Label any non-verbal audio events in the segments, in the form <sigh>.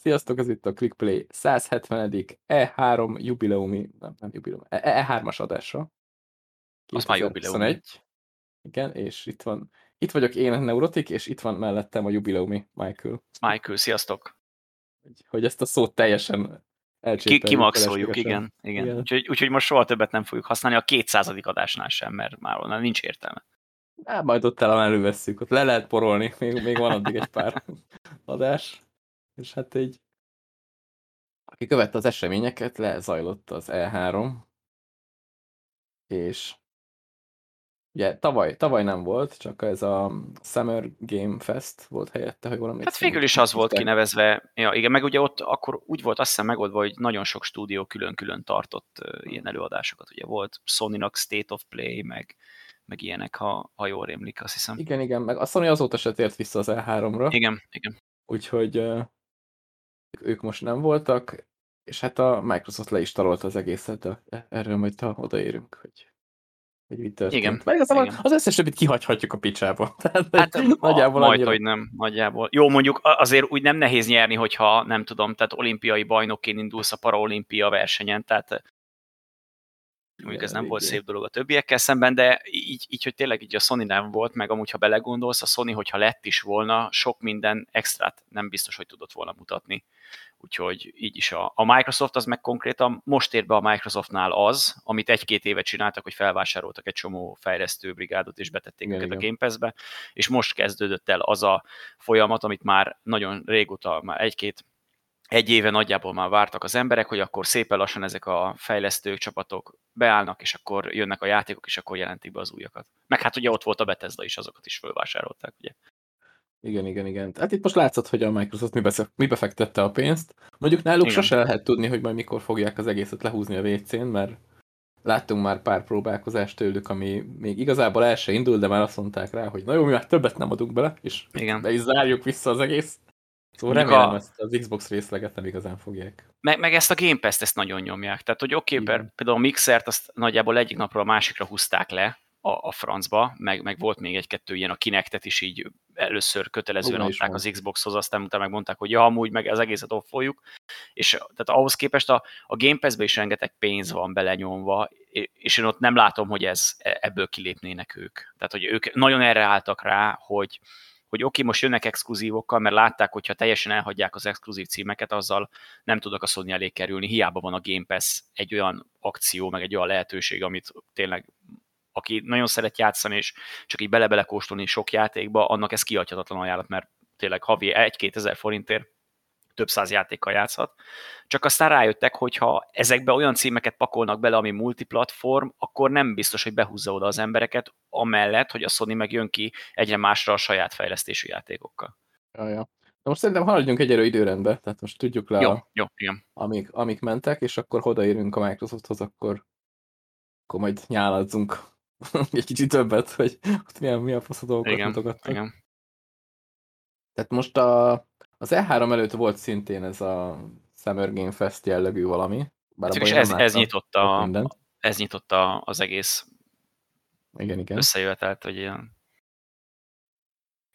Sziasztok, ez itt a ClickPlay 170. E3 jubileumi, nem, nem jubileumi, E3-as adása. Az már jubileum. 2021. Igen, és itt van, itt vagyok én, Neurotik, és itt van mellettem a jubileumi Michael. Michael, sziasztok. Hogy, hogy ezt a szót teljesen Ki, elcsépeljük. kimaxoljuk, feleslegesen. igen. igen. Igen. Úgyhogy, úgyhogy most soha többet nem fogjuk használni a 200. adásnál sem, mert már onnan nincs értelme. Hát majd ott el elővesszük, ott le lehet porolni, még, még van addig egy pár <laughs> adás. És hát így, aki követte az eseményeket, lezajlott az E3, és ugye tavaly, tavaly nem volt, csak ez a Summer Game Fest volt helyette, hogy valami. Hát végül is az volt kinevezve, ja, igen, meg ugye ott akkor úgy volt azt hiszem megoldva, hogy nagyon sok stúdió külön-külön tartott uh, ilyen előadásokat. Ugye volt Sony-nak State of Play, meg, meg ilyenek, ha, ha jól rémlik, azt hiszem. Igen, igen, meg a Sony azóta se tért vissza az E3-ra. Igen, igen. Úgyhogy ők most nem voltak, és hát a Microsoft le is tarolta az egészet, de erről majd ha odaérünk, hogy, hogy mi történt. Igen, Mert igazából igen. az összes többit kihagyhatjuk a picsába. <laughs> Tehát, Hát hogy nagyjából majd, annyira... hogy nem, nagyjából. Jó, mondjuk a- azért úgy nem nehéz nyerni, hogyha nem tudom, tehát olimpiai bajnokként indulsz a paraolimpia versenyen, tehát eh, mondjuk ez nem volt szép dolog a többiekkel szemben, de így, így, hogy tényleg így a Sony nem volt, meg amúgy, ha belegondolsz, a Sony, hogyha lett is volna, sok minden extrát nem biztos, hogy tudott volna mutatni. Úgyhogy így is a, a Microsoft az meg konkrétan most ért be a Microsoftnál az, amit egy-két évet csináltak, hogy felvásároltak egy csomó fejlesztő brigádot, és betették Igen, őket a igen. Game Pass-be, és most kezdődött el az a folyamat, amit már nagyon régóta, már egy-két egy éve nagyjából már vártak az emberek, hogy akkor szépen lassan ezek a fejlesztők, csapatok beállnak, és akkor jönnek a játékok, és akkor jelentik be az újakat. Meg hát ugye ott volt a Bethesda is, azokat is fölvásárolták, ugye. Igen, igen, igen. Hát itt most látszott, hogy a Microsoft mibe, mibe fektette a pénzt. Mondjuk náluk Igen. sose lehet tudni, hogy majd mikor fogják az egészet lehúzni a WC-n, mert láttunk már pár próbálkozást tőlük, ami még igazából el se indul, de már azt mondták rá, hogy na jó, mi már többet nem adunk bele, és Igen. be is zárjuk vissza az egész. Szóval remélem a- ezt az Xbox részleget nem igazán fogják. Meg, meg ezt a Game Pass-t ezt nagyon nyomják. Tehát, hogy oké, okay, Igen. például a Mixert azt nagyjából egyik napról a másikra húzták le a, a francba, meg, meg volt még egy-kettő ilyen, a Kinectet is így először kötelezően is adták az Xboxhoz, aztán utána megmondták, hogy ja, amúgy meg az egészet offoljuk, és tehát ahhoz képest a, a Game Pass-be is rengeteg pénz van belenyomva, és- és én ott nem látom, hogy ez e- ebből kilépnének ők. Tehát, hogy ők nagyon erre álltak rá, hogy, hogy oké, most jönnek exkluzívokkal, mert látták, hogyha teljesen elhagyják az exkluzív címeket, azzal nem tudok a Sony elé kerülni. Hiába van a Game Pass egy olyan akció, meg egy olyan lehetőség, amit tényleg aki nagyon szeret játszani, és csak így bele-bele kóstolni sok játékba, annak ez kiadhatatlan ajánlat, mert tényleg havi 1-2 ezer forintért több száz játékkal játszhat. Csak aztán rájöttek, hogy ha ezekbe olyan címeket pakolnak bele, ami multiplatform, akkor nem biztos, hogy behúzza oda az embereket, amellett, hogy a Sony meg jön ki egyre másra a saját fejlesztésű játékokkal. Ja, ja. Na most szerintem haladjunk egyre időrendbe, tehát most tudjuk le, Jó, a, jó, igen. amik, amik mentek, és akkor odaérünk a Microsofthoz, akkor, akkor majd nyálazzunk <laughs> egy kicsit többet, hogy ott milyen, milyen fasz dolgokat Igen, mutogattak. igen. Tehát most a, az E3 előtt volt szintén ez a Summer Game Fest jellegű valami. Bár És ez, ez nyitotta, mindent. ez nyitotta az egész Igen, igen. összejövetelt, hogy ilyen...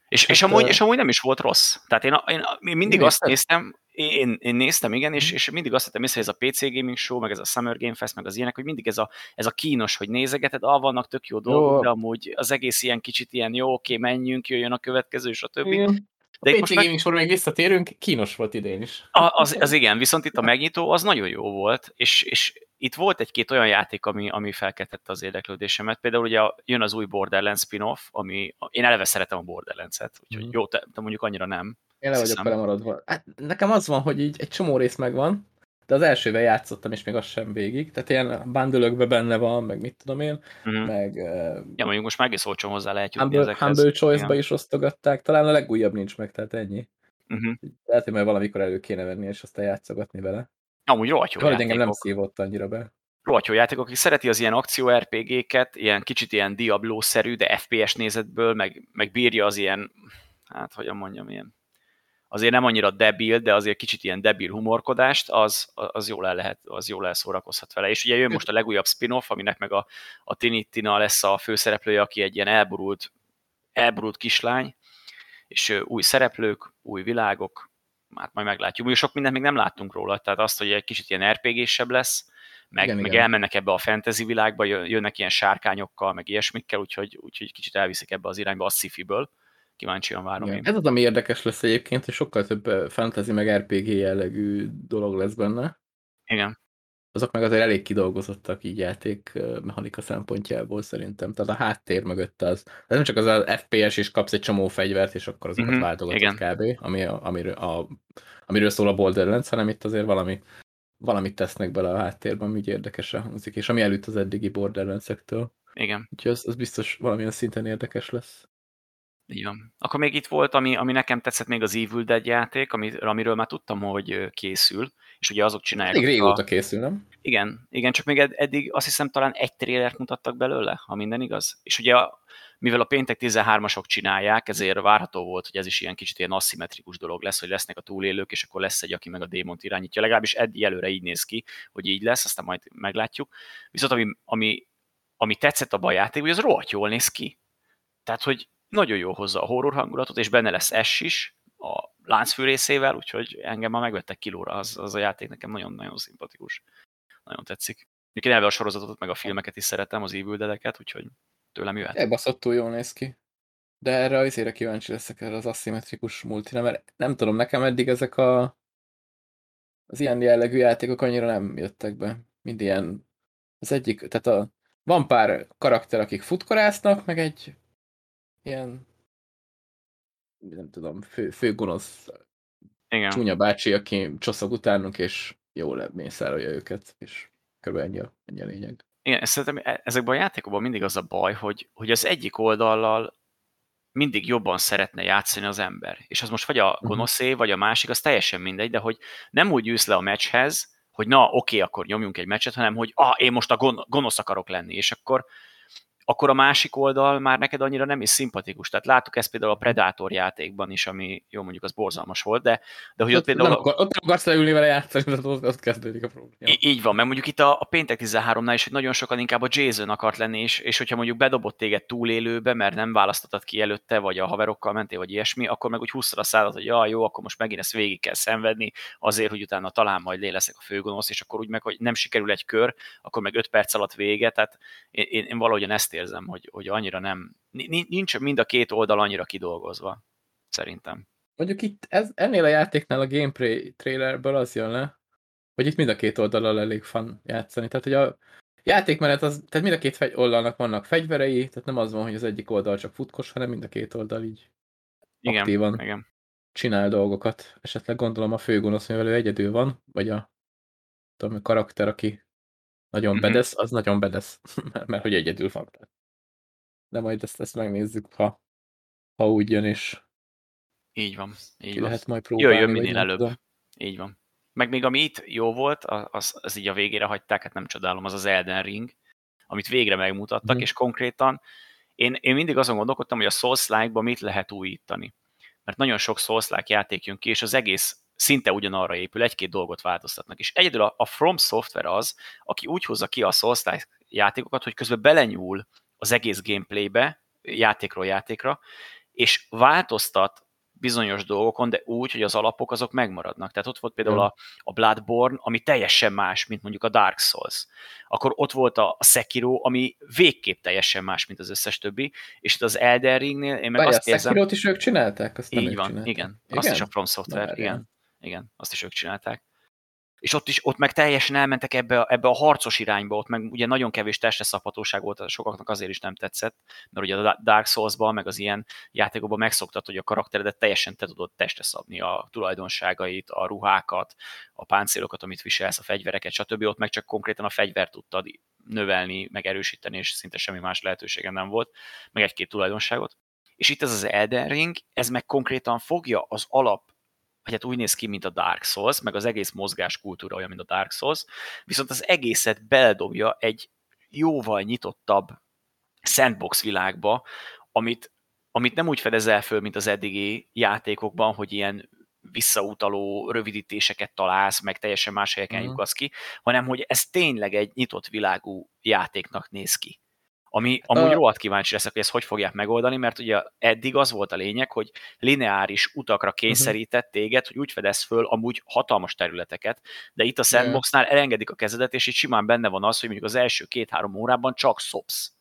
És, Hát, és, amúgy, és amúgy nem is volt rossz. Tehát én, én, én mindig Mi azt nézted? néztem, én, én néztem, igen, és, Mhm. és mindig azt vettem észre, hogy ez a PC Gaming Show, meg ez a Summer Game Fest, meg az ilyenek, hogy mindig ez a, ez a kínos, hogy nézegeted, ah, vannak tök jó dolgok, Jó. de amúgy az egész ilyen kicsit ilyen jó, oké, menjünk, jöjjön a következő, és a többi. Igen. De A meg, Gaming Show még visszatérünk, kínos volt idén is. a- az, az igen, viszont itt a megnyitó az nagyon jó volt, és, és itt volt egy-két olyan játék, ami, ami felkeltette az érdeklődésemet. Például ugye a- jön az új Borderlands spin-off, ami én eleve szeretem a Borderlands-et, úgyhogy Mhm. jó, te, te mondjuk annyira nem. Én le vagyok hiszem. vele maradva. Hát, nekem az van, hogy így egy csomó rész megvan, de az elsővel játszottam, és még az sem végig. Tehát ilyen bundle benne van, meg mit tudom én, Mhm. meg uh, Ja, mondjuk most már egész olcsón hozzá lehet jutni Humble, ezekhez. Humble Choice-ba is osztogatták, talán a legújabb nincs meg, tehát ennyi. Uh-huh. Lehet, hogy majd valamikor elő kéne venni, és aztán játszogatni vele. Amúgy rohadt jó Valahogy engem nem szívott annyira be. Rohadt jó játékok, aki szereti az ilyen akció RPG-ket, ilyen kicsit ilyen Diablo-szerű, de FPS nézetből, meg, meg bírja az ilyen, hát hogyan mondjam, ilyen azért nem annyira debil, de azért kicsit ilyen debil humorkodást, az, az jól el lehet, az jól elszórakozhat vele. És ugye jön most a legújabb spin-off, aminek meg a, a Tini Tina lesz a főszereplője, aki egy ilyen elborult, elborult kislány, és új szereplők, új világok, hát majd meglátjuk. Ugye sok mindent még nem láttunk róla, tehát azt, hogy egy kicsit ilyen RPG-sebb lesz, meg, igen, meg igen. elmennek ebbe a fantasy világba, jönnek ilyen sárkányokkal, meg ilyesmikkel, úgyhogy, úgyhogy kicsit elviszik ebbe az irányba a sci-fi-ből. Kíváncsian várom igen. én. Ez az, ami érdekes lesz egyébként, hogy sokkal több fantasy meg RPG jellegű dolog lesz benne. Igen azok meg azért elég kidolgozottak így játék mechanika szempontjából szerintem. Tehát a háttér mögött az. Ez nem csak az a FPS, és kapsz egy csomó fegyvert, és akkor azokat mm-hmm, váltogatod kb. Ami, amiről, a, amiről szól a Borderlands, hanem itt azért valami, valamit tesznek bele a háttérben, ami így érdekesre hangzik, és ami előtt az eddigi Borderlands-ektől. Igen. Úgyhogy az, az biztos valamilyen szinten érdekes lesz. Így van. Akkor még itt volt, ami, ami nekem tetszett még az Evil Dead játék, ami, amiről már tudtam, hogy készül, és ugye azok csinálják. Még régóta a... készül, nem? Igen, igen, csak még eddig azt hiszem talán egy trélert mutattak belőle, ha minden igaz. És ugye a, mivel a péntek 13-asok csinálják, ezért várható volt, hogy ez is ilyen kicsit ilyen aszimmetrikus dolog lesz, hogy lesznek a túlélők, és akkor lesz egy, aki meg a démont irányítja. Legalábbis eddig előre így néz ki, hogy így lesz, aztán majd meglátjuk. Viszont ami, ami, ami tetszett a a játék, hogy az rohadt jól néz ki. Tehát, hogy nagyon jó hozza a horror hangulatot, és benne lesz S is, a láncfűrészével, úgyhogy engem már megvettek kilóra, az, az a játék nekem nagyon-nagyon szimpatikus. Nagyon tetszik. Én elve a sorozatot, meg a filmeket is szeretem, az Evil úgyhogy tőlem jöhet. Elbaszottul jól néz ki. De erre azért kíváncsi leszek erre az aszimmetrikus multira, mert nem tudom, nekem eddig ezek a az ilyen jellegű játékok annyira nem jöttek be. Mind ilyen, az egyik, tehát a, van pár karakter, akik futkorásznak, meg egy ilyen nem tudom, fő, fő gonosz Igen. csúnya bácsi, aki csoszog utánunk, és jól mészárolja őket, és kb. ennyi a, ennyi a lényeg. Igen, szerintem e, ezekben a játékokban mindig az a baj, hogy, hogy az egyik oldallal mindig jobban szeretne játszani az ember. És az most vagy a mhm. gonoszé, vagy a másik, az teljesen mindegy, de hogy nem úgy ülsz le a meccshez, hogy na, oké, akkor nyomjunk egy meccset, hanem hogy ah, én most a gonosz akarok lenni, és akkor akkor a másik oldal már neked annyira nem is szimpatikus. Tehát láttuk ezt például a Predator játékban is, ami jó mondjuk az borzalmas volt, de, de hogy ott, ott például... Nem akar, ott nem akarsz leülni vele játszani, tehát ott, ott kezdődik a probléma. Í- így van, mert mondjuk itt a, a Péntek 13-nál is, hogy nagyon sokan inkább a Jason akart lenni, és, és hogyha mondjuk bedobott téged túlélőbe, mert nem választottad ki előtte, vagy a haverokkal mentél, vagy ilyesmi, akkor meg úgy húszta a szádat, hogy ja, jó, akkor most megint ezt végig kell szenvedni, azért, hogy utána talán majd lé leszek a főgonosz, és akkor úgy meg, hogy nem sikerül egy kör, akkor meg öt perc alatt vége, tehát én, én, én valahogyan ezt érzem, hogy, hogy annyira nem, nincs mind a két oldal annyira kidolgozva, szerintem. Mondjuk itt ez, ennél a játéknál a gameplay trailerből az jön le, hogy itt mind a két oldalal elég fan játszani. Tehát, hogy a játékmenet az, tehát mind a két fegy, oldalnak vannak fegyverei, tehát nem az van, hogy az egyik oldal csak futkos, hanem mind a két oldal így igen, aktívan igen. csinál dolgokat. Esetleg gondolom a főgonosz, mivel ő egyedül van, vagy a, tudom, a karakter, aki nagyon mm-hmm. bedesz, az nagyon bedesz, <laughs> mert, mert hogy egyedül van. De majd ezt, ezt megnézzük, ha, ha úgy jön, és így van. Így ki van. lehet majd próbálni. Jöjjön minél előbb. Tudom. Így van. Meg még ami itt jó volt, az, az így a végére hagyták, hát nem csodálom, az az Elden Ring, amit végre megmutattak, mm. és konkrétan én, én mindig azon gondolkodtam, hogy a Souls-like-ba mit lehet újítani. Mert nagyon sok Souls-like játék jön ki, és az egész szinte ugyanarra épül, egy-két dolgot változtatnak. És egyedül a, a From Software az, aki úgy hozza ki a Souls-like játékokat, hogy közben belenyúl az egész gameplaybe, játékról játékra, és változtat bizonyos dolgokon, de úgy, hogy az alapok azok megmaradnak. Tehát ott volt például a, a Bloodborne, ami teljesen más, mint mondjuk a Dark Souls. Akkor ott volt a, a Sekiro, ami végképp teljesen más, mint az összes többi, és itt az Elden Ringnél én meg Bárja, azt érzem... Sekiro-t is ők csinálták? Azt így van, csinálták. igen. igen. Azt is a From Software, Na, igen. Igen, azt is ők csinálták és ott is ott meg teljesen elmentek ebbe a, ebbe a harcos irányba, ott meg ugye nagyon kevés testre szabhatóság volt, sokaknak azért is nem tetszett, mert ugye a Dark Souls-ban, meg az ilyen játékokban megszoktad, hogy a karakteredet teljesen te tudod testre szabni a tulajdonságait, a ruhákat, a páncélokat, amit viselsz, a fegyvereket, stb. Ott meg csak konkrétan a fegyvert tudtad növelni, meg erősíteni, és szinte semmi más lehetősége nem volt, meg egy-két tulajdonságot. És itt ez az Elden Ring, ez meg konkrétan fogja az alap vagy hát úgy néz ki, mint a Dark Souls, meg az egész mozgás kultúra olyan, mint a Dark Souls, viszont az egészet beledobja egy jóval nyitottabb sandbox világba, amit, amit nem úgy fedezel föl, mint az eddigi játékokban, hogy ilyen visszautaló rövidítéseket találsz, meg teljesen más helyeken uh-huh. lyukasz ki, hanem hogy ez tényleg egy nyitott világú játéknak néz ki Ami amúgy uh, rohadt kíváncsi leszek, hogy ezt hogy fogják megoldani, mert ugye eddig az volt a lényeg, hogy lineáris utakra mhm. kényszerített téged, hogy úgy fedez föl amúgy hatalmas területeket, de itt a sandboxnál elengedik a kezedet, és itt simán benne van az, hogy mondjuk az első két-három órában csak szopsz.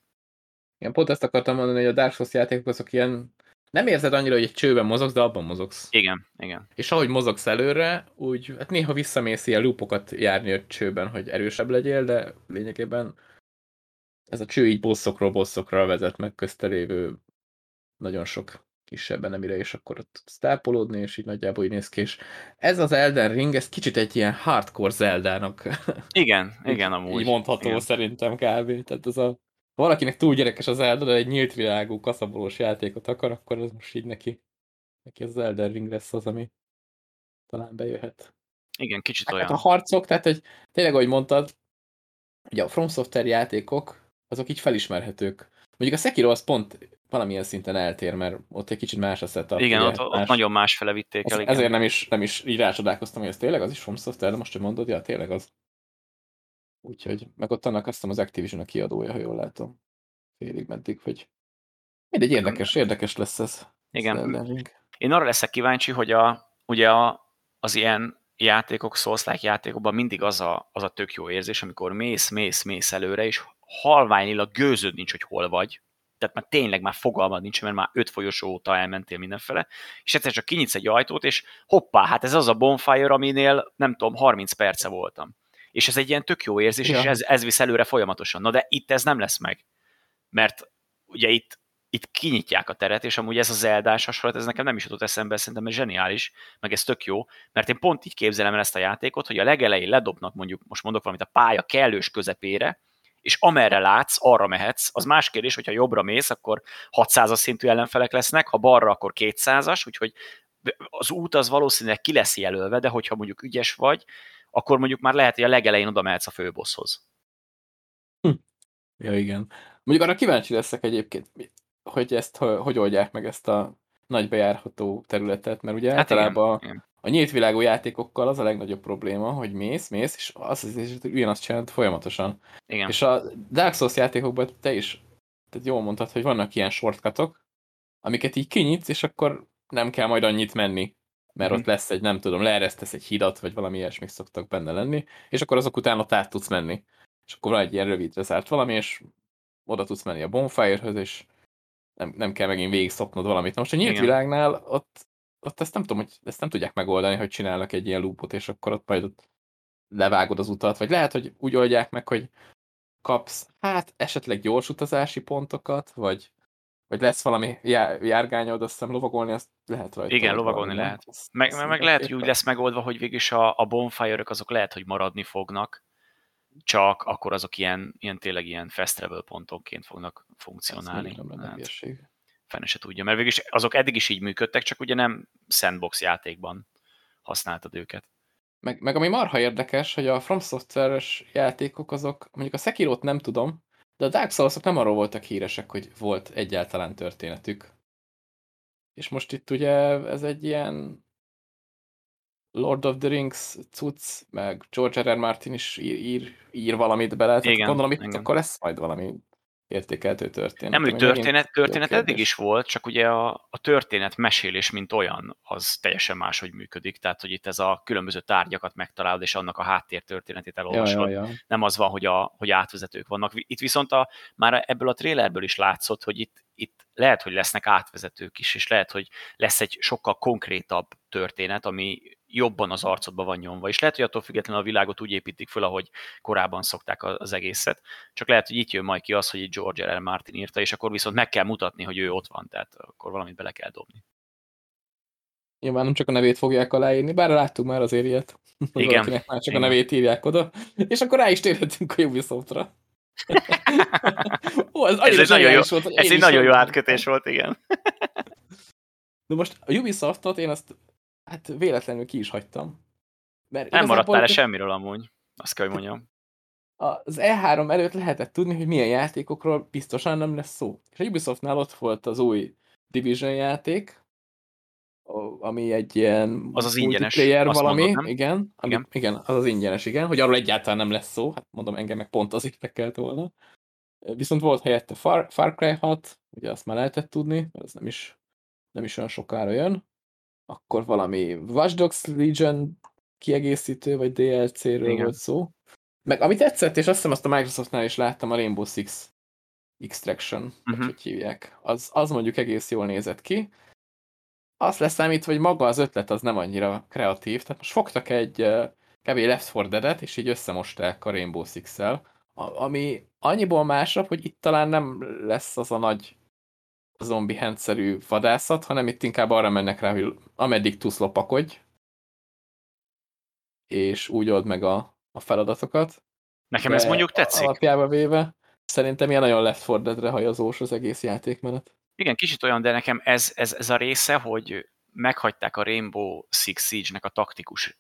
Igen, pont ezt akartam mondani, hogy a Dark Souls játékok azok ilyen nem érzed annyira, hogy egy csőben mozogsz, de abban mozogsz. Igen, igen. És ahogy mozogsz előre, úgy hát néha visszamész ilyen loopokat járni a csőben, hogy erősebb legyél, de lényegében ez a cső így bosszokról bosszokra vezet meg köztelévő nagyon sok kisebben nemire, és akkor ott sztápolódni, és így nagyjából így néz ki, és ez az Elden Ring, ez kicsit egy ilyen hardcore Zeldának. Igen, <laughs> igen, amúgy. Így mondható igen. szerintem kb. Tehát az a valakinek túl gyerekes az Zelda, de egy nyílt világú, kaszabolós játékot akar, akkor az most így neki, neki az Elden Ring lesz az, ami talán bejöhet. Igen, kicsit hát, olyan. Hát a harcok, tehát hogy tényleg, ahogy mondtad, ugye a From Software játékok, azok így felismerhetők. Mondjuk a Sekiro az pont valamilyen szinten eltér, mert ott egy kicsit más a setup. Igen, ugye, ott, ott más, nagyon másfele vitték el. Igen. Ezért nem is, nem is így rácsodálkoztam, hogy ez tényleg az is From Software, de most, hogy mondod, ja, tényleg az. Úgyhogy, meg ott annak azt az Activision a kiadója, ha jól látom. Félig meddig, hogy mindegy, érdekes, érdekes lesz ez. Igen. Én arra leszek kíváncsi, hogy a, ugye a, az ilyen játékok, souls játékokban mindig az a, az a tök jó érzés, amikor mész, mész, mész előre, és halványilag gőzöd nincs, hogy hol vagy, tehát már tényleg már fogalmad nincs, mert már öt folyosó óta elmentél mindenfele, és egyszer csak kinyitsz egy ajtót, és hoppá, hát ez az a bonfire, aminél nem tudom, 30 perce voltam és ez egy ilyen tök jó érzés, ja. és ez, ez visz előre folyamatosan. Na de itt ez nem lesz meg, mert ugye itt, itt kinyitják a teret, és amúgy ez a Zeldás hasonlat, ez nekem nem is jutott eszembe, szerintem ez zseniális, meg ez tök jó, mert én pont így képzelem el ezt a játékot, hogy a legelején ledobnak mondjuk, most mondok valamit, a pálya kellős közepére, és amerre látsz, arra mehetsz. Az más kérdés, hogyha jobbra mész, akkor 600-as szintű ellenfelek lesznek, ha balra, akkor 200-as, úgyhogy az út az valószínűleg ki lesz jelölve, de hogyha mondjuk ügyes vagy, akkor mondjuk már lehet, hogy a legelején oda mehetsz a főbosshoz. Hm. Ja, igen. Mondjuk arra kíváncsi leszek egyébként, hogy ezt hogy oldják meg ezt a nagy bejárható területet, mert ugye hát általában igen, igen. a nyílt világú játékokkal az a legnagyobb probléma, hogy mész, mész, és azt hiszed, hogy ugyanazt csinálod folyamatosan. Igen. És a Dark Souls játékokban te is tehát jól mondtad, hogy vannak ilyen shortcutok, amiket így kinyitsz, és akkor nem kell majd annyit menni mert mm. ott lesz egy, nem tudom, leeresztesz egy hidat, vagy valami ilyesmik szoktak benne lenni, és akkor azok után ott át tudsz menni. És akkor van egy ilyen rövidre zárt valami, és oda tudsz menni a bonfire-höz, és nem, nem kell megint végig szopnod valamit. Na most a nyílt Igen. világnál ott, ott ezt nem tudom, hogy ezt nem tudják megoldani, hogy csinálnak egy ilyen loopot, és akkor ott majd ott levágod az utat, vagy lehet, hogy úgy oldják meg, hogy kapsz, hát esetleg gyors utazási pontokat, vagy vagy lesz valami já, járgányod, azt hiszem lovagolni, azt lehet rajta. Igen, lovagolni lehet. Meg, azt meg lehet, hogy úgy lesz megoldva, hogy végülis a, a bonfire azok lehet, hogy maradni fognak, csak akkor azok ilyen, ilyen tényleg ilyen fast travel pontonként fognak funkcionálni. Hát, fene se tudja, mert végülis azok eddig is így működtek, csak ugye nem sandbox játékban használtad őket. Meg, meg ami marha érdekes, hogy a From Software-es játékok azok, mondjuk a Sekiro-t nem tudom, de a Dark souls nem arról voltak híresek, hogy volt egyáltalán történetük. És most itt ugye ez egy ilyen Lord of the Rings cucc, meg George R. R. Martin is ír, ír, ír valamit bele, tehát igen, gondolom itt igen. akkor lesz majd valami értékeltő történet. Nem, hogy történet, történet eddig is volt, csak ugye a, a történet mesélés, mint olyan, az teljesen máshogy működik. Tehát, hogy itt ez a különböző tárgyakat megtalálod, és annak a háttér történetét elolvasod. Ja, ja, ja. Nem az van, hogy, a, hogy átvezetők vannak. Itt viszont a, már ebből a trailerből is látszott, hogy itt, itt lehet, hogy lesznek átvezetők is, és lehet, hogy lesz egy sokkal konkrétabb történet, ami jobban az arcodba van nyomva. És lehet, hogy attól függetlenül a világot úgy építik föl, ahogy korábban szokták az egészet. Csak lehet, hogy itt jön majd ki az, hogy George R. R. Martin írta, és akkor viszont meg kell mutatni, hogy ő ott van, tehát akkor valamit bele kell dobni. Nyilván nem csak a nevét fogják aláírni, bár láttuk már azért ilyet. <laughs> Igen. Már csak Igen. a nevét írják oda. És akkor rá is térhetünk a Ubisoftra. <laughs> Ó, ez, ez egy nagyon jó, volt, ez egy nagyon jó átkötés volt, igen. <laughs> De most a Ubisoftot én azt hát véletlenül ki is hagytam. Mert nem maradtál le semmiről amúgy, azt kell, hogy mondjam. Az E3 előtt lehetett tudni, hogy milyen játékokról biztosan nem lesz szó. És a Ubisoftnál ott volt az új Division játék, ami egy ilyen az az ingyenes, valami, mondod, nem? igen, ami, igen. igen, az az ingyenes, igen, hogy arról egyáltalán nem lesz szó, hát mondom, engem meg pont az érdekelt volna. Viszont volt helyette Far, Far Cry 6, ugye azt már lehetett tudni, mert ez nem is, nem is olyan sokára jön. Akkor valami Watch Dogs Legion kiegészítő, vagy DLC-ről volt szó. Meg ami tetszett, és azt hiszem azt a Microsoftnál is láttam, a Rainbow Six Extraction, uh Mhm. -huh. hogy hívják. Az, az mondjuk egész jól nézett ki. Azt leszámítva, hogy maga az ötlet az nem annyira kreatív. Tehát most fogtak egy kb. Left 4 Dead-et, és így összemosták a Rainbow Six-el. Ami annyiból másabb, hogy itt talán nem lesz az a nagy zombi handszerű vadászat, hanem itt inkább arra mennek rá, hogy ameddig tudsz lopakodj, és úgy old meg a, a feladatokat. Nekem De ez mondjuk tetszik. Alapjába véve, szerintem ilyen nagyon Left 4 Dead-re hajazós az egész játékmenet. Igen, kicsit olyan, de nekem ez, ez, ez a része, hogy meghagyták a Rainbow Six Siege-nek a taktikus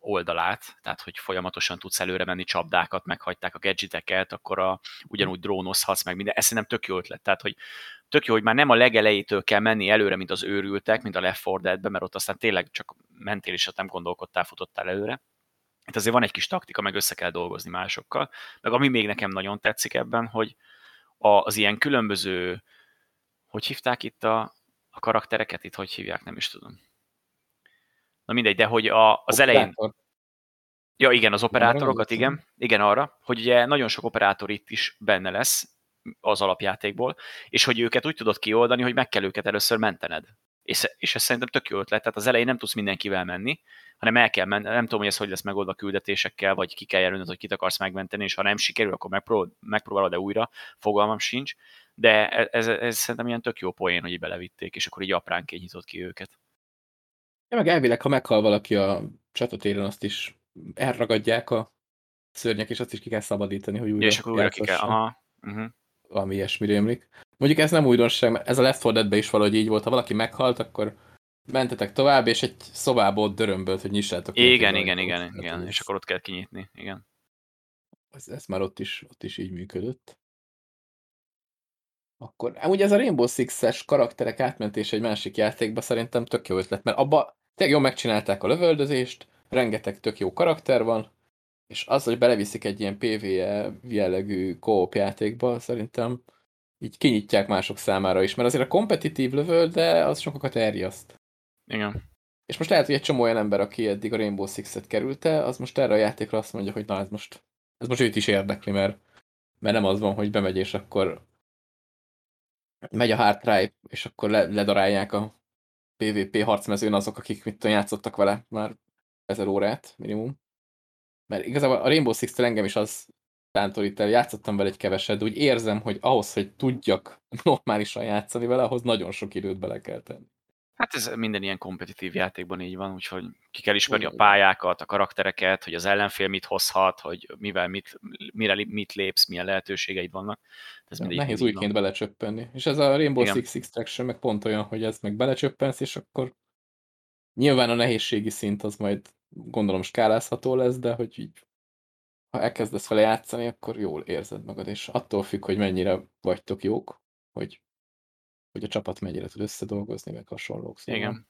oldalát, tehát hogy folyamatosan tudsz előre menni csapdákat, meghagyták a gadgeteket, akkor a, ugyanúgy drónozhatsz meg minden. Ez szerintem tök jó ötlet. Tehát, hogy tök jó, hogy már nem a legelejétől kell menni előre, mint az őrültek, mint a Left 4 Dead-be, mert ott aztán tényleg csak mentél és nem gondolkodtál, futottál előre. Itt azért van egy kis taktika, meg össze kell dolgozni másokkal. Meg ami még nekem nagyon tetszik ebben, hogy az ilyen különböző, hogy hívták itt a, a karaktereket, itt hogy hívják, nem is tudom. Na mindegy, de hogy a, az elején... Ja, igen, az operátorokat, igen. Igen, arra, hogy ugye nagyon sok operátor itt is benne lesz az alapjátékból, és hogy őket úgy tudod kioldani, hogy meg kell őket először mentened. És, és ez szerintem tök jó ötlet, tehát az elején nem tudsz mindenkivel menni, hanem el kell menni, nem tudom, hogy ez hogy lesz megoldva küldetésekkel, vagy ki kell jelölnöd, hogy kit akarsz megmenteni, és ha nem sikerül, akkor megpróbálod, megpróbálod de újra, fogalmam sincs, de ez, ez, ez szerintem ilyen tök jó poén, hogy így belevitték, és akkor így apránként nyitott ki őket. Ja, meg elvileg, ha meghal valaki a csatatéren, azt is elragadják a szörnyek, és azt is ki kell szabadítani, hogy újra Ja, és akkor újra ki kell, aha. Uh-huh. Valami ilyesmire emlik. Mondjuk ez nem újdonság, mert ez a Left 4 Dead-ben is valahogy így volt. Ha valaki meghalt, akkor mentetek tovább, és egy szobából ott dörömbölt, hogy nyissátok. Igen, igen, igen, igen, ez- és akkor ott kell kinyitni, igen. Ez, ez már ott is, ott is így működött. Akkor, amúgy ez a Rainbow Six-es karakterek átmentése egy másik játékba szerintem tök jó ötlet, mert abba tényleg jól megcsinálták a lövöldözést, rengeteg tök jó karakter van, és az, hogy beleviszik egy ilyen PvE jellegű co játékba, szerintem így kinyitják mások számára is, mert azért a kompetitív lövöld, de az sokakat elriaszt. Igen. És most lehet, hogy egy csomó olyan ember, aki eddig a Rainbow Six-et kerülte, az most erre a játékra azt mondja, hogy na ez most, ez most őt is érdekli, mert, mert nem az van, hogy bemegy, és akkor megy a hard drive, és akkor le, ledarálják a PvP harcmezőn azok, akik mit tudom, játszottak vele már ezer órát minimum. Mert igazából a Rainbow six engem is az tántorít el, játszottam vele egy keveset, de úgy érzem, hogy ahhoz, hogy tudjak <laughs> normálisan játszani vele, ahhoz nagyon sok időt bele kell tenni. Hát ez minden ilyen kompetitív játékban így van, úgyhogy ki kell ismerni a Igen. pályákat, a karaktereket, hogy az ellenfél mit hozhat, hogy mivel mit, mire mit lépsz, milyen lehetőségeid vannak. Ez Ja, nehéz így van. újként belecsöppenni. És ez a Rainbow Igen. Six Extraction meg pont olyan, hogy ez meg belecsöppensz, és akkor nyilván a nehézségi szint az majd gondolom skálázható lesz, de hogy így ha elkezdesz vele játszani, akkor jól érzed magad, és attól függ, hogy mennyire vagytok jók, hogy, hogy a csapat mennyire tud összedolgozni, meg hasonlók. Szóval Igen.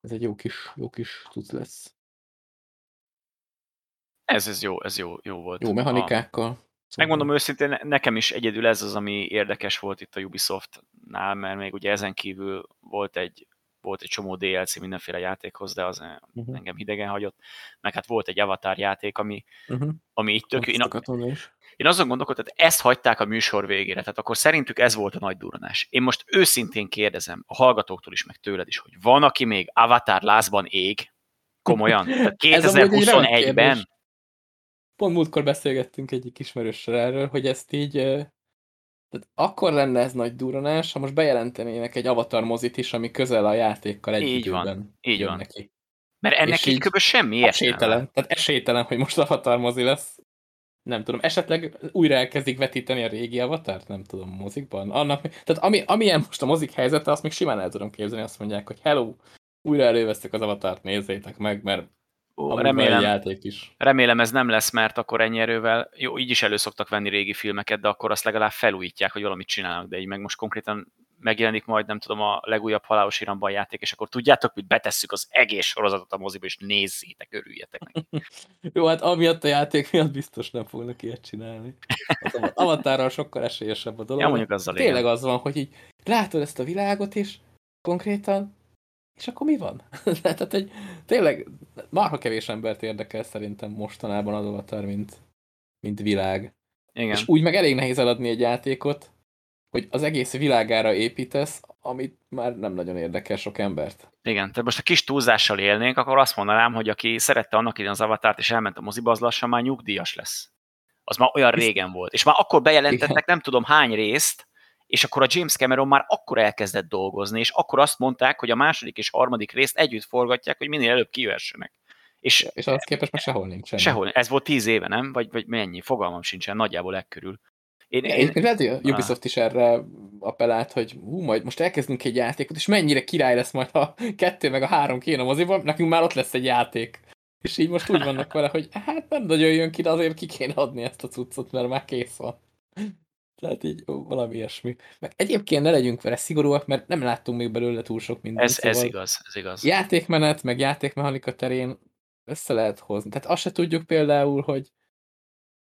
Ez egy jó kis, jó kis cucc lesz. Ez, ez jó, ez jó, jó volt. Jó A, mechanikákkal. Szóval megmondom őszintén, ne- nekem is egyedül ez az, ami érdekes volt itt a Ubisoftnál, mert még ugye ezen kívül volt egy, volt egy csomó DLC mindenféle játékhoz, de az Uh-huh. engem hidegen hagyott. Meg hát volt egy Avatar játék, ami, Uh-huh. ami így tök, én, a-. Én azon gondolkodtam, hogy ezt hagyták a műsor végére, tehát akkor szerintük ez volt a nagy durranás. Én most őszintén kérdezem a hallgatóktól is, meg tőled is, hogy van, aki még Avatar lázban ég? Komolyan? Tehát <laughs> Ez amúgy egy remek 2021-ben? kérdés. Pont múltkor beszélgettünk egyik ismerőssel erről, hogy ezt így eh, tehát akkor lenne ez nagy durranás, ha most bejelentenének egy avatar mozit is, ami közel a játékkal egy Így van, így van. neki. Mert ennek És így kb. semmi. Esélytelen. Tehát esélytelen, hogy most avatar mozi lesz. Nem tudom, esetleg újra elkezdik vetíteni a régi avatart? Nem tudom, mozikban? Annak, tehát ami, amilyen most a mozik helyzete, azt még simán el tudom képzelni, azt mondják, hogy hello, újra elővesztek az avatart, nézzétek meg, mert Ó, remélem, játék is. remélem ez nem lesz, mert akkor ennyi erővel, jó, így is elő szoktak venni régi filmeket, de akkor azt legalább felújítják, hogy valamit csinálnak, de így meg most konkrétan megjelenik majd, nem tudom, a legújabb halálos iramban játék, és akkor tudjátok, hogy betesszük az egész sorozatot a moziba, és nézzétek, örüljetek neki. <laughs> Jó, hát amiatt a játék miatt biztos nem fognak ilyet csinálni. Az avatárral sokkal esélyesebb a dolog. Ja, mondjuk azzal Tényleg igen. az van, hogy így látod ezt a világot, és konkrétan, és akkor mi van? <laughs> Tehát egy, tényleg marha kevés embert érdekel szerintem mostanában az avatar, mint, mint világ. Igen. És úgy meg elég nehéz eladni egy játékot, hogy az egész világára építesz, amit már nem nagyon érdekel sok embert. Igen, tehát most a kis túlzással élnénk, akkor azt mondanám, hogy aki szerette annak idején az avatárt, és elment a moziba, az lassan már nyugdíjas lesz. Az már olyan régen volt. És már akkor bejelentettek nem tudom hány részt, és akkor a James Cameron már akkor elkezdett dolgozni, és akkor azt mondták, hogy a második és harmadik részt együtt forgatják, hogy minél előbb kijöhessenek. És És ahhoz képest már sehol nincs. sehol, ez volt tíz éve, nem? Vagy, vagy mennyi? Fogalmam sincsen, nagyjából ekkörül. Én, én, Egyébként lehet, hogy a Ubisoft is erre appellált, hogy hú, majd most elkezdünk egy játékot, és mennyire király lesz majd a kettő meg a három kéne moziban, nekünk már ott lesz egy játék. És így most úgy vannak vele, hogy hát nem nagyon jön ki, de azért ki kéne adni ezt a cuccot, mert már kész van. Tehát így ó, valami ilyesmi. Meg egyébként ne legyünk vele szigorúak, mert nem láttunk még belőle túl sok mindent. ez, ez szóval igaz, ez igaz. Játékmenet, meg játékmechanika terén össze lehet hozni. Tehát azt se tudjuk például, hogy,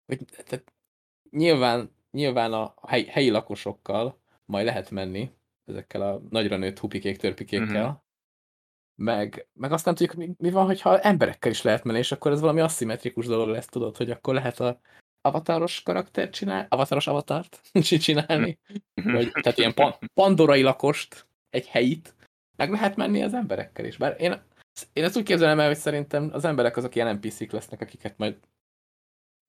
hogy tehát nyilván, nyilván a helyi, helyi lakosokkal majd lehet menni, ezekkel a nagyra nőtt hupikék, törpikékkel, Mhm. meg, meg azt nem tudjuk, mi, mi van, hogyha emberekkel is lehet menni, és akkor ez valami aszimmetrikus dolog lesz, tudod, hogy akkor lehet a avataros karaktert csinálni, avataros avatart <laughs> csinálni, vagy, tehát ilyen pa pandorai lakost, egy helyit, meg lehet menni az emberekkel is. Bár én, én ezt úgy képzelem el, hogy szerintem az emberek azok ilyen NPC-k lesznek, akiket majd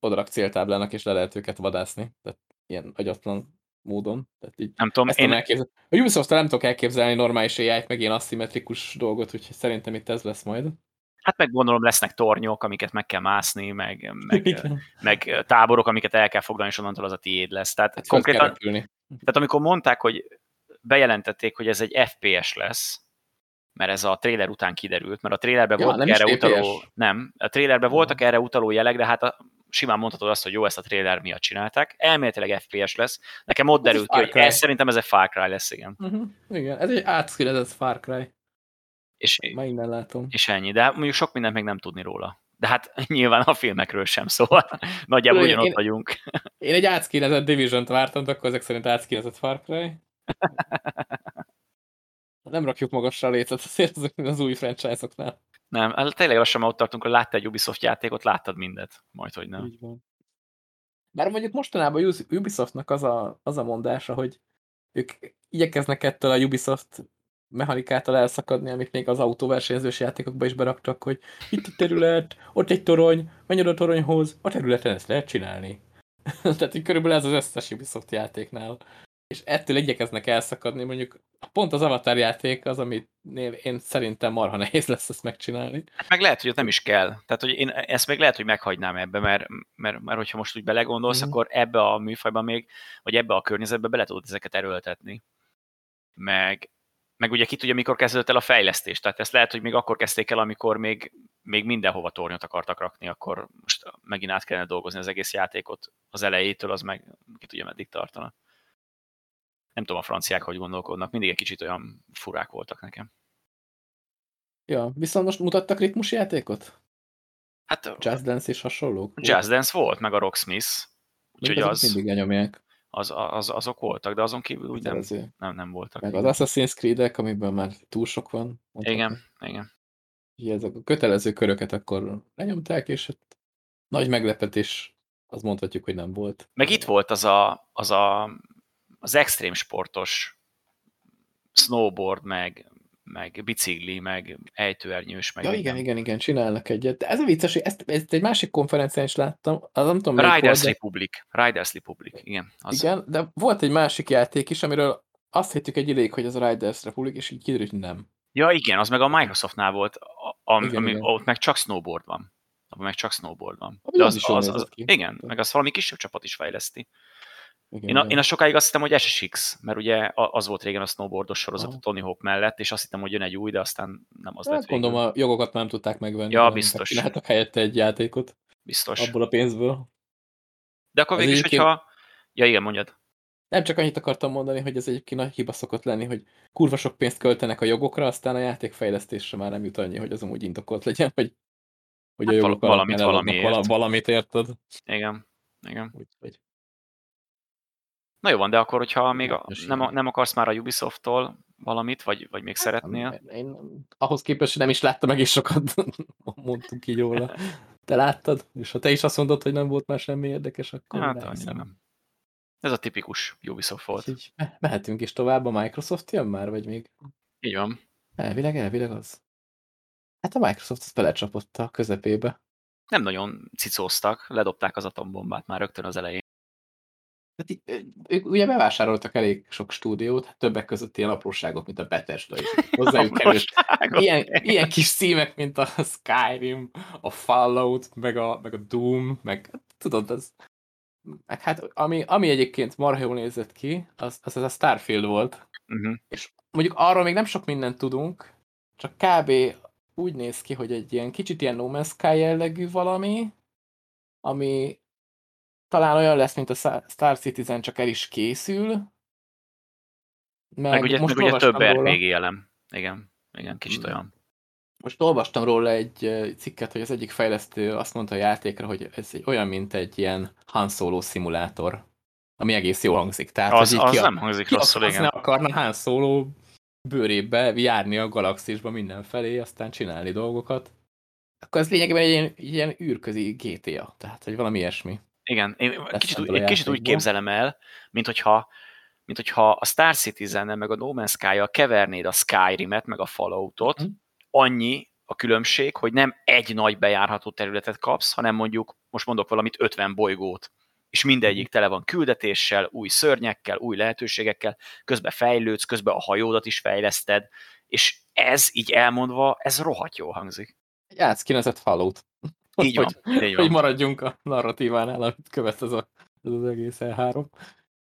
odarak céltáblának, és le lehet őket vadászni. Tehát ilyen agyatlan módon. Tehát így Nem tudom, ezt én, tudom elképzelni. A ubisoft nem tudok elképzelni normális ai meg ilyen aszimmetrikus dolgot, úgyhogy szerintem itt ez lesz majd. hát meg gondolom lesznek tornyok, amiket meg kell mászni, meg, meg, <laughs> Igen. meg táborok, amiket el kell foglalni, és onnantól az a tiéd lesz. Tehát Hát konkrétan, tehát amikor mondták, hogy bejelentették, hogy ez egy FPS lesz, mert ez a trailer után kiderült, mert a trailerben Ja, voltak erre utaló, nem, a trailerben Ja. voltak erre utaló jelek, de hát a, simán mondhatod azt, hogy jó, ezt a trailer miatt csinálták. Elméletileg FPS lesz. Nekem ott Ez derült ki, hogy ez szerintem ez egy Far Cry lesz, igen. Uh-huh. Igen, ez egy átszkülezett Far Cry. És, Már innen látom. és ennyi, de mondjuk sok mindent még nem tudni róla. De hát <laughs> nyilván a filmekről sem, szóval <laughs> nagyjából ugyanott én- vagyunk. Én egy átszkínezett Division-t vártam, de akkor ezek szerint átszkínezett Far Cry. <laughs> Nem rakjuk magasra a lécet azért azok az új franchise-oknál. Nem, hát tényleg lassan már ott tartunk, hogy láttál egy Ubisoft játékot, láttad mindet, majd hogy nem. Így van. Bár mondjuk mostanában Ubisoftnak az a, az a mondása, hogy ők igyekeznek ettől a Ubisoft mechanikától elszakadni, amit még az autóversenyzős játékokba is beraktak, hogy itt a terület, ott egy torony, menj oda a toronyhoz, a területen ezt lehet csinálni. <laughs> Tehát így körülbelül ez az összes Ubisoft játéknál. És ettől igyekeznek elszakadni, mondjuk pont az Avatar játék az, amit én szerintem marha nehéz lesz ezt megcsinálni. Hát meg lehet, hogy ott nem is kell. Tehát, hogy én ezt még lehet, hogy meghagynám ebbe, mert, mert, mert hogyha most úgy belegondolsz, mm. akkor ebbe a műfajban még, vagy ebbe a környezetbe bele tudod ezeket erőltetni. Meg, meg ugye ki tudja, mikor kezdődött el a fejlesztés. Tehát ezt lehet, hogy még akkor kezdték el, amikor még, még mindenhova tornyot akartak rakni, akkor most megint át kellene dolgozni az egész játékot az elejétől, az meg ki tudja, meddig tartana. Nem tudom, a franciák hogy gondolkodnak, mindig egy kicsit olyan furák voltak nekem. Ja, viszont most mutattak ritmusjátékot? Hát Jazz Dance és hasonlók? Jazz Dance volt, meg a Rocksmith, úgyhogy az, mindig elnyomják. az, az, azok voltak, de azon kívül úgy nem, nem, nem voltak. Meg az Assassin's Creed-ek, amiben már túl sok van. mondhatni. Igen, igen. Úgyhogy ezek a kötelező köröket akkor lenyomták, és hát nagy meglepetés, azt mondhatjuk, hogy nem volt. Meg itt volt az a, az, a, az extrém sportos snowboard, meg, meg bicikli, meg ejtőernyős, meg Ja, minden. igen, igen, igen, csinálnak egyet. De ez a vicces, hogy ezt, ezt egy másik konferencián is láttam, az nem tudom, Riders de, Republic. Riders Republic, igen. Az, igen, de volt egy másik játék is, amiről azt hittük egy ideig, hogy az a Riders Republic, és így kiderült, hogy nem. Ja, igen, az meg a Microsoftnál volt, a, a, Igen, ami, igen. ott meg csak snowboard van. Abban meg csak snowboard van. Ami De az az, is az, az, ki. igen, meg az valami kisebb csapat is fejleszti. Igen, Én, a, én a sokáig azt hittem, hogy SSX, mert ugye az volt régen a snowboardos sorozat Aha. a Tony Hawk mellett, és azt hittem, hogy jön egy új, de aztán nem az Hát lett gondolom, végül. a jogokat nem tudták megvenni. Ja, biztos. Csináltak helyette egy játékot Biztos. abból a pénzből. De akkor végül is, hogyha... Ja, igen, mondjad. Nem csak annyit akartam mondani, hogy ez egyébként nagy hiba szokott lenni, hogy kurva sok pénzt költenek a jogokra, aztán a játékfejlesztésre már nem jut annyi, hogy az amúgy indokolt legyen, hogy, hogy Hát a jogok valamit valamiért. vala, valamit, érted? Igen. Igen. Úgyhogy Na jó van, de akkor, hogyha még a, nem, nem akarsz már a Ubisoft-tól valamit, vagy, vagy még szeretnél? én, ahhoz képest hogy nem is láttam meg is sokat, <laughs> mondtunk így róla. Te láttad? És ha te is azt mondod, hogy nem volt már semmi érdekes, akkor Hát nem nem. Ez a tipikus Ubisoft volt. Me- mehetünk is tovább, a Microsoft jön már, vagy még? Így van. Elvileg, elvileg az. Hát a Microsoft az belecsapott a közepébe. Nem nagyon cicóztak, ledobták az atombombát már rögtön az elején. Hát ők ugye bevásároltak elég sok stúdiót, hát többek között ilyen apróságok, mint a Bethesda is. Hozzájuk került ilyen, ilyen kis címek, mint a Skyrim, a Fallout, meg a, meg a Doom, meg hát tudod, az, meg hát ami, ami egyébként marha jól nézett ki, az, az, az a Starfield volt, Uh-huh. és mondjuk arról még nem sok mindent tudunk, csak kb. úgy néz ki, hogy egy ilyen kicsit ilyen No Man's Sky jellegű valami, ami talán olyan lesz, mint a Star Citizen, csak el is készül. Meg, Meg ugye, meg ugye több róla- RPG elem. Igen, igen, kicsit Mm. olyan. Most olvastam róla egy cikket, hogy az egyik fejlesztő azt mondta a játékra, hogy ez egy, olyan, mint egy ilyen Han Solo szimulátor, ami egész jól hangzik. Tehát, Az, az ki, nem hangzik ki rosszul, akarsz, ne igen. akarna Han Solo bőrébe járni a galaxisba mindenfelé, aztán csinálni dolgokat. Akkor ez lényegében egy ilyen, ilyen űrközi GTA, tehát hogy valami ilyesmi. Igen, én kicsit, úgy, kicsit úgy képzelem el, mint hogyha, mint hogyha a Star citizen meg a No Man's Sky-jal kevernéd a Skyrim-et, meg a Falloutot, Mhm. annyi a különbség, hogy nem egy nagy bejárható területet kapsz, hanem mondjuk, most mondok valamit, 50 bolygót. És mindegyik tele van küldetéssel, új szörnyekkel, új lehetőségekkel, közben fejlődsz, közben a hajódat is fejleszted, és ez így elmondva, ez rohadt jól hangzik. Egy átszkinezett Fallout. Így van, hogy, így hogy van. maradjunk a narratívánál, amit követ ez, a, ez az egész E3.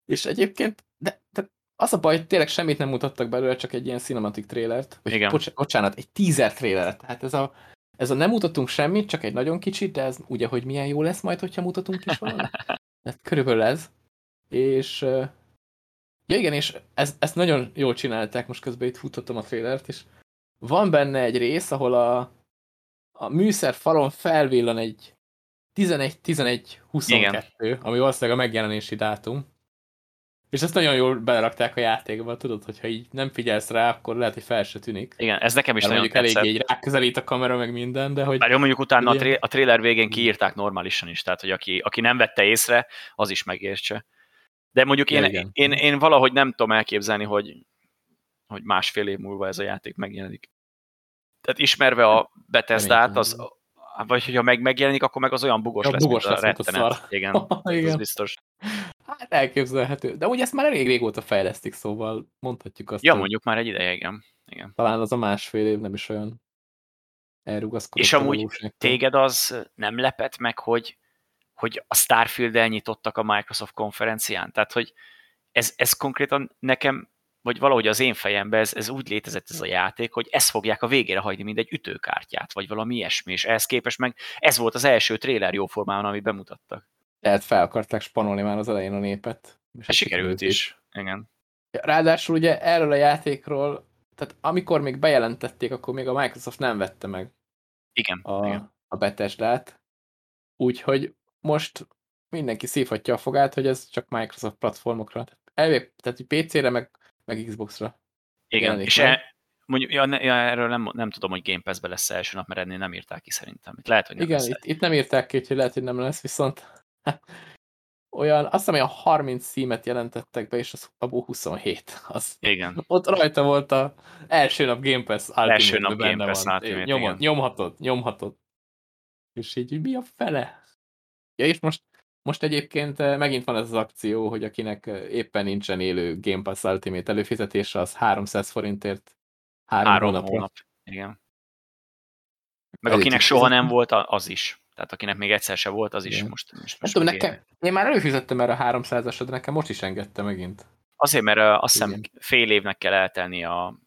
És egyébként, de, de az a baj, hogy tényleg semmit nem mutattak belőle, csak egy ilyen cinematic trailert. Vagy Igen. Bocs, bocsánat, egy teaser trailert. Tehát ez a, ez a nem mutatunk semmit, csak egy nagyon kicsit, de ez ugye, hogy milyen jó lesz majd, hogyha mutatunk is valamit. <laughs> Ez körülbelül ez. És ja igen, és ez, ezt nagyon jól csinálták, most közben itt futottam a trailert, és van benne egy rész, ahol a, a műszer falon felvillan egy 11-11-22, ami valószínűleg a megjelenési dátum. És ezt nagyon jól belerakták a játékba, tudod, hogyha így nem figyelsz rá, akkor lehet, hogy fel se tűnik. Igen, ez nekem is Mert nagyon mondjuk eléggé így ráközelít a kamera, meg minden, de hogy Bár jó, mondjuk utána a, Ugye? tré- a trailer végén kiírták normálisan is, tehát hogy aki, aki nem vette észre, az is megértse. De mondjuk én, igen. én, én valahogy nem tudom elképzelni, hogy, hogy másfél év múlva ez a játék megjelenik. Tehát ismerve a Bethesda-t, az, vagy hogyha meg megjelenik, akkor meg az olyan bugos Ja, lesz, bugos mint a lesz, a rettenet. szar. Igen, <laughs> igen. biztos. Hát elképzelhető. De ugye ezt már elég régóta fejlesztik, szóval mondhatjuk azt, Ja, hogy mondjuk már egy ideje, igen. igen. talán az a másfél év nem is olyan elrugaszkodott És a amúgy. Téged az nem lepett meg, hogy, hogy a Starfield-el nyitottak a Microsoft konferencián? Tehát, hogy ez, ez konkrétan nekem, vagy valahogy az én fejemben ez, ez úgy létezett ez a játék, hogy ezt fogják a végére hagyni, mint egy ütőkártyát, vagy valami ilyesmi, és ehhez képest meg ez volt az első trailer jóformában, amit bemutattak. Lehet fel akarták spanolni már az elején a népet. És Ez sikerült is. Igen. Ráadásul ugye erről a játékról, tehát amikor még bejelentették, akkor még a Microsoft nem vette meg Igen. a, igen. a Bethesda-t. Úgyhogy most mindenki szívhatja a fogát, hogy ez csak Microsoft platformokra. Elvég, tehát PC-re, meg, meg Xbox-ra. Igen. jelenik És e, mondjuk, ja, ne, ja, erről nem, nem tudom, hogy Game Pass-be lesz első nap, mert ennél nem írták ki szerintem. Itt lehet, hogy nem Igen, lesz. itt, itt nem írták ki, hogy lehet, hogy nem lesz, viszont <laughs> olyan, azt hiszem, olyan 30 címet jelentettek be, és az abból 27. Az, Igen. ott rajta volt a első nap Game Pass Ultimate Első nap Game Pass van. Ultimate, Nyomod, igen. nyomhatod, nyomhatod. És így, mi a fele? Ja, és most, most egyébként eh, megint van ez az akció, hogy akinek eh, éppen nincsen élő Game Pass Ultimate előfizetése, az 300 forintért három, Három hónapra. hónap. Igen. Meg Elég akinek soha nem volt, az is. Tehát akinek még egyszer se volt, az is Igen. most. most, most tudom, nekem, én már előfizettem erre a 300-asra, de nekem most is engedte megint. Azért, mert uh, azt hiszem fél évnek kell eltelni a,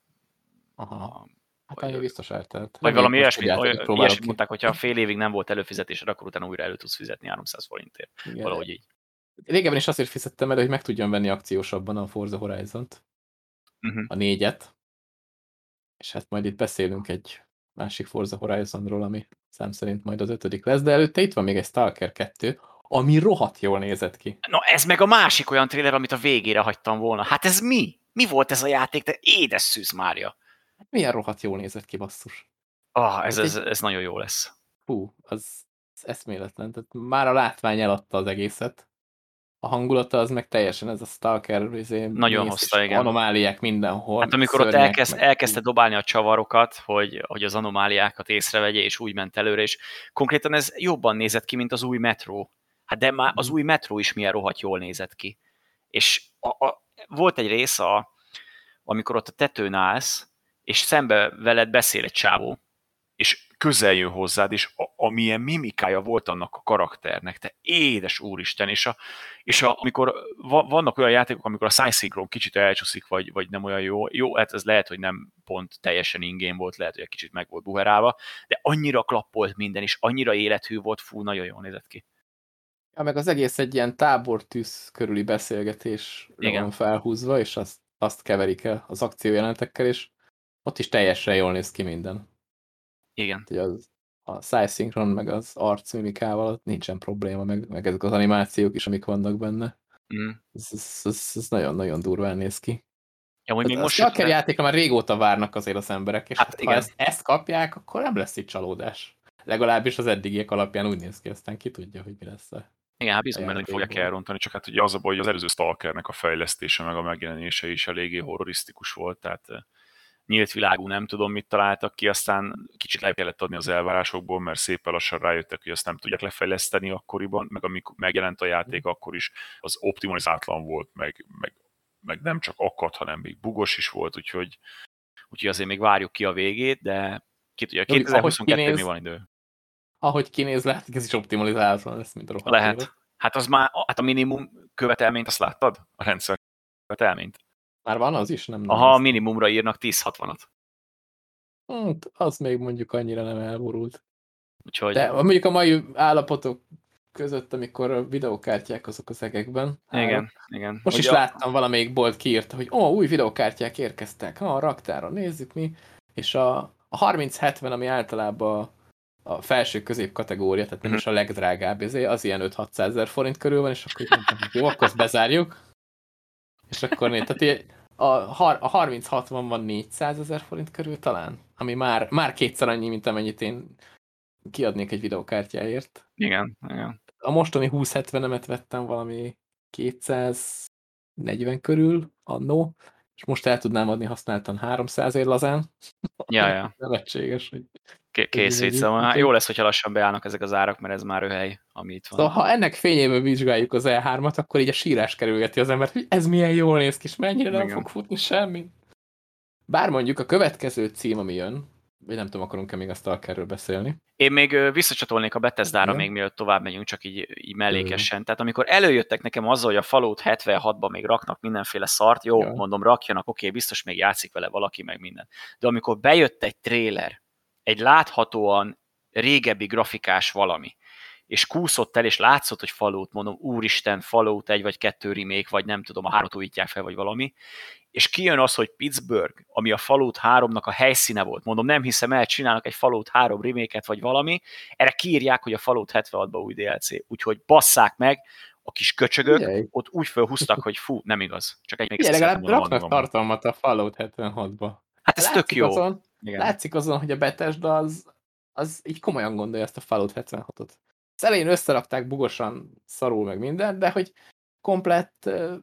Aha. a Hát annyi biztos eltelt. vagy valami most ilyesmi, egy játékot olyan, ilyesmit mondták, hogyha fél évig nem volt előfizetésed, akkor utána újra elő tudsz fizetni 300 forintért. Igen, Valahogy így. régebben is azért fizettem el, hogy meg tudjam venni akciósabban a Forza Horizon-t, Uh-huh. a négyet, és hát majd itt beszélünk egy másik Forza Horizonról, ami szám szerint majd az ötödik lesz, de előtte itt van még egy Stalker 2, ami rohadt jól nézett ki. Na ez meg a másik olyan trailer, amit a végére hagytam volna. Hát ez mi? Mi volt ez a játék? Te édes szűz Mária. Milyen rohadt jól nézett ki, basszus. Ah, ez, Hát ez, ez nagyon jó lesz. Hú, az, az eszméletlen. Tehát már a látvány eladta az egészet. A hangulata az meg teljesen ez a Stalker izé, Nagyon hozta, igen. Anomáliák mindenhol. Hát amikor ott elkezd, meg- elkezdte dobálni a csavarokat, hogy, hogy az anomáliákat észrevegye, és úgy ment előre, és konkrétan ez jobban nézett ki, mint az új metró. Hát de már az új metró is milyen rohadt jól nézett ki. És a, a, volt egy rész, a, amikor ott a tetőn állsz, és szembe veled beszél egy csávó, és közel jön hozzád, és a, amilyen mimikája volt annak a karakternek, te édes úristen, és, a, és a, amikor va, vannak olyan játékok, amikor a sightseeing kicsit elcsúszik, vagy, vagy nem olyan jó, jó, hát ez lehet, hogy nem pont teljesen ingén volt, lehet, hogy egy kicsit meg volt buherálva, de annyira klappolt minden, és annyira élethű volt, fú, nagyon jól nézett ki. Ja, meg az egész egy ilyen tábortűz körüli beszélgetés van felhúzva, és azt, azt keverik el az akciójelentekkel, és ott is teljesen jól néz ki minden. Igen. Hogy az, a szájszinkron, meg az arcmimikával ott nincsen probléma, meg, meg ezek az animációk is, amik vannak benne. Mm. Ez, nagyon-nagyon durván néz ki. Ja, hogy még Hát a most le- játékra már régóta várnak azért az emberek, és Hát hát, ha ezt, ezt kapják, akkor nem lesz itt csalódás. Legalábbis az eddigiek alapján úgy néz ki, aztán ki tudja, hogy mi lesz. a- Igen, hát a benne, hogy fogják elrontani, csak hát ugye az a baj, hogy az előző Stalkernek a fejlesztése meg a megjelenése is eléggé horrorisztikus volt, tehát eh, nyílt világú nem tudom mit találtak ki, aztán kicsit le kellett adni az elvárásokból, mert szépen lassan rájöttek, hogy azt nem tudják lefejleszteni akkoriban, meg amikor megjelent a játék, akkor is az optimalizátlan volt, meg, meg, meg nem csak akadt, hanem még bugos is volt, úgyhogy úgyhogy azért még várjuk ki a végét, de ki tudja, Robi, ahogy 2022 még kinéz- van idő. Ahogy kinéz, lehet, ez is optimalizálva lesz, mint a rohadt Lehet. élet. Hát az már, hát a minimum követelményt azt láttad? A rendszer követelményt? Már van az is? Nem, nem Aha, a néztem. minimumra írnak 1060-at. Hát, az még mondjuk annyira nem elborult. Úgyhogy De mondjuk a mai állapotok között, amikor a videókártyák azok az egekben. állnak. igen, igen. Most is a- láttam valamelyik bolt kiírta, hogy ó, új videókártyák érkeztek, ha a raktáron nézzük mi, és a, a 3070, ami általában a, felső közép kategória, tehát nem Mhm. is a legdrágább, ezért az ilyen 5-600 ezer forint körül van, és akkor mondtam, hogy jó, akkor azt bezárjuk. És akkor né, tehát a, har- a 3060 van 400 ezer forint körül talán, ami már, már kétszer annyi, mint amennyit én kiadnék egy videókártyáért Igen, igen. a mostani 2070-emet vettem valami 240 körül annó, és most el tudnám adni használtan 300 ér lazán. Ja, ja. <laughs> Nevetséges, hogy... Ké- Kész vicc. Szóval hát jó lesz, hogyha lassan beállnak ezek az árak, mert ez már röhely, ami itt van. Szóval, ha ennek fényében vizsgáljuk az E3-at, akkor így a sírás kerülgeti az embert, hogy ez milyen jól néz ki, és mennyire nem Igen. fog futni semmi. Bár mondjuk a következő cím, ami jön, vagy nem tudom, akarunk-e még a Stalkerről beszélni. Én még visszacsatolnék a Bethesda-ra, Igen. még mielőtt tovább megyünk, csak így, így mellékesen. Tehát amikor előjöttek nekem azzal, hogy a Fallout 76-ban még raknak mindenféle szart, jó, Ja. mondom, rakjanak, oké, biztos még játszik vele valaki, meg minden. De amikor bejött egy tréler, egy láthatóan régebbi grafikás valami, és kúszott el, és látszott, hogy Fallout, mondom, úristen, Fallout 1 vagy 2 remake, vagy nem tudom, a hármat újítják fel, vagy valami, és kijön az, hogy Pittsburgh, ami a Fallout 3-nak a helyszíne volt, mondom, nem hiszem el, csinálnak egy Fallout 3 remake vagy valami, erre kiírják, hogy a Fallout 76-ba új DLC, úgyhogy basszák meg, a kis köcsögök, Figyelj. ott úgy fölhúztak, hogy fú, nem igaz. Csak egy még ezt legalább raknak tartalmat a Fallout 76-ba. Hát ez tök Látszik jó. Azon, Igen. Látszik azon, hogy a Bethesda az, az így komolyan gondolja ezt a Fallout 76-ot. Az elején összerakták bugosan, szarul meg minden, de hogy komplett uh,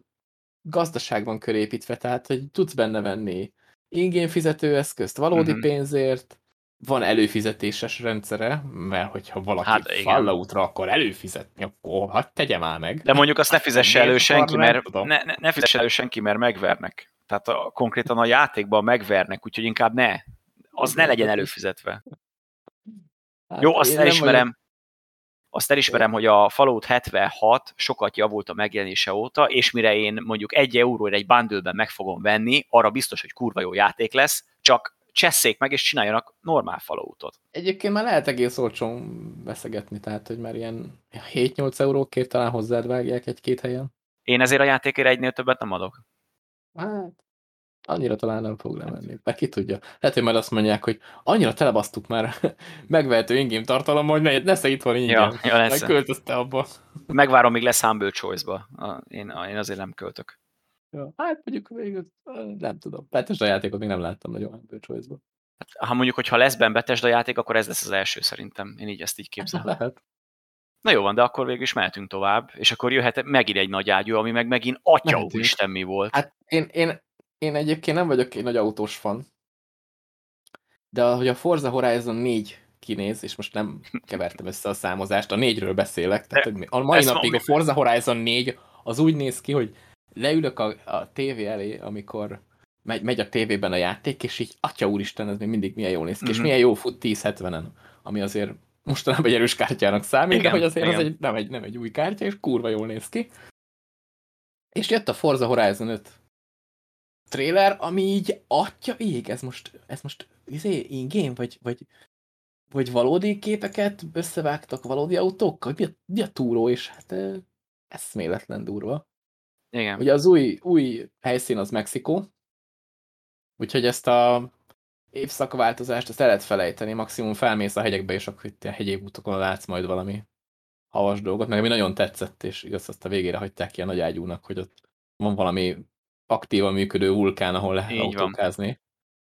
gazdaság van körépítve, tehát hogy tudsz benne venni ingén fizetőeszközt valódi Mhm. pénzért, van előfizetéses rendszere, mert hogyha valaki Hát hát. Falloutra akar előfizetni, akkor hát tegye már meg. De mondjuk azt ne fizesse elő senki, mert ne, ne, ne fizesse elő senki, mert megvernek. Tehát a, konkrétan a játékban megvernek, úgyhogy inkább ne. Az ne legyen <laughs> előfizetve. Hát Jó, azt elismerem, azt elismerem, hogy a Fallout 76 sokat javult a megjelenése óta, és mire én mondjuk egy euróért egy bundle meg fogom venni, arra biztos, hogy kurva jó játék lesz, csak, csesszék meg, és csináljanak normál falautot. Egyébként már lehet egész olcsón veszegetni, tehát hogy már ilyen 7-8 eurókért talán hozzád vágják egy-két helyen. Én ezért a játékért egynél többet nem adok. Hát, annyira talán nem fog lemenni. De ki tudja. Lehet, hogy majd azt mondják, hogy annyira telebasztuk már <laughs> megvehető ingame tartalom, hogy ne, ne itt van ingyen. Ja, ja lesz. Költözte abba. Megvárom, még lesz Humble Choice-ba. Én, én azért nem költök. Ja, hát mondjuk még nem tudom. Bethesda játékot még nem láttam nagyon Humble Choice-ba. Hát, ha mondjuk, hogy ha lesz benne Bethesda játék, akkor ez lesz az első szerintem. Én így ezt így képzelem. <laughs> Lehet. Na jó van, de akkor végül is mehetünk tovább, és akkor jöhet megint egy nagy ágyú, ami meg megint atya Isten mi volt. Hát én, én, én egyébként nem vagyok egy nagy autós fan, de hogy a Forza Horizon 4 kinéz, és most nem kevertem össze a számozást, a négyről beszélek, tehát a mai napig a Forza Horizon 4 az úgy néz ki, hogy leülök a, a tévé elé, amikor megy, megy a tévében a játék, és így, atya úristen, ez még mindig milyen jól néz ki, mm-hmm. és mhm. milyen jó fut 1070-en, ami azért mostanában egy erős kártyának számít, igen, de hogy azért igen. az egy, nem, egy, nem egy új kártya, és kurva jól néz ki. És jött a Forza Horizon 5 trailer, ami így, atya ég, ez most, ez most izé, in-game, vagy, vagy, vagy valódi képeket összevágtak valódi autókkal? Mi a, mi a túró, és hát eszméletlen durva. Igen. Ugye az új, új helyszín az Mexikó, úgyhogy ezt a évszakváltozást ezt el lehet felejteni, maximum felmész a hegyekbe, és akkor itt a hegyi útokon látsz majd valami havas dolgot, meg ami nagyon tetszett, és igaz, azt a végére hagyták ki a nagy ágyúnak, hogy ott van valami aktívan működő vulkán, ahol lehet autókázni.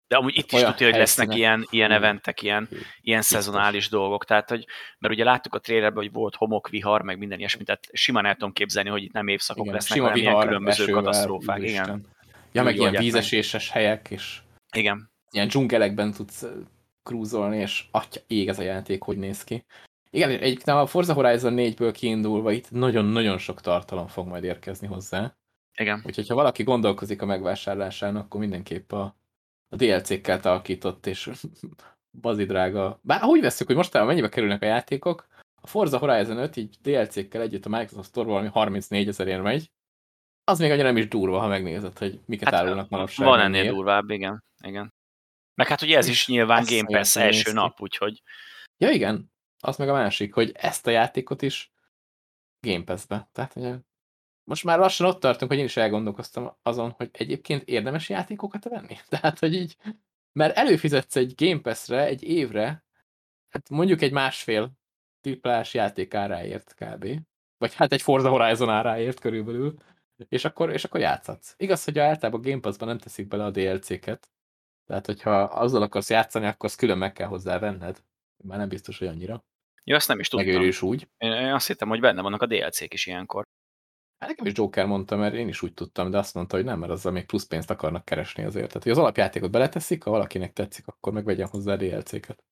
De amúgy itt is tudja, hogy lesznek ilyen, ilyen eventek, ilyen, ilyen szezonális dolgok. Tehát, hogy, mert ugye láttuk a trailerben, hogy volt homokvihar, meg minden ilyesmi, tehát simán el tudom képzelni, hogy itt nem évszakok igen, lesznek, hanem vihar, ilyen különböző esővel, katasztrófák. Igen. Ja, meg ilyen vízeséses helyek, és igen. ilyen dzsungelekben tudsz krúzolni, és atya, ég ez a játék, hogy néz ki. Igen, egyébként a Forza Horizon 4-ből kiindulva itt nagyon-nagyon sok tartalom fog majd érkezni hozzá. Igen. Úgyhogy ha valaki gondolkozik a megvásárlásán, akkor mindenképp a, a DLC-kkel talkított és <laughs> bazi drága. Bár úgy veszük, hogy mostanában mennyibe kerülnek a játékok, a Forza Horizon 5 így DLC-kkel együtt a Microsoft Store valami 34 ezerért megy, az még annyira nem is durva, ha megnézed, hogy miket hát, árulnak manapság. Van ennél durvább, igen. igen. Meg hát ugye ez is nyilván Game Pass első nap, úgyhogy... Ja igen, az meg a másik, hogy ezt a játékot is Game Pass-be. Tehát ugye most már lassan ott tartunk, hogy én is elgondolkoztam azon, hogy egyébként érdemes játékokat venni. <laughs> Tehát, hogy így, mert előfizetsz egy Game Pass-re egy évre, hát mondjuk egy másfél triplás játék áráért kb. Vagy hát egy Forza Horizon áráért körülbelül, és akkor, és akkor játszhatsz. Igaz, hogy általában a Game Pass-ban nem teszik bele a DLC-ket, tehát hogyha azzal akarsz játszani, akkor azt külön meg kell hozzá venned. Már nem biztos, hogy annyira. Ja, azt nem is tudtam. Megőrős úgy. Én azt hittem, hogy benne vannak a DLC-k is ilyenkor. Hát nekem is Joker mondta, mert én is úgy tudtam, de azt mondta, hogy nem, mert azzal még plusz pénzt akarnak keresni azért. Tehát, hogy az alapjátékot beleteszik, ha valakinek tetszik, akkor megvegyen hozzá DLC-ket.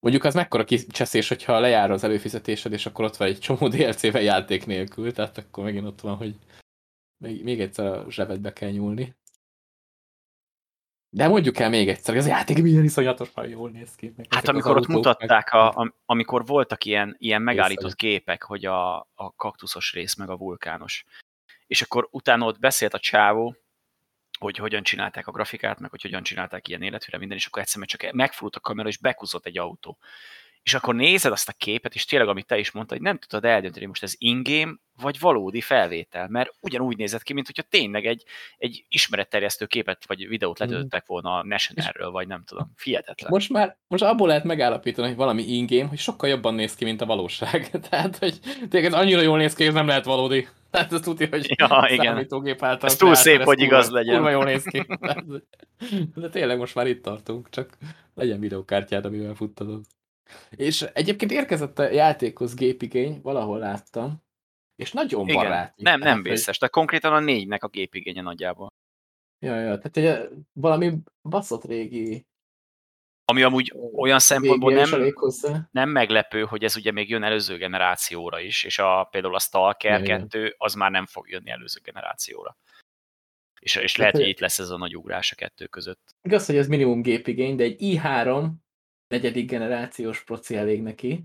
Mondjuk az mekkora kicseszés, hogyha lejár az előfizetésed, és akkor ott van egy csomó DLC-vel játék nélkül, tehát akkor megint ott van, hogy még, még egyszer a zsebedbe kell nyúlni. De mondjuk el még egyszer, hogy az játék milyen iszonyatosan jól néz ki. Hát amikor ott mutatták, meg... a, amikor voltak ilyen, ilyen megállított képek, hogy a, a kaktuszos rész meg a vulkános. És akkor utána ott beszélt a csávó, hogy hogyan csinálták a grafikát, meg hogy hogyan csinálták ilyen életűre minden, és akkor egyszerűen csak megfordult a kamera, és bekúzott egy autó és akkor nézed azt a képet, és tényleg, amit te is mondtad, hogy nem tudod eldönteni, most ez ingame vagy valódi felvétel, mert ugyanúgy nézett ki, mint hogyha tényleg egy, egy ismeretterjesztő képet vagy videót mhm. letöltöttek volna a Nationalről, vagy nem tudom, fihetetlen. Most már most abból lehet megállapítani, hogy valami ingame, hogy sokkal jobban néz ki, mint a valóság. <laughs> Tehát, hogy tényleg ez annyira jól néz ki, hogy nem lehet valódi. Tehát ez tudja, hogy ja, igen. számítógép által. Ez túl szép, hogy igaz kurva, legyen. Kurva jól néz ki. <laughs> De tényleg most már itt tartunk, csak legyen videókártyád, amivel futtatod. És egyébként érkezett a játékhoz gépigény, valahol láttam, és nagyon Igen. barát. Nem, nem vészes, tehát konkrétan a négynek a gépigénye nagyjából. Ja, ja, tehát ugye valami baszott régi ami amúgy olyan szempontból nem, nem meglepő, hogy ez ugye még jön előző generációra is, és a, például a Stalker ja, 2 az már nem fog jönni előző generációra. És, és lehet, hogy itt lesz ez a nagy ugrás a kettő között. Igaz, hogy ez minimum gépigény, de egy i3 negyedik generációs proci elég neki,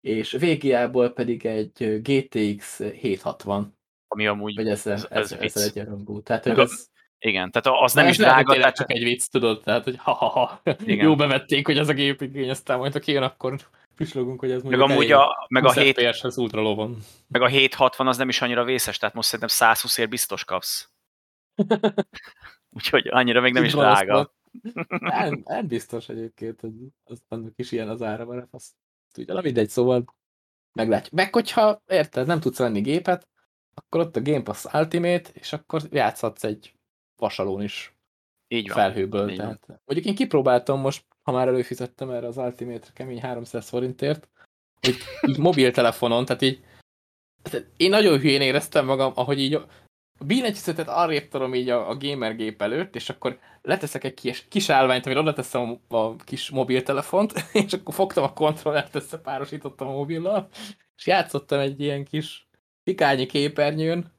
és VGA-ból pedig egy GTX 760. Ami amúgy vagy ezzel, ez, ez, ez, ez egyenrangú. Tehát, hogy ez... Igen, tehát az nem is drága, tehát csak egy vicc, tudod, tehát, hogy ha-ha-ha, jó bevették, hogy ez a gépigény, aztán majd ha kijön, akkor pislogunk, hogy ez meg amúgy a, meg a 20 7 FPS-hez ultra lovon. meg a 760 az nem is annyira vészes, tehát most szerintem 120 ér biztos kapsz. <laughs> Úgyhogy annyira még nem is drága. Nem, nem biztos egyébként, hogy az, annak is ilyen az ára, mert azt tudja, mindegy, szóval meglátjuk. Meg hogyha, érted, nem tudsz venni gépet, akkor ott a Game Pass Ultimate, és akkor játszhatsz egy vasalón is Így van. felhőből. így van. tehát. Mondjuk én kipróbáltam most, ha már előfizettem erre az Ultimate-re kemény 300 forintért, hogy így mobiltelefonon, tehát így én nagyon hülyén éreztem magam, ahogy így a billentyűzetet arrébb tolom így a, a gamer gép előtt, és akkor leteszek egy kis, kis állványt, amire oda teszem a, a kis mobiltelefont, <laughs> és akkor fogtam a kontrollert, összepárosítottam a mobillal, és játszottam egy ilyen kis pikányi képernyőn,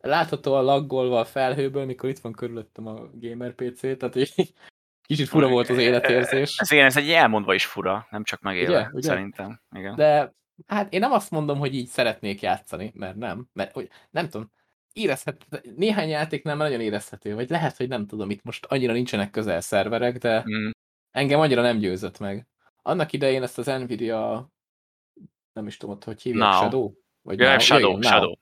láthatóan laggolva a felhőből, mikor itt van körülöttem a gamer PC, tehát így <laughs> kicsit fura volt az életérzés. Ez, igen, ez egy elmondva is fura, nem csak megélve, Ugye? Ugye? szerintem. Igen. De hát én nem azt mondom, hogy így szeretnék játszani, mert nem. Mert hogy, nem tudom, érezhető, néhány játéknál már nagyon érezhető, vagy lehet, hogy nem tudom, itt most annyira nincsenek közel szerverek, de Mm. engem annyira nem győzött meg. Annak idején ezt az Nvidia, nem is tudom, ott, hogy hívják, Now. Shadow? Vagy Now? Shadow, Now. Shadow.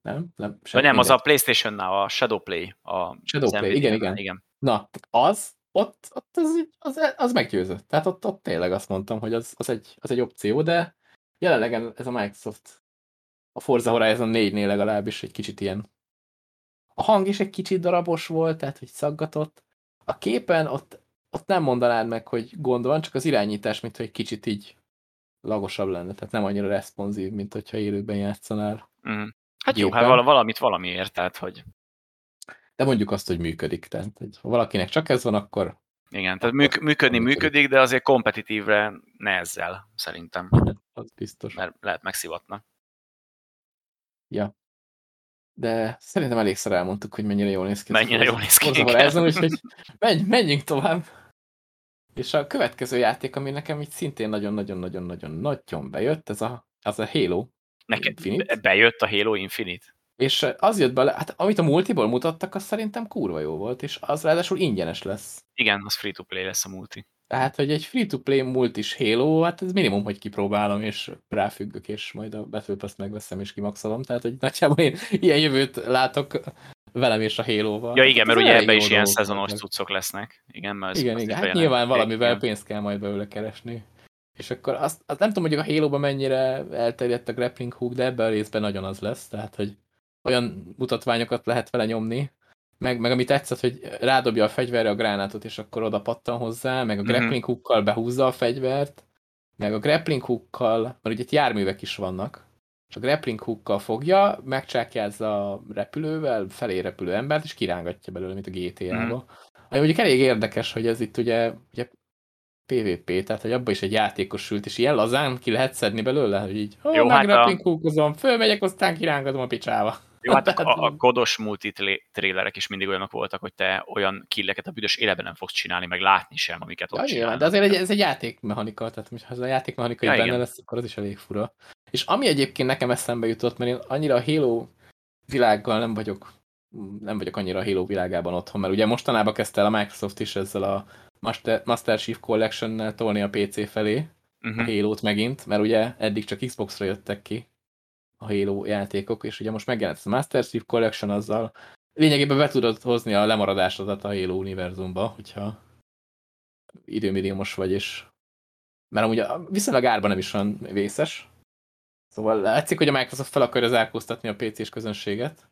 Nem? nem, Vagy nem, az a mindegy. PlayStation Now, a Shadow Play. A Shadow Play, igen, igen. igen. Na, az, ott, ott az, az, az meggyőzött. Tehát ott, ott tényleg azt mondtam, hogy az, az, egy, az egy opció, de jelenleg ez a Microsoft a Forza Horizon 4-nél legalábbis egy kicsit ilyen. A hang is egy kicsit darabos volt, tehát hogy szaggatott. A képen ott, ott nem mondanád meg, hogy gond van, csak az irányítás, mint hogy egy kicsit így lagosabb lenne, tehát nem annyira responsív, mint hogyha élőben játszanál. Mm. Hát jó, Gépen. hát vala- valamit valamiért, tehát hogy De mondjuk azt, hogy működik. Tehát, hogy ha valakinek csak ez van, akkor igen, tehát műk- működni működik. működik, de azért kompetitívre ne ezzel, szerintem, az biztos. mert lehet megszivatnak. Ja. De szerintem elégszer elmondtuk, hogy mennyire jól néz ki. Mennyire jól néz ki. Horizon, úgyhogy <laughs> menj, menjünk tovább. És a következő játék, ami nekem így szintén nagyon-nagyon-nagyon-nagyon nagyon bejött, ez a, az a Halo. Neked Infinite? be- bejött a Halo Infinite? És az jött bele, hát amit a multiból mutattak, az szerintem kurva jó volt, és az ráadásul ingyenes lesz. Igen, az free-to-play lesz a multi. Tehát, hogy egy free-to-play multis Halo, hát ez minimum, hogy kipróbálom, és ráfüggök, és majd a Battle Pass-t megveszem, és kimaxolom. Tehát, hogy nagyjából én ilyen jövőt látok velem és a Halo-val. Ja igen, Hát mert ugye elég ebbe jó is ilyen szezonos cuccok lesznek. Igen, mert az, Igen, azt igen. is Hát nyilván valamivel igen. pénzt kell majd belőle keresni. És akkor azt, azt nem tudom, hogy a Halo-ban mennyire elterjedt a grappling hook, de ebben a részben nagyon az lesz. Tehát, hogy olyan mutatványokat lehet vele nyomni, meg, meg ami tetszett, hogy rádobja a fegyverre a gránátot, és akkor oda pattan hozzá, meg a Mhm. grappling hookkal behúzza a fegyvert, meg a grappling hookkal, mert ugye itt járművek is vannak, és a grappling hookkal fogja, megcsákjázza a repülővel, felé repülő embert, és kirángatja belőle, mint a GTA-ba. Mhm. Ami mondjuk elég érdekes, hogy ez itt ugye, ugye PvP, tehát hogy abban is egy játékos ült, és ilyen lazán ki lehet szedni belőle, hogy így, ó, Jó, meg hát a- grappling hookozom, fölmegyek, aztán kirángatom a picsába. Jó, hát a, a godos multi trélerek is mindig olyanok voltak, hogy te olyan killeket a büdös életben nem fogsz csinálni, meg látni sem, amiket ott Ja, csinálnak. de azért egy, ez egy játékmechanika, tehát ha ez a játékmechanika Ja, benne igen. lesz, akkor az is elég fura. És ami egyébként nekem eszembe jutott, mert én annyira a Halo világgal nem vagyok, nem vagyok annyira a Halo világában otthon, mert ugye mostanában kezdte el a Microsoft is ezzel a Master, Master Chief Collection-nel tolni a PC felé, a Uh-huh. Halo-t megint, mert ugye eddig csak Xbox-ra jöttek ki a Halo játékok, és ugye most megjelent ez a Master Chief Collection azzal, lényegében be tudod hozni a lemaradásodat a Halo univerzumba, hogyha időmilliómos vagy, és mert amúgy viszonylag árban nem is olyan vészes. Szóval látszik, hogy a Microsoft fel akarja zárkóztatni a PC-s közönséget.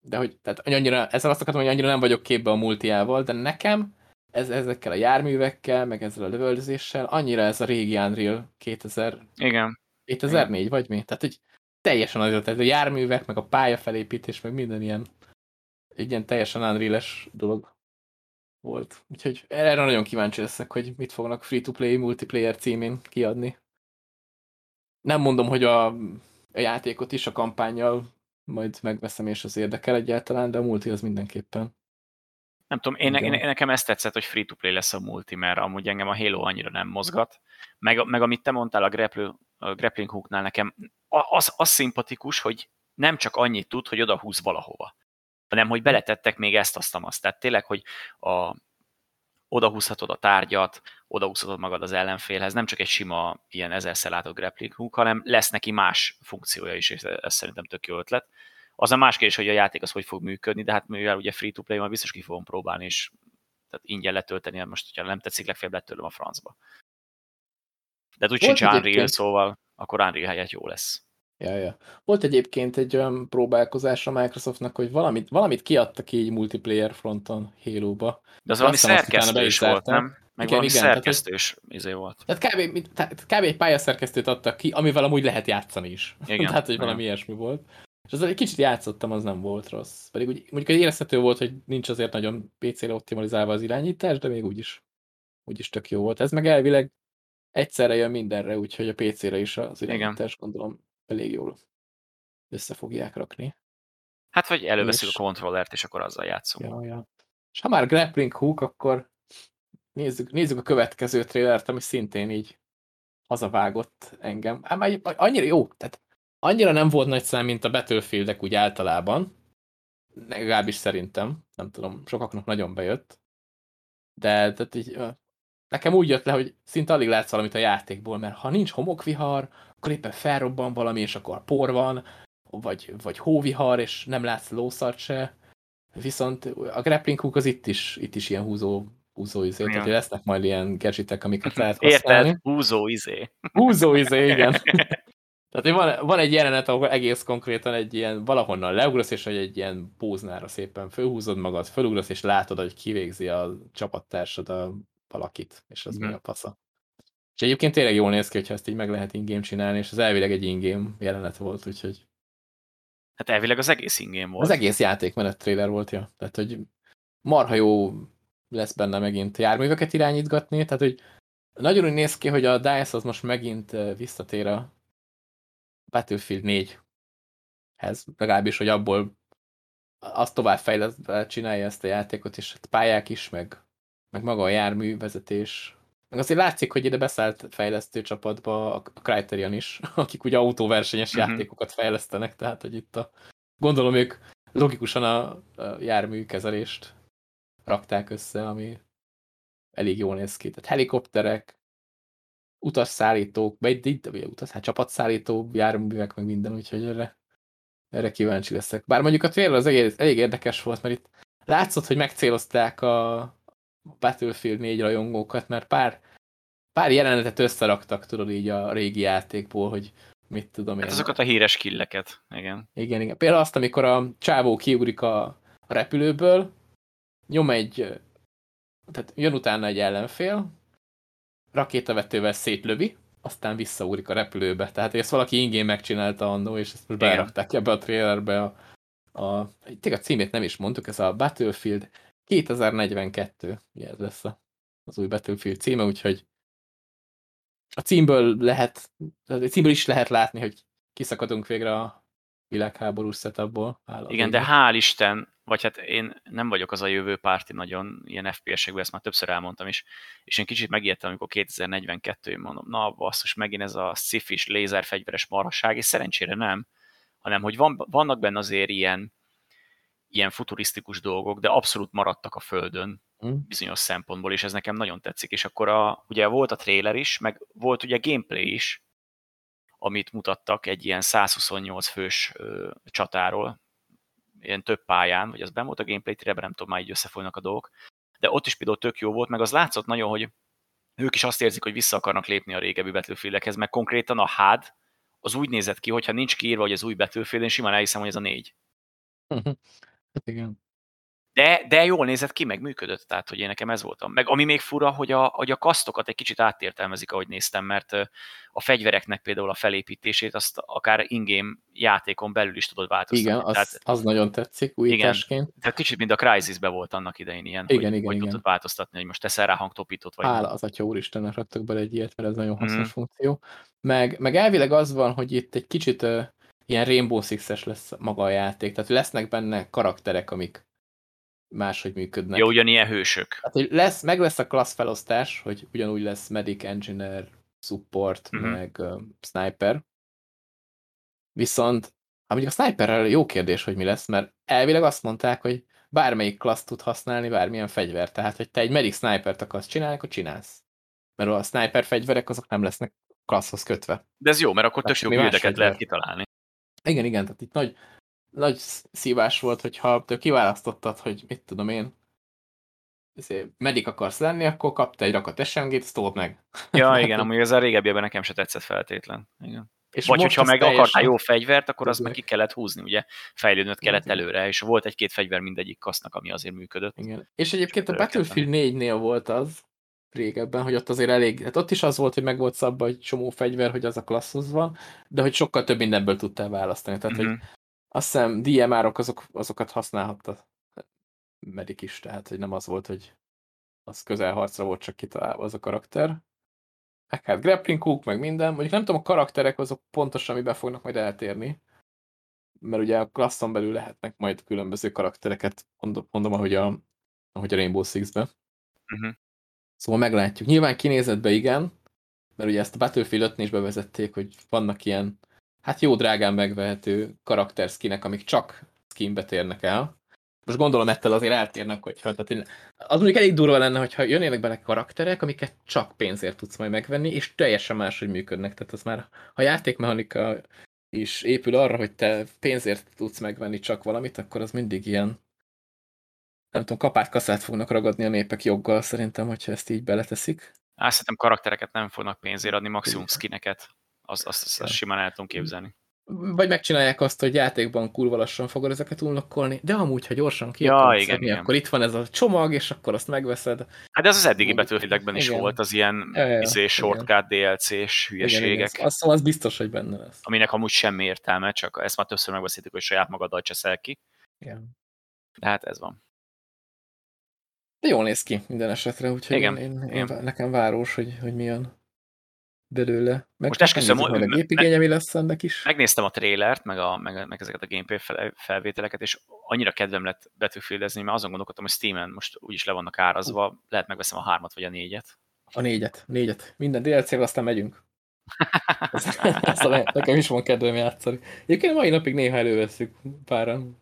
De hogy, tehát annyira, ezzel azt akartam, hogy annyira nem vagyok képbe a multiával, de nekem ez, ezekkel a járművekkel, meg ezzel a lövöldözéssel, annyira ez a régi Unreal 2000, Igen. 2004 vagy mi? Tehát, hogy teljesen az, tehát a járművek, meg a pályafelépítés, meg minden ilyen, egy ilyen teljesen unreal dolog volt. Úgyhogy erre nagyon kíváncsi leszek, hogy mit fognak free-to-play multiplayer címén kiadni. Nem mondom, hogy a, a játékot is a kampányjal majd megveszem, és az érdekel egyáltalán, de a multi az mindenképpen. Nem tudom, én, Igen. én, nekem ezt tetszett, hogy free-to-play lesz a multi, mert amúgy engem a Halo annyira nem mozgat. Meg, meg amit te mondtál a, grapple, a grappling hooknál nekem, az, az szimpatikus, hogy nem csak annyit tud, hogy oda húz valahova. hanem hogy beletettek még ezt, azt, azt. Tehát tényleg, hogy a, odahúzhatod a tárgyat, odahúzhatod magad az ellenfélhez, nem csak egy sima ilyen ezerszer látott grappling hook, hanem lesz neki más funkciója is, és ez szerintem tök jó ötlet. Az a más kérdés, hogy a játék az hogy fog működni, de hát mivel ugye free-to-play, majd biztos ki fogom próbálni, és tehát ingyen letölteni, most, hogyha nem tetszik, legfeljebb letölöm a francba. De úgy sincs Unreal, szóval akkor Unreal helyett jó lesz. Ja, ja. Volt egyébként egy olyan próbálkozás a Microsoftnak, hogy valamit, valamit kiadtak így multiplayer fronton Halo-ba. De az valami szerkesztős volt, nem? Meg igen, valami igen, szerkesztős tehát, izé volt. Tehát kb, tehát kb. egy pályaszerkesztőt adtak ki, amivel amúgy lehet játszani is. <laughs> Igen, tehát, hogy valami igen. ilyesmi volt. És az egy kicsit játszottam, az nem volt rossz. Pedig úgy, mondjuk egy érezhető volt, hogy nincs azért nagyon PC-re optimalizálva az irányítás, de még úgyis, úgyis tök jó volt. Ez meg elvileg egyszerre jön mindenre, úgyhogy a PC-re is az irányítás gondolom elég jól össze fogják rakni. Hát, vagy előveszik és... a kontrollert, és akkor azzal játszunk. Ja, ja. És ha már grappling hook, akkor nézzük, nézzük a következő trailert, ami szintén így hazavágott engem. Már annyira jó, tehát annyira nem volt nagy szám, mint a Battlefieldek úgy általában, legalábbis szerintem, nem tudom, sokaknak nagyon bejött, de tehát így, nekem úgy jött le, hogy szinte alig látsz valamit a játékból, mert ha nincs homokvihar, akkor éppen felrobban valami, és akkor por van, vagy, vagy hóvihar, és nem látsz lószart se. Viszont a grappling hook az itt is, itt is ilyen húzó, húzó izé, ja. tehát lesznek majd ilyen gadgetek, amiket lehet használni. Érted? Húzó izé. Húzó izé, igen. <laughs> Tehát van, van egy jelenet, ahol egész konkrétan egy ilyen valahonnan leugrasz, és hogy egy ilyen póznára szépen fölhúzod magad, fölugrasz, és látod, hogy kivégzi a csapattársad a valakit, és az mm. mi a fasza. És egyébként tényleg jól néz ki, hogyha ezt így meg lehet ingame csinálni, és az elvileg egy ingame jelenet volt, úgyhogy... Hát elvileg az egész ingame volt. Az egész játékmenet trailer volt, ja. Tehát, hogy marha jó lesz benne megint járműveket irányítgatni, tehát, hogy nagyon úgy néz ki, hogy a DICE az most megint visszatér a Battlefield 4-hez, legalábbis, hogy abból azt tovább fejlesztve csinálja ezt a játékot, és hát pályák is, meg, meg maga a járművezetés, meg azért látszik, hogy ide beszállt fejlesztő csapatba a Criterion is, <laughs> akik ugye autóversenyes uh-huh. játékokat fejlesztenek, tehát hogy itt a, gondolom ők logikusan a, a járműkezelést rakták össze, ami elég jól néz ki. Tehát helikopterek, utasszállítók, vagy utas, hát csapatszállító járművek, meg minden, úgyhogy erre, erre kíváncsi leszek. Bár mondjuk a trailer az elég, elég érdekes volt, mert itt látszott, hogy megcélozták a, Battlefield 4 rajongókat, mert pár, pár jelenetet összeraktak, tudod így a régi játékból, hogy mit tudom hát én. azokat a híres killeket, igen. Igen, igen. Például azt, amikor a csávó kiugrik a, a repülőből, nyom egy, tehát jön utána egy ellenfél, rakétavetővel szétlövi, aztán visszaúrik a repülőbe. Tehát ezt valaki ingén megcsinálta annó, és ezt most berakták ebbe a trailerbe a, a, a címét nem is mondtuk, ez a Battlefield 2042, ugye ez lesz az új Battlefield címe, úgyhogy a címből lehet, a címből is lehet látni, hogy kiszakadunk végre a világháborús setupból. Igen, de hál' Isten, vagy hát én nem vagyok az a jövő párti nagyon ilyen FPS-ekben, ezt már többször elmondtam is, és én kicsit megijedtem, amikor 2042 mondom, na basszus, megint ez a szifis lézerfegyveres marhaság, és szerencsére nem, hanem hogy van, vannak benne azért ilyen, ilyen futurisztikus dolgok, de abszolút maradtak a földön mm. bizonyos szempontból, és ez nekem nagyon tetszik. És akkor a, ugye volt a trailer is, meg volt ugye gameplay is, amit mutattak egy ilyen 128 fős ö, csatáról, ilyen több pályán, vagy az ben volt a gameplay trailerben, nem tudom, már így összefolynak a dolgok, de ott is például tök jó volt, meg az látszott nagyon, hogy ők is azt érzik, hogy vissza akarnak lépni a régebbi Battlefieldekhez, meg konkrétan a HUD az úgy nézett ki, hogyha nincs kiírva, hogy az új Battlefield, én simán elhiszem, hogy ez a négy. <laughs> Hát igen. De, de jól nézett ki, meg működött, tehát hogy én nekem ez voltam. Meg ami még fura, hogy a, hogy a kasztokat egy kicsit átértelmezik, ahogy néztem, mert a fegyvereknek például a felépítését azt akár ingame játékon belül is tudod változtatni. Igen, az, tehát, az nagyon tetszik újításként. Igen, tehát kicsit, mint a crysis volt annak idején ilyen, igen, hogy, igen, hogy igen. tudod változtatni, hogy most teszel rá hangtopítót. Vagy Hála az atya úristennek raktak bele egy ilyet, mert ez nagyon hasznos mm. funkció. Meg, meg elvileg az van, hogy itt egy kicsit ilyen Rainbow Six-es lesz maga a játék, tehát lesznek benne karakterek, amik máshogy működnek. Ja, ugyanilyen hősök. Tehát, hogy lesz, meg lesz a klassz felosztás, hogy ugyanúgy lesz Medic, Engineer, Support, uh-huh. meg uh, Sniper. Viszont mondjuk a sniperrel jó kérdés, hogy mi lesz, mert elvileg azt mondták, hogy bármelyik klassz tud használni bármilyen fegyver. Tehát, hogy te egy medic snipert akarsz csinálni, akkor csinálsz. Mert a sniper fegyverek azok nem lesznek klasszhoz kötve. De ez jó, mert akkor tök jó bildeket lehet kitalálni. Igen, igen, tehát itt nagy, nagy szívás volt, hogyha te kiválasztottad, hogy mit tudom én, izé, medik akarsz lenni, akkor kapta egy rakat SMG-t, azt told meg. Ja, igen, amúgy ez a régebbiben nekem se tetszett feltétlen. Igen. És Vagy hogyha az meg akartál jó fegyvert, akkor azt meg ki kellett húzni, ugye? Fejlődnöd kellett Igen. előre, és volt egy-két fegyver mindegyik kasznak, ami azért működött. Igen. És egyébként a. Battlefield 4-nél volt az, régebben, hogy ott azért elég, hát ott is az volt, hogy meg volt szabva egy csomó fegyver, hogy az a klasszhoz van, de hogy sokkal több mindenből tudtál választani. Tehát, Mhm. hogy azt hiszem DMR-ok azok, azokat használhatta medik is, tehát, hogy nem az volt, hogy az közelharcra volt csak kitalálva az a karakter. Meg hát grappling hook, meg minden. Mondjuk nem tudom, a karakterek azok pontosan miben fognak majd eltérni. Mert ugye a klasszon belül lehetnek majd különböző karaktereket, mondom, mondom ahogy, a, ahogy a Rainbow Six-ben. Mhm. Szóval meglátjuk. Nyilván kinézetbe igen, mert ugye ezt a Battlefield 5 is bevezették, hogy vannak ilyen, hát jó drágán megvehető karakterskinek, amik csak skinbe térnek el. Most gondolom ettől azért eltérnek, hogyha tehát az mondjuk elég durva lenne, hogyha jönnének bele karakterek, amiket csak pénzért tudsz majd megvenni, és teljesen máshogy működnek. Tehát az már, ha játékmechanika is épül arra, hogy te pénzért tudsz megvenni csak valamit, akkor az mindig ilyen nem tudom, kapát kaszát fognak ragadni a népek joggal szerintem, hogyha ezt így beleteszik. Azt szerintem karaktereket nem fognak pénzért adni, maximum Igen. skineket. Azt, azt, azt, azt simán el tudom képzelni. Vagy megcsinálják azt, hogy játékban kurva lassan fogod ezeket unlockolni, de amúgy, ha gyorsan ki Ja, akarod igen, igen. akkor itt van ez a csomag, és akkor azt megveszed. Hát ez az eddigi Battlefieldekben is igen. volt, az ilyen Ja, ja, izé, igen. shortcut DLC-s Igen, igen, hülyeségek, azt mondom, az biztos, hogy benne lesz. aminek amúgy semmi értelme, csak ezt már többször megbeszéltük, hogy saját magaddal cseszel ki. Igen. De hát ez van. De jól néz ki minden esetre, úgyhogy Igen, én, én, én, nekem város, hogy, hogy mi jön belőle. Meg Most esküszöm, majd a gépigénye mi lesz ennek is. Megnéztem a trélert, meg, a, meg, meg ezeket a gameplay fel- felvételeket, és annyira kedvem lett Battlefieldezni, mert azon gondolkodtam, hogy Steam-en most úgyis le vannak árazva, lehet megveszem a hármat vagy a négyet. A négyet, négyet. Minden DLC-vel aztán megyünk. <laughs> Ez, a nekem is van kedvem játszani. Egyébként mai napig néha előveszünk páran.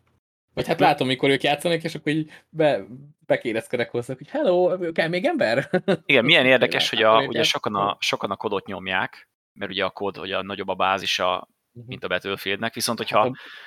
Vagy hát látom, mikor ők játszanak, és akkor így be, bekérdezkedek hozzá, hogy hello, kell még ember? Igen, milyen <laughs> érdekes, hogy a, ugye sokan a, sokan a kodot nyomják, mert ugye a kód, hogy a nagyobb a bázisa, mint a Battlefieldnek, viszont hogyha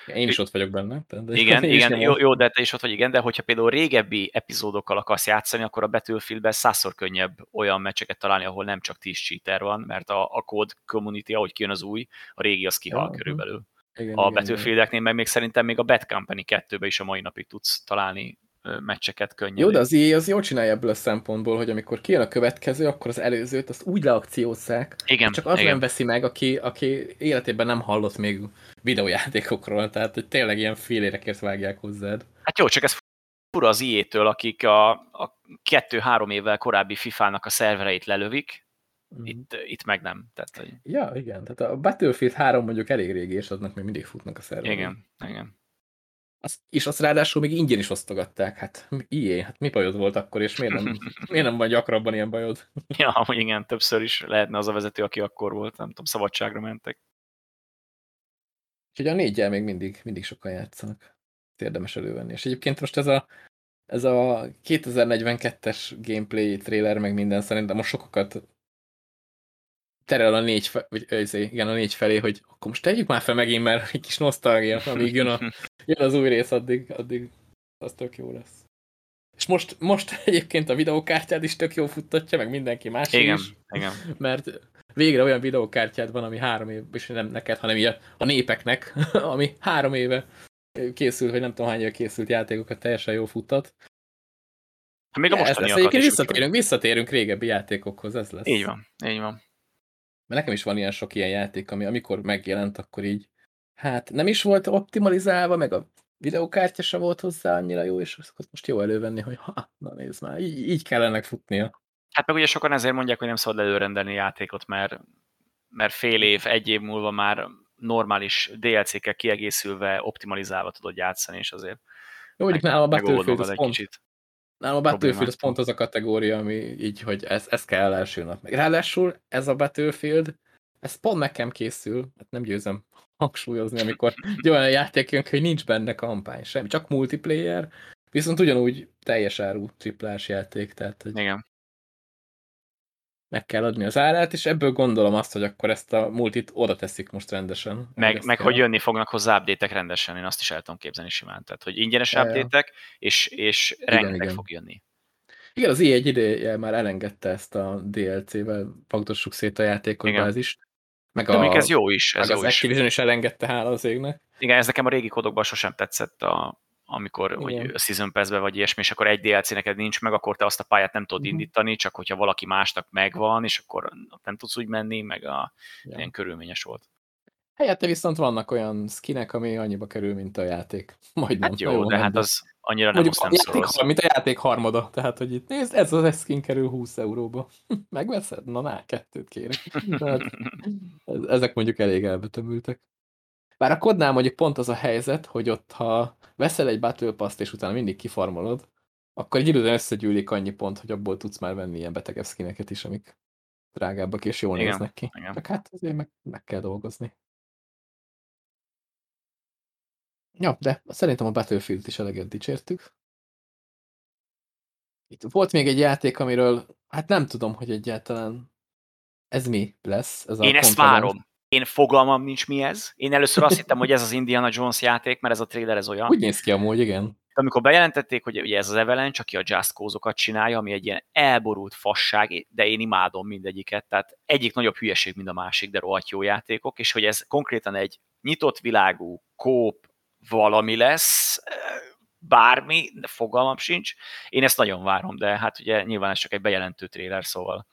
Hát, én is ott vagyok benne. De Igen, <laughs> igen, jó, jó, de te is ott vagy, igen, de hogyha például régebbi epizódokkal akarsz játszani, akkor a Battlefieldben százszor könnyebb olyan meccseket találni, ahol nem csak 10 cheater van, mert a, a code community, ahogy kijön az új, a régi az kihal Ja, körülbelül. igen, A igen, Battlefieldeknél meg még szerintem még a Bad Company 2-ben is a mai napig tudsz találni meccseket könnyen. Jó, de az EA az jól csinálja ebből a szempontból, hogy amikor kijön a következő, akkor az előzőt azt úgy leakciózzák, igen, csak az igen. nem veszi meg, aki, aki életében nem hallott még videójátékokról, tehát hogy tényleg ilyen félérekért vágják hozzád. Hát jó, csak ez fura az IE-től, akik a, a kettő-három évvel korábbi FIFA-nak a szervereit lelövik, Mm. itt, itt meg nem. Tehát, hogy Ja, igen, tehát a Battlefield 3 mondjuk elég régi, és aznak még mindig futnak a szerverek. igen, igen. Az, és azt ráadásul még ingyen is osztogatták. Hát IE, hát mi bajod volt akkor, és miért nem, <laughs> miért nem van gyakrabban ilyen bajod? <laughs> Ja, hogy igen, többször is lehetne az a vezető, aki akkor volt, nem tudom, szabadságra mentek. Úgyhogy a négyel még mindig, mindig sokan játszanak. Ezt Érdemes elővenni. És egyébként most ez a, ez a 2042-es gameplay trailer, meg minden szerintem most sokakat terel a négy, fe, vagy, ö, igen, a négy felé, hogy akkor most tegyük már fel megint, mert egy kis nosztalgia, amíg jön, a, <laughs> jön az új rész, addig, addig az tök jó lesz. És most, most <laughs> egyébként a videókártyád is tök jó futtatja, meg mindenki más Igen, is, igen. mert végre olyan videókártyád van, ami három év, és nem neked, hanem így a, a népeknek, <laughs> ami három éve készült, vagy nem tudom hány éve készült játékokat teljesen jó futtat. Hát még a Ja, ez mostaniakat lesz. Is. visszatérünk, visszatérünk régebbi játékokhoz, ez lesz. Így van, így van. Mert nekem is van ilyen sok ilyen játék, ami amikor megjelent, akkor így, hát nem is volt optimalizálva, meg a videókártya se volt hozzá annyira jó, és azt most jó elővenni, hogy ha, na nézd már, így, így kellene futnia. Hát meg ugye sokan ezért mondják, hogy nem szabad előrendelni játékot, mert, mert fél év, egy év múlva már normális DLC-kkel kiegészülve, optimalizálva tudod játszani, és azért Jó, mondjuk nálam a Battlefield az pont, kicsit. Nálam a Battlefield az pont az a kategória, ami így, hogy ez, ez kell első nap. Meg ráadásul ez a Battlefield, ez pont nekem készül, hát nem győzem hangsúlyozni, amikor <laughs> egy olyan játék jön, hogy nincs benne kampány sem, csak multiplayer, viszont ugyanúgy teljes áru triplás játék, tehát hogy Igen. Meg kell adni az árát, és ebből gondolom azt, hogy akkor ezt a multit oda teszik most rendesen. Meg, meg kell. hogy jönni fognak hozzá update rendesen, én azt is el tudom képzelni simán. Tehát, hogy ingyenes Ja, update és, és rengeteg igen. fog jönni. Igen, az egy ideje már elengedte ezt a DLC-vel, faktossuk szét a játékos Igen. bázist. Meg De a, ez jó is, ez meg jó az is. Activision is elengedte, hála az égnek. Igen, ez nekem a régi kódokban sosem tetszett, a, amikor Igen. hogy a Season Pass-be vagy ilyesmi, és akkor egy DLC neked nincs meg, akkor te azt a pályát nem tudod Mhm. indítani, csak hogyha valaki másnak megvan, és akkor nem tudsz úgy menni, meg a, Ja. ilyen körülményes volt. Helyette viszont vannak olyan skinek, ami annyiba kerül, mint a játék. <laughs> Majdnem. Hát Na jó, de hát az annyira nem, Mondjuk azt nem a játék, szólsz. mint a játék harmada. Tehát, hogy itt nézd, ez az skin kerül 20 euróba. <laughs> Megveszed? Na, ná, kettőt kérek. Tehát, <laughs> ez- ezek mondjuk elég elbetömültek. Bár a kodnál mondjuk pont az a helyzet, hogy ott, ha veszel egy Battle Pass-t, és utána mindig kifarmolod, akkor egy időben összegyűlik annyi pont, hogy abból tudsz már venni ilyen betegebb skineket is, amik drágábbak és jól Igen, néznek ki. igen. Csak hát azért meg, meg kell dolgozni. Ja, de szerintem a Battlefield is eleget dicsértük. Itt volt még egy játék, amiről hát nem tudom, hogy egyáltalán ez mi lesz. Ez a Én ezt Contraband. várom. Én fogalmam nincs mi ez. Én először azt hittem, hogy ez az Indiana Jones játék, mert ez a trailer ez olyan. Úgy néz ki amúgy, igen. De amikor bejelentették, hogy ugye ez az Avalanche, aki a Just Cause-okat csinálja, ami egy ilyen elborult fasság, de én imádom mindegyiket, tehát egyik nagyobb hülyeség, mint a másik, de rohadt jó játékok, és hogy ez konkrétan egy nyitott világú kóp valami lesz, bármi, de fogalmam sincs. Én ezt nagyon várom, de hát ugye nyilván ez csak egy bejelentő trailer, szóval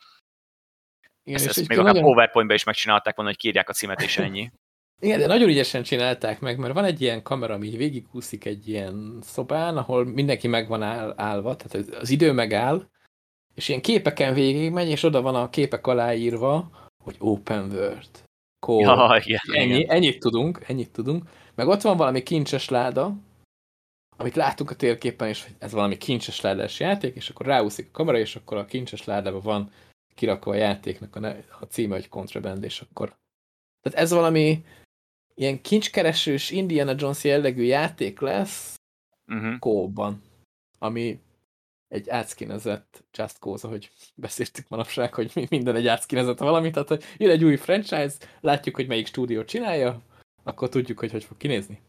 igen ezt, és ezt még akár nagyon, PowerPoint-be is megcsinálták volna, hogy kírják a címet, és ennyi. <laughs> igen, de nagyon ügyesen csinálták meg, mert van egy ilyen kamera, ami végigúszik egy ilyen szobán, ahol mindenki meg van áll, állva, tehát az- idő megáll, és ilyen képeken végigmegy, és oda van a képek aláírva, hogy open world. Cool. Ja, igen, Ennyi, igen. ennyit tudunk, ennyit tudunk. Meg ott van valami kincses láda, amit láttunk a térképen hogy ez valami kincses ládás játék, és akkor ráúszik a kamera, és akkor a kincses ládában van kirakva a játéknak a, ne, a címe, hogy Contraband, és akkor... Tehát ez valami ilyen kincskeresős Indiana Jones jellegű játék lesz Uh-huh. kóban, ami egy átszkinezett Just Cause, ahogy beszéltük manapság, hogy mi- minden egy átszkinezett valami, tehát hogy jön egy új franchise, látjuk, hogy melyik stúdió csinálja, akkor tudjuk, hogy hogy fog kinézni.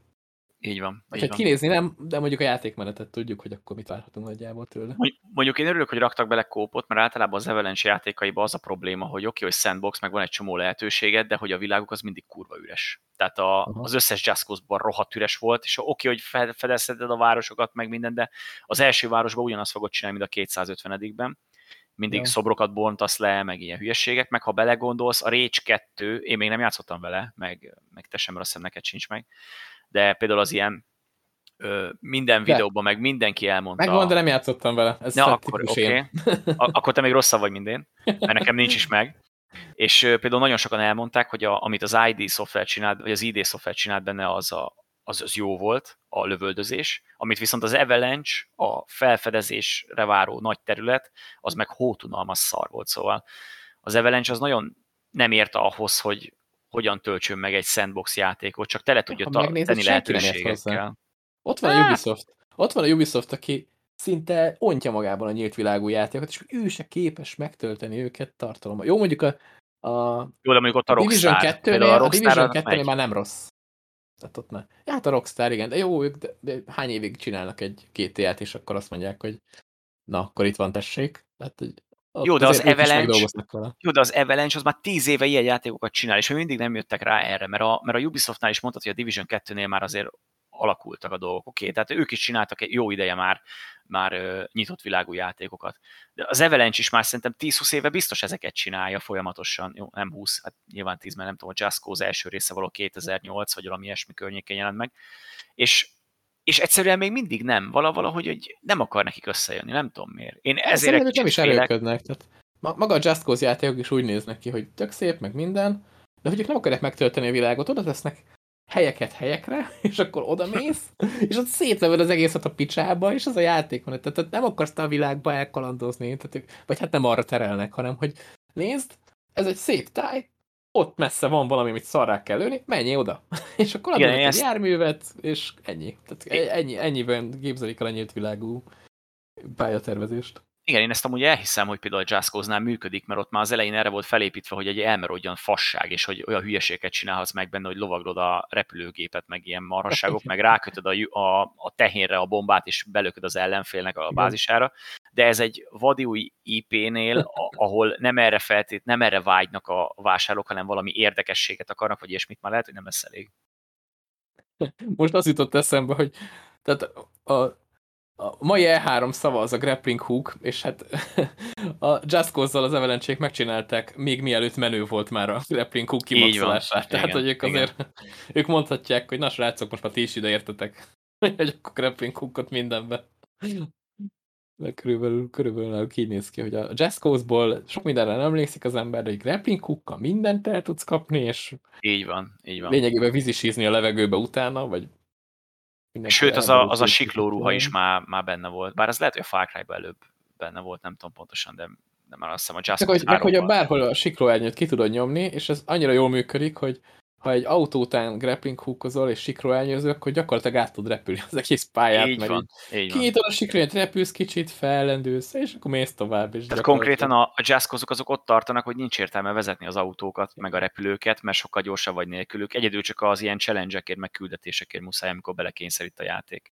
Így van. Így hogy van. kinézni nem, de mondjuk a játékmenetet tudjuk, hogy akkor mit várhatunk nagyjából tőle. Mondj- Mondjuk én örülök, hogy raktak bele kópot, mert általában az Avalanche játékaiban az a probléma, hogy oké, hogy sandbox, meg van egy csomó lehetőséged, de hogy a világuk az mindig kurva üres. Tehát a, Aha. az összes Just Cause-ban rohadt üres volt, és oké, hogy fe- fedezheted a városokat, meg minden, de az első városban ugyanazt fogod csinálni, mint a 250-ben. Mindig Ja. ja. szobrokat bontasz le, meg ilyen hülyeségek, meg ha belegondolsz, a Rage 2, én még nem játszottam vele, meg, meg te sem, mert azt hiszem neked sincs meg, de például az ilyen ö, minden De. videóban, meg mindenki elmondta. Megvan, de nem játszottam vele. Ez Na, akkor. Okay. Akkor te még rosszabb vagy, mint én, mert nekem nincs is meg. És például nagyon sokan elmondták, hogy a, amit az ID szoftver csinált, vagy az ID szoftver csinált benne, az, a, az, az jó volt, a lövöldözés, amit viszont az Avalanche, a felfedezésre váró nagy terület, az meg hótunalmas szar volt, szóval az Avalanche az nagyon nem érte ahhoz, hogy hogyan töltsön meg egy sandbox játékot, csak tele tudja Ha tenni lehetőségekkel. Ott van a Á! Ubisoft. Ott van a Ubisoft, aki szinte ontja magában a nyílt világú játékokat, és ő se képes megtölteni őket tartalommal. Jó, mondjuk a, a Jó, de mondjuk ott a Division Rockstar. 2-nél, Például a, a a Division annak 2 megy. már nem rossz. Tehát ott ne. Ja, hát a Rockstar, igen, de jó, ők, de, de hány évig csinálnak egy GTA-t, és akkor azt mondják, hogy na, akkor itt van, tessék. Tehát, hogy Jó, de az Avalanche-. Jó, de az Avalanche az már tíz éve ilyen játékokat csinál, és még mindig nem jöttek rá erre, mert a, mert a Ubisoftnál is mondtad, hogy a Division 2-nél már azért alakultak a dolgok. Oké, okay, tehát ők is csináltak egy jó ideje már, már ö, nyitott világú játékokat. De az Avalanche is már szerintem 10-20 éve biztos ezeket csinálja folyamatosan. Jó, nem 20, hát nyilván 10, mert nem tudom, a Just Cause első része való 2008, vagy valami ilyesmi környékén jelent meg. És és egyszerűen még mindig nem. Vala, valahogy hogy nem akar nekik összejönni, nem tudom miért. Én ezért egy nem is erőködnek. Tehát ma- maga a Just Cause játékok is úgy néznek ki, hogy tök szép, meg minden, de hogy ők nem akarják megtölteni a világot, oda tesznek helyeket helyekre, <laughs> és akkor oda mész, és ott szétlövöd az egészet a picsába, és az a játék van. Tehát, nem akarsz te a világba elkalandozni, tehát vagy hát nem arra terelnek, hanem hogy nézd, ez egy szép táj, ott messze van valami, amit szarrá kell lőni, menjél oda. <laughs> és akkor adnak egy ezt... járművet, és ennyi. Tehát ennyi, ennyiben képzelik el a nyílt világú pályatervezést. Igen, én ezt amúgy elhiszem, hogy például a Jazzcoznál működik, mert ott már az elején erre volt felépítve, hogy egy elmerodjan fasság, és hogy olyan hülyeséget csinálhatsz meg benne, hogy lovaglod a repülőgépet, meg ilyen marhasságok, meg rákötöd a, a, a tehénre a bombát, és belököd az ellenfélnek a bázisára. De ez egy vadi új IP-nél, ahol nem erre feltét, nem erre vágynak a vásárlók, hanem valami érdekességet akarnak, vagy ilyesmit már lehet, hogy nem lesz elég. Most az jutott eszembe, hogy tehát a, a mai E3 szava az a grappling hook, és hát <laughs> a Just Cause-zal az avalanche megcsinálták, még mielőtt menő volt már a grappling hook kimaxolását. Tehát, igen, hogy ők azért, igen. <laughs> ők mondhatják, hogy na srácok, most már ti is ide értetek, <laughs> hogy a grappling hookot mindenbe. De körülbelül, körülbelül így néz ki, hogy a Just Cause-ból sok mindenre nem emlékszik az ember, de egy grappling hookkal mindent el tudsz kapni, és így van, így van. lényegében vízisízni a levegőbe utána, vagy Sőt, az a, az a siklóruha is már, már benne volt. Bár az lehet, hogy a Far Cry előbb benne volt, nem tudom pontosan, de nem már azt hiszem a Just Meg, hogy, meg hogy a bárhol a siklóernyőt ki tudod nyomni, és ez annyira jól működik, hogy ha egy autó után grappling hookozol és siklóelnyőző, akkor gyakorlatilag át tud repülni az egész pályát. Így van, így kinyitod a siklóernyőt, repülsz kicsit, fellendülsz, és akkor mész tovább. És Tehát konkrétan a, a jazzkozók azok ott tartanak, hogy nincs értelme vezetni az autókat, meg a repülőket, mert sokkal gyorsabb vagy nélkülük. Egyedül csak az ilyen challenge-ekért, meg küldetésekért muszáj, amikor belekényszerít a játék.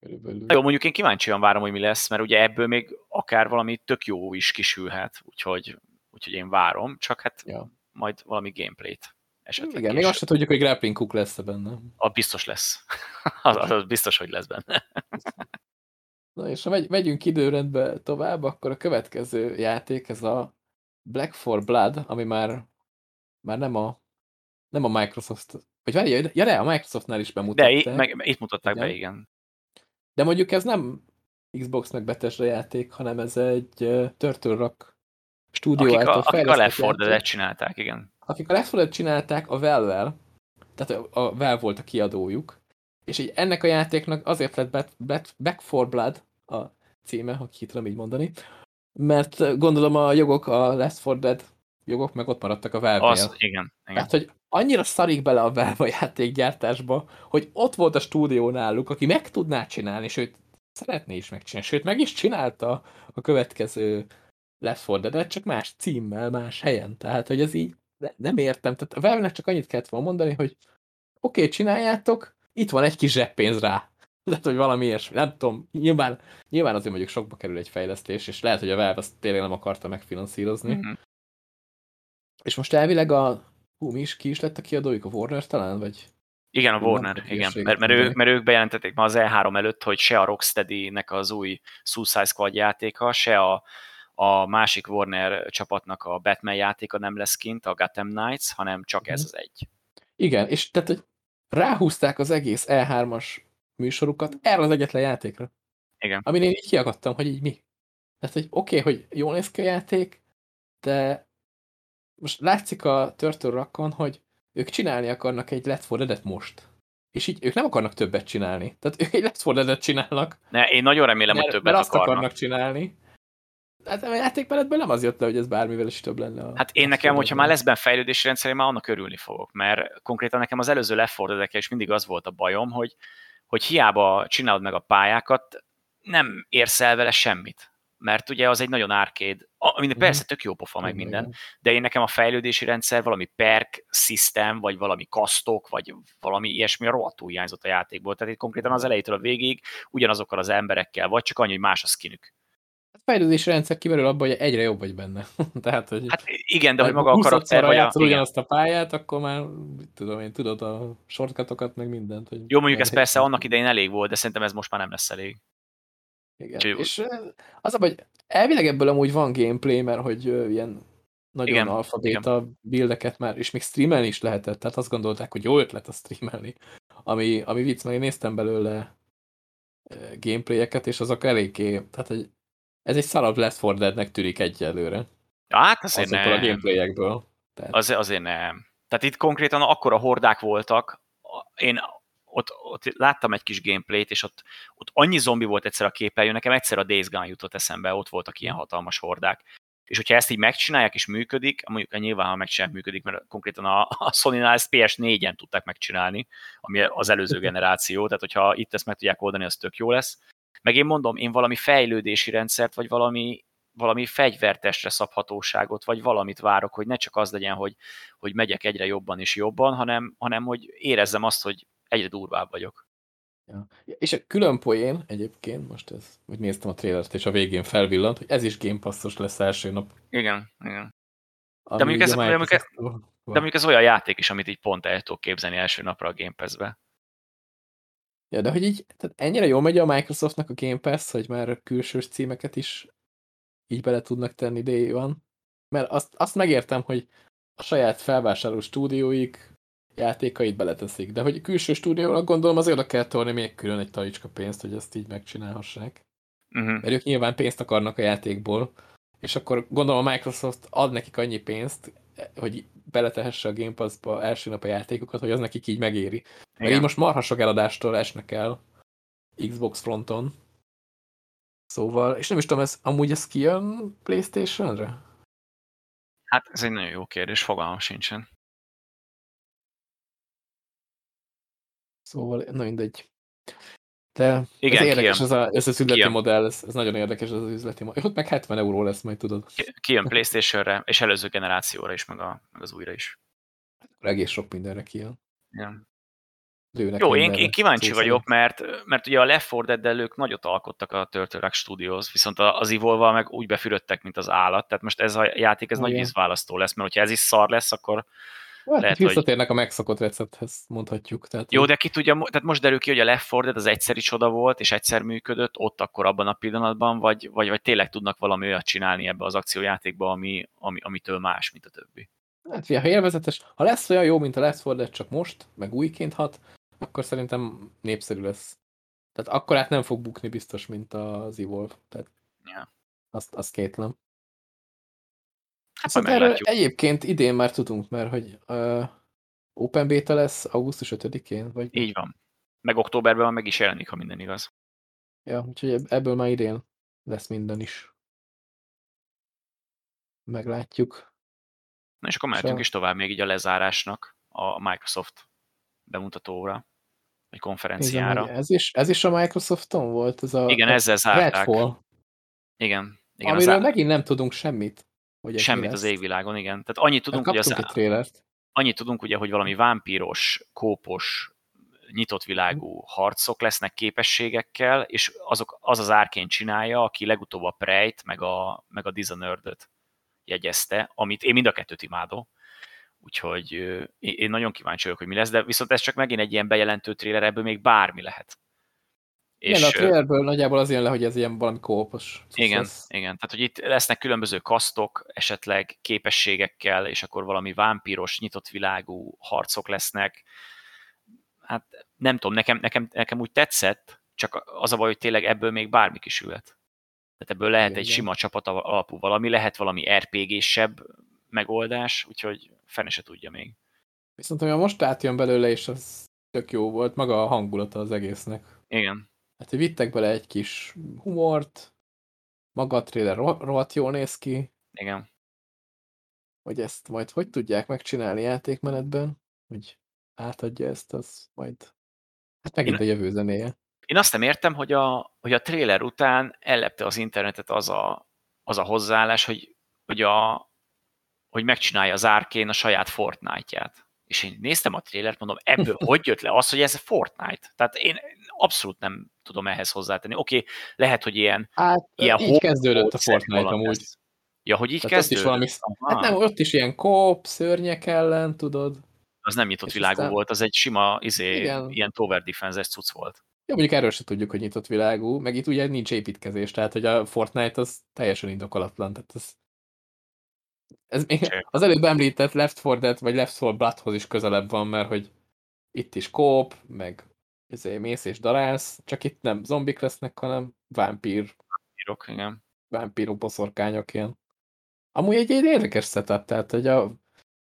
Körülbelül. Jó, mondjuk én kíváncsian várom, hogy mi lesz, mert ugye ebből még akár valami tök jó is kisülhet, úgyhogy, úgyhogy én várom, csak hát ja. majd valami gameplayt esetleg Igen, még azt sem tudjuk, hogy grappling hook lesz -e benne. A biztos lesz. <laughs> az, az biztos, hogy lesz benne. <laughs> Na és ha megy, megyünk időrendbe tovább, akkor a következő játék, ez a Black for Blood, ami már, már nem a nem a Microsoft, vagy várj, ja, de a Microsoftnál is bemutatták. De meg, itt mutatták igen. be, igen. De mondjuk ez nem Xbox meg Bethesda játék, hanem ez egy uh, Turtle Rock stúdió akik a, akik a 4 csinálták, igen akik a Left 4 csinálták a Valve-vel, tehát a, Valve volt a kiadójuk, és így ennek a játéknak azért lett Back, Back, Back for Blood a címe, ha ki tudom így mondani, mert gondolom a jogok, a Left 4 Dead jogok meg ott maradtak a valve Az, igen, igen. Tehát, hogy annyira szarik bele a Valve játékgyártásba, hogy ott volt a stúdió náluk, aki meg tudná csinálni, sőt, szeretné is megcsinálni, sőt, meg is csinálta a következő Left 4 Dead, csak más címmel, más helyen. Tehát, hogy ez így de nem értem. Tehát a valve csak annyit kellett volna mondani, hogy oké, okay, csináljátok, itt van egy kis zseppénz rá. <laughs> Lehet, hogy valami ilyesmi. Nem tudom, nyilván, nyilván azért mondjuk sokba kerül egy fejlesztés, és lehet, hogy a Valve azt tényleg nem akarta megfinanszírozni. Mm -hmm. És most elvileg a... Hú, mi is, ki is lett a kiadójuk? A Warner talán? Vagy... Igen, a Warner, igen. Mert, mert, ők, mert ők bejelentették ma az E3 előtt, hogy se a Rocksteady-nek az új Suicide Squad játéka, se a a másik Warner csapatnak a Batman játéka nem lesz kint, a Gotham Knights, hanem csak ez mhm. az egy. Igen, és tehát hogy ráhúzták az egész E3-as műsorukat erre az egyetlen játékra. Igen. Amin én így kiakadtam, hogy így mi. Tehát, hogy oké, okay, hogy jól néz ki a játék, de most látszik a Turtle Rockon, hogy ők csinálni akarnak egy Let's for Dead-et most. És így ők nem akarnak többet csinálni. Tehát ők egy Let's for Dead-et csinálnak. Ne, én nagyon remélem, mert, hogy többet mert akarnak. azt akarnak csinálni. Hát a játékmenetből nem az jött le, hogy ez bármivel is több lenne. A hát én nekem, hogyha már lesz benne fejlődési rendszer, én már annak örülni fogok, mert konkrétan nekem az előző lefordulókkel is mindig az volt a bajom, hogy, hogy hiába csinálod meg a pályákat, nem érsz el vele semmit. Mert ugye az egy nagyon árkéd, ami uh-huh. persze tök jó pofa meg minden, de én nekem a fejlődési rendszer, valami perk system, vagy valami kasztok, vagy valami ilyesmi rohadtul hiányzott a játékból. Tehát itt konkrétan az elejétől a végig ugyanazokkal az emberekkel, vagy csak annyi, hogy más a skinük fejlődési rendszer kimerül abban, hogy egyre jobb vagy benne. <laughs> Tehát, hogy hát igen, de hogy maga a karakter... vagy a, ugyanazt a pályát, akkor már tudom én, tudod a shortcutokat, meg mindent. Hogy Jó, mondjuk ez persze annak idején elég volt, de szerintem ez most már nem lesz elég. Igen. Cső. És az a hogy elvileg ebből amúgy van gameplay, mert hogy ilyen nagyon igen, alfabéta igen. buildeket már, és még streamelni is lehetett, tehát azt gondolták, hogy jó ötlet a streamelni. Ami, ami vicc, meg én néztem belőle gameplayeket, és azok eléggé, tehát hogy ez egy szarabb lesz for Deadnek tűnik egyelőre. Hát azért nem. a gameplayekből. Tehát... Az, azért nem. Tehát itt konkrétan akkora hordák voltak, én ott, ott láttam egy kis gameplayt, és ott, ott annyi zombi volt egyszer a képernyőn, nekem egyszer a Days Gone jutott eszembe, ott voltak ilyen hatalmas hordák. És hogyha ezt így megcsinálják és működik, mondjuk nyilván, ha megcsinálják, működik, mert konkrétan a, a Sony-nál ezt PS4-en tudták megcsinálni, ami az előző <laughs> generáció, tehát hogyha itt ezt meg tudják oldani, az tök jó lesz. Meg én mondom, én valami fejlődési rendszert, vagy valami, valami fegyvertestre szabhatóságot, vagy valamit várok, hogy ne csak az legyen, hogy, hogy megyek egyre jobban és jobban, hanem, hanem hogy érezzem azt, hogy egyre durvább vagyok. Ja. És a külön poén egyébként, most ez, hogy néztem a trailert, és a végén felvillant, hogy ez is Game Passos lesz első nap. Igen, igen. De mondjuk, ez, de, mondjuk ez, de mondjuk ez olyan játék is, amit így pont el tudok képzelni első napra a Game Pass-be. Ja, de hogy így, tehát ennyire jól megy a Microsoftnak a Game Pass, hogy már külsős címeket is így bele tudnak tenni day van. Mert azt, azt megértem, hogy a saját felvásárló stúdióik játékait beleteszik, de hogy külső stúdiónak gondolom azért oda kell tolni még külön egy talicska pénzt, hogy ezt így megcsinálhassák. Uh -huh. Mert ők nyilván pénzt akarnak a játékból, és akkor gondolom a Microsoft ad nekik annyi pénzt, hogy beletehesse a Game Pass-ba első nap a játékokat, hogy az nekik így megéri. Mert így most marha sok eladástól esnek el Xbox fronton. Szóval, és nem is tudom, ez, amúgy ez kijön Playstation-re? Hát ez egy nagyon jó kérdés, fogalmam sincsen. Szóval, na mindegy. De Igen, ez érdekes, ez, a, ez az üzleti kijön. modell, ez, ez nagyon érdekes, ez az üzleti modell. Ott meg 70 euró lesz majd, tudod. Kijön Playstation-re, és előző generációra is, meg, a, meg az újra is. Egész sok mindenre kijön. Igen. Lőnek Jó, én, én kíváncsi szóval vagyok, mert, mert ugye a Left 4 dead ők nagyot alkottak a Turtle Rock Studios, viszont az evolve meg úgy befürödtek, mint az állat, tehát most ez a játék ez Igen. nagy vízválasztó lesz, mert hogyha ez is szar lesz, akkor Hát, lehet, visszatérnek hogy... a megszokott recepthez, mondhatjuk. Tehát, Jó, de ki tudja, tehát most derül ki, hogy a Left 4 Dead az egyszeri csoda volt, és egyszer működött, ott akkor abban a pillanatban, vagy, vagy, vagy tényleg tudnak valami olyat csinálni ebbe az akciójátékba, ami, ami, amitől más, mint a többi. Hát, ha élvezetes, ha lesz olyan jó, mint a Left 4 Dead, csak most, meg újként hat, akkor szerintem népszerű lesz. Tehát akkor át nem fog bukni biztos, mint az Evolve. Tehát yeah. azt, azt kétlem. Hát szóval erről egyébként idén már tudunk, mert hogy uh, Open Beta lesz augusztus 5-én? Vagy... Így van. Meg októberben meg is jelenik, ha minden igaz. Ja, úgyhogy ebből már idén lesz minden is. Meglátjuk. Na és akkor mehetünk is tovább még így a lezárásnak a Microsoft bemutatóra, vagy konferenciára. Nézem, ez, is, ez is a Microsofton volt? Ez a, Igen, ezzel zárták. Redfall. Igen. igen Amiről az... megint nem tudunk semmit. Hogy Semmit az égvilágon, igen. Tehát annyit tudunk, hogy az, egy annyit tudunk, ugye, hogy valami vámpíros, kópos, nyitott világú harcok lesznek képességekkel, és azok, az az árként csinálja, aki legutóbb a Prey-t, meg a, meg a dishonored jegyezte, amit én mind a kettőt imádom. Úgyhogy én nagyon kíváncsi vagyok, hogy mi lesz, de viszont ez csak megint egy ilyen bejelentő tréler, ebből még bármi lehet. És, igen, a trailerből nagyjából az jön le, hogy ez ilyen valami kópos. Igen, igen. Tehát, hogy itt lesznek különböző kasztok, esetleg képességekkel, és akkor valami vámpíros, nyitott világú harcok lesznek. Hát nem tudom, nekem, nekem, nekem úgy tetszett, csak az a baj, hogy tényleg ebből még bármi kisülhet. Tehát ebből lehet igen, egy igen. sima csapat alapú valami, lehet valami RPG-sebb megoldás, úgyhogy fene se tudja még. Viszont ami most átjön belőle, és az tök jó volt, maga a hangulata az egésznek. Igen. Hát, vittek bele egy kis humort, maga a trailer rohadt jól néz ki. Igen. Hogy ezt majd hogy tudják megcsinálni játékmenetben, hogy átadja ezt, az majd... Hát megint én, a jövő zenéje. Én azt nem értem, hogy a, hogy a trailer után ellepte az internetet az a, az a hozzáállás, hogy, hogy, a, hogy megcsinálja az árkén a saját Fortnite-ját. És én néztem a trailert, mondom, ebből <laughs> hogy jött le az, hogy ez a Fortnite? Tehát én abszolút nem tudom ehhez hozzátenni. Oké, okay, lehet, hogy ilyen... Hát ilyen így kezdődött a Fortnite amúgy. Lesz. Ja, hogy így Tehát kezdődött? Valami... Hát nem, ott is ilyen kóp, szörnyek ellen, tudod. Az nem nyitott világú aztán... volt, az egy sima, izé, Igen. ilyen tower defense-es cucc volt. Ja, mondjuk erről se tudjuk, hogy nyitott világú, meg itt ugye nincs építkezés, tehát hogy a Fortnite az teljesen indokolatlan, tehát ez, ez még az előbb említett Left 4 Dead vagy Left 4 Bloodhoz is közelebb van, mert hogy itt is kóp, meg ezért mész és darálsz, csak itt nem zombik lesznek, hanem vámpír. Vámpírok, igen. Vámpírok, boszorkányok ilyen. Amúgy egy, egy érdekes setup, tehát hogy a,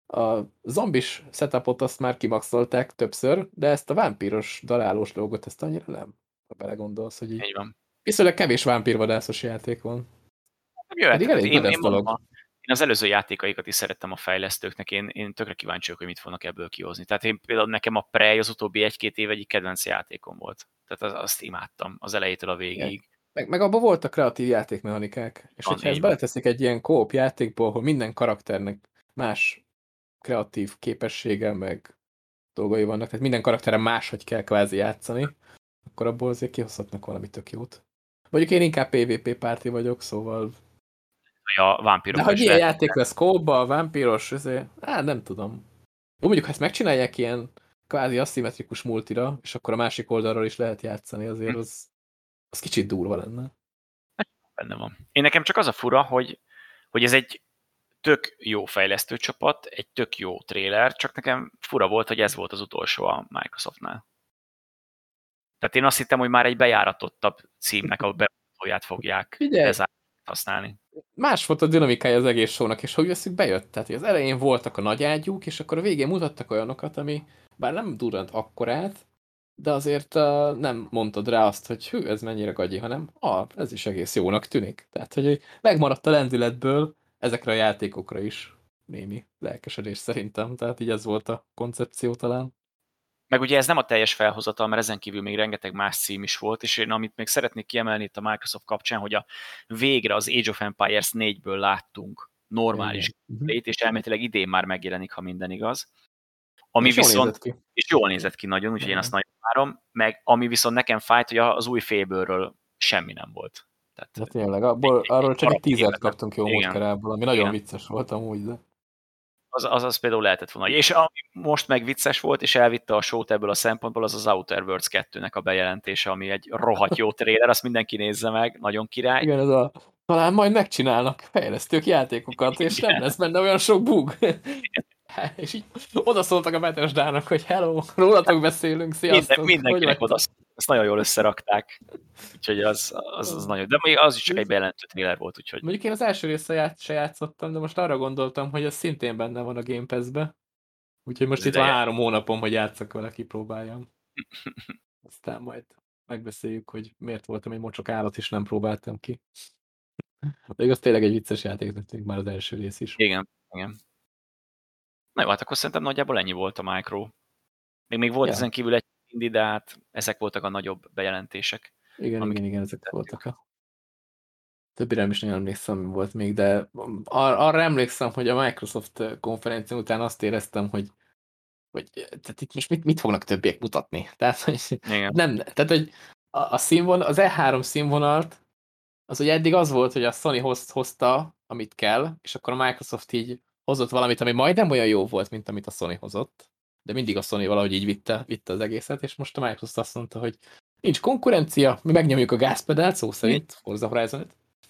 a zombis setupot azt már kimaxolták többször, de ezt a vámpíros darálós dolgot, ezt annyira nem, ha belegondolsz, hogy így. így van. Viszonylag kevés vámpírvadászos játék van. Jöhet, Pedig elég én, én, mondom, dolog. a- én az előző játékaikat is szerettem a fejlesztőknek, én, én tökre kíváncsi vagyok, hogy mit fognak ebből kihozni. Tehát én például nekem a Prey az utóbbi egy-két év egyik kedvenc játékom volt. Tehát az, azt imádtam, az elejétől a végig. Meg, meg abban voltak kreatív játékmechanikák. És Van, hogyha ezt beleteszik egy ilyen kóp játékból, ahol minden karakternek más kreatív képessége, meg dolgai vannak, tehát minden karakterem máshogy kell kvázi játszani, akkor abból azért kihozhatnak valami tök jót. Mondjuk én inkább PvP párti vagyok, szóval... A vámpírok De hogy ilyen játék lesz kóba, a vámpíros, ezért, hát nem tudom. Jó, mondjuk, ha ezt megcsinálják ilyen kvázi aszimmetrikus multira, és akkor a másik oldalról is lehet játszani, azért Hm. az, az kicsit durva lenne. benne van. Én nekem csak az a fura, hogy, hogy ez egy tök jó fejlesztő csapat, egy tök jó tréler, csak nekem fura volt, hogy ez volt az utolsó a Microsoftnál. Tehát én azt hittem, hogy már egy bejáratottabb címnek a bemutatóját fogják Figyelj! használni. Más volt a dinamikája az egész shownak, és hogy veszük bejött. Tehát az elején voltak a nagy ágyúk, és akkor a végén mutattak olyanokat, ami bár nem durrant akkorát, de azért uh, nem mondtad rá azt, hogy hű, ez mennyire gagyi, hanem ah, ez is egész jónak tűnik. Tehát, hogy megmaradt a lendületből ezekre a játékokra is némi lelkesedés szerintem. Tehát így ez volt a koncepció talán. Meg ugye ez nem a teljes felhozatal, mert ezen kívül még rengeteg más cím is volt, és én amit még szeretnék kiemelni itt a Microsoft kapcsán, hogy a végre az Age of Empires 4-ből láttunk normális. Mhm. gameplayt, és elméletileg idén már megjelenik, ha minden igaz. Ami És jól viszont, nézett ki. és jól nézett ki nagyon, úgyhogy én Igen. azt nagyon várom, meg ami viszont nekem fájt, hogy az új fébőről semmi nem volt. Tehát, De tényleg, abból, arról csak egy képet. kaptunk jó módkerából, ami nagyon Igen. vicces volt amúgy, de... az, az, az például lehetett volna. És ami most meg vicces volt, és elvitte a sót ebből a szempontból, az az Outer Worlds 2-nek a bejelentése, ami egy rohadt jó trailer, azt mindenki nézze meg, nagyon király. Igen, ez a... Talán majd megcsinálnak fejlesztők játékokat, és nem lesz benne olyan sok bug. <laughs> és így oda szóltak a Bethesdának, hogy hello, rólatok beszélünk, sziasztok. Minden, mindenkinek Hogy ezt nagyon jól összerakták. Úgyhogy az, az, az nagyon, de még az is csak egy bejelentő trailer volt, úgyhogy Mondjuk én az első része ját, se játszottam, de most arra gondoltam, hogy ez szintén benne van a Game Pass-be. Úgyhogy most Az itt van három hónapom, hogy játszak vele, kipróbáljam. <laughs> Aztán majd megbeszéljük, hogy miért voltam egy mocsok állat, és nem próbáltam ki. De igaz, tényleg egy vicces játék, tűnik már az első rész is. igen, igen. Na jó, hát akkor szerintem nagyjából ennyi volt a Micro. Még, még volt Ja. ezen kívül egy indi, de hát ezek voltak a nagyobb bejelentések. Igen, igen, igen, ezek tettük. voltak a... Többire nem is nagyon emlékszem, mi volt még, de ar- arra emlékszem, hogy a Microsoft konferencia után azt éreztem, hogy, hogy tehát itt most mit, mit fognak többiek mutatni? <laughs> Tehát, hogy Igen. nem, tehát, hogy a, a színvonal, az E3 színvonalt, az ugye eddig az volt, hogy a Sony hoz, hozta, amit kell, és akkor a Microsoft így hozott valamit, ami majdnem olyan jó volt, mint amit a Sony hozott. De mindig a Sony valahogy így vitte, vitte az egészet, és most a Microsoft azt mondta, hogy nincs konkurencia, mi megnyomjuk a gázpedált, szó szerint, Forza horizon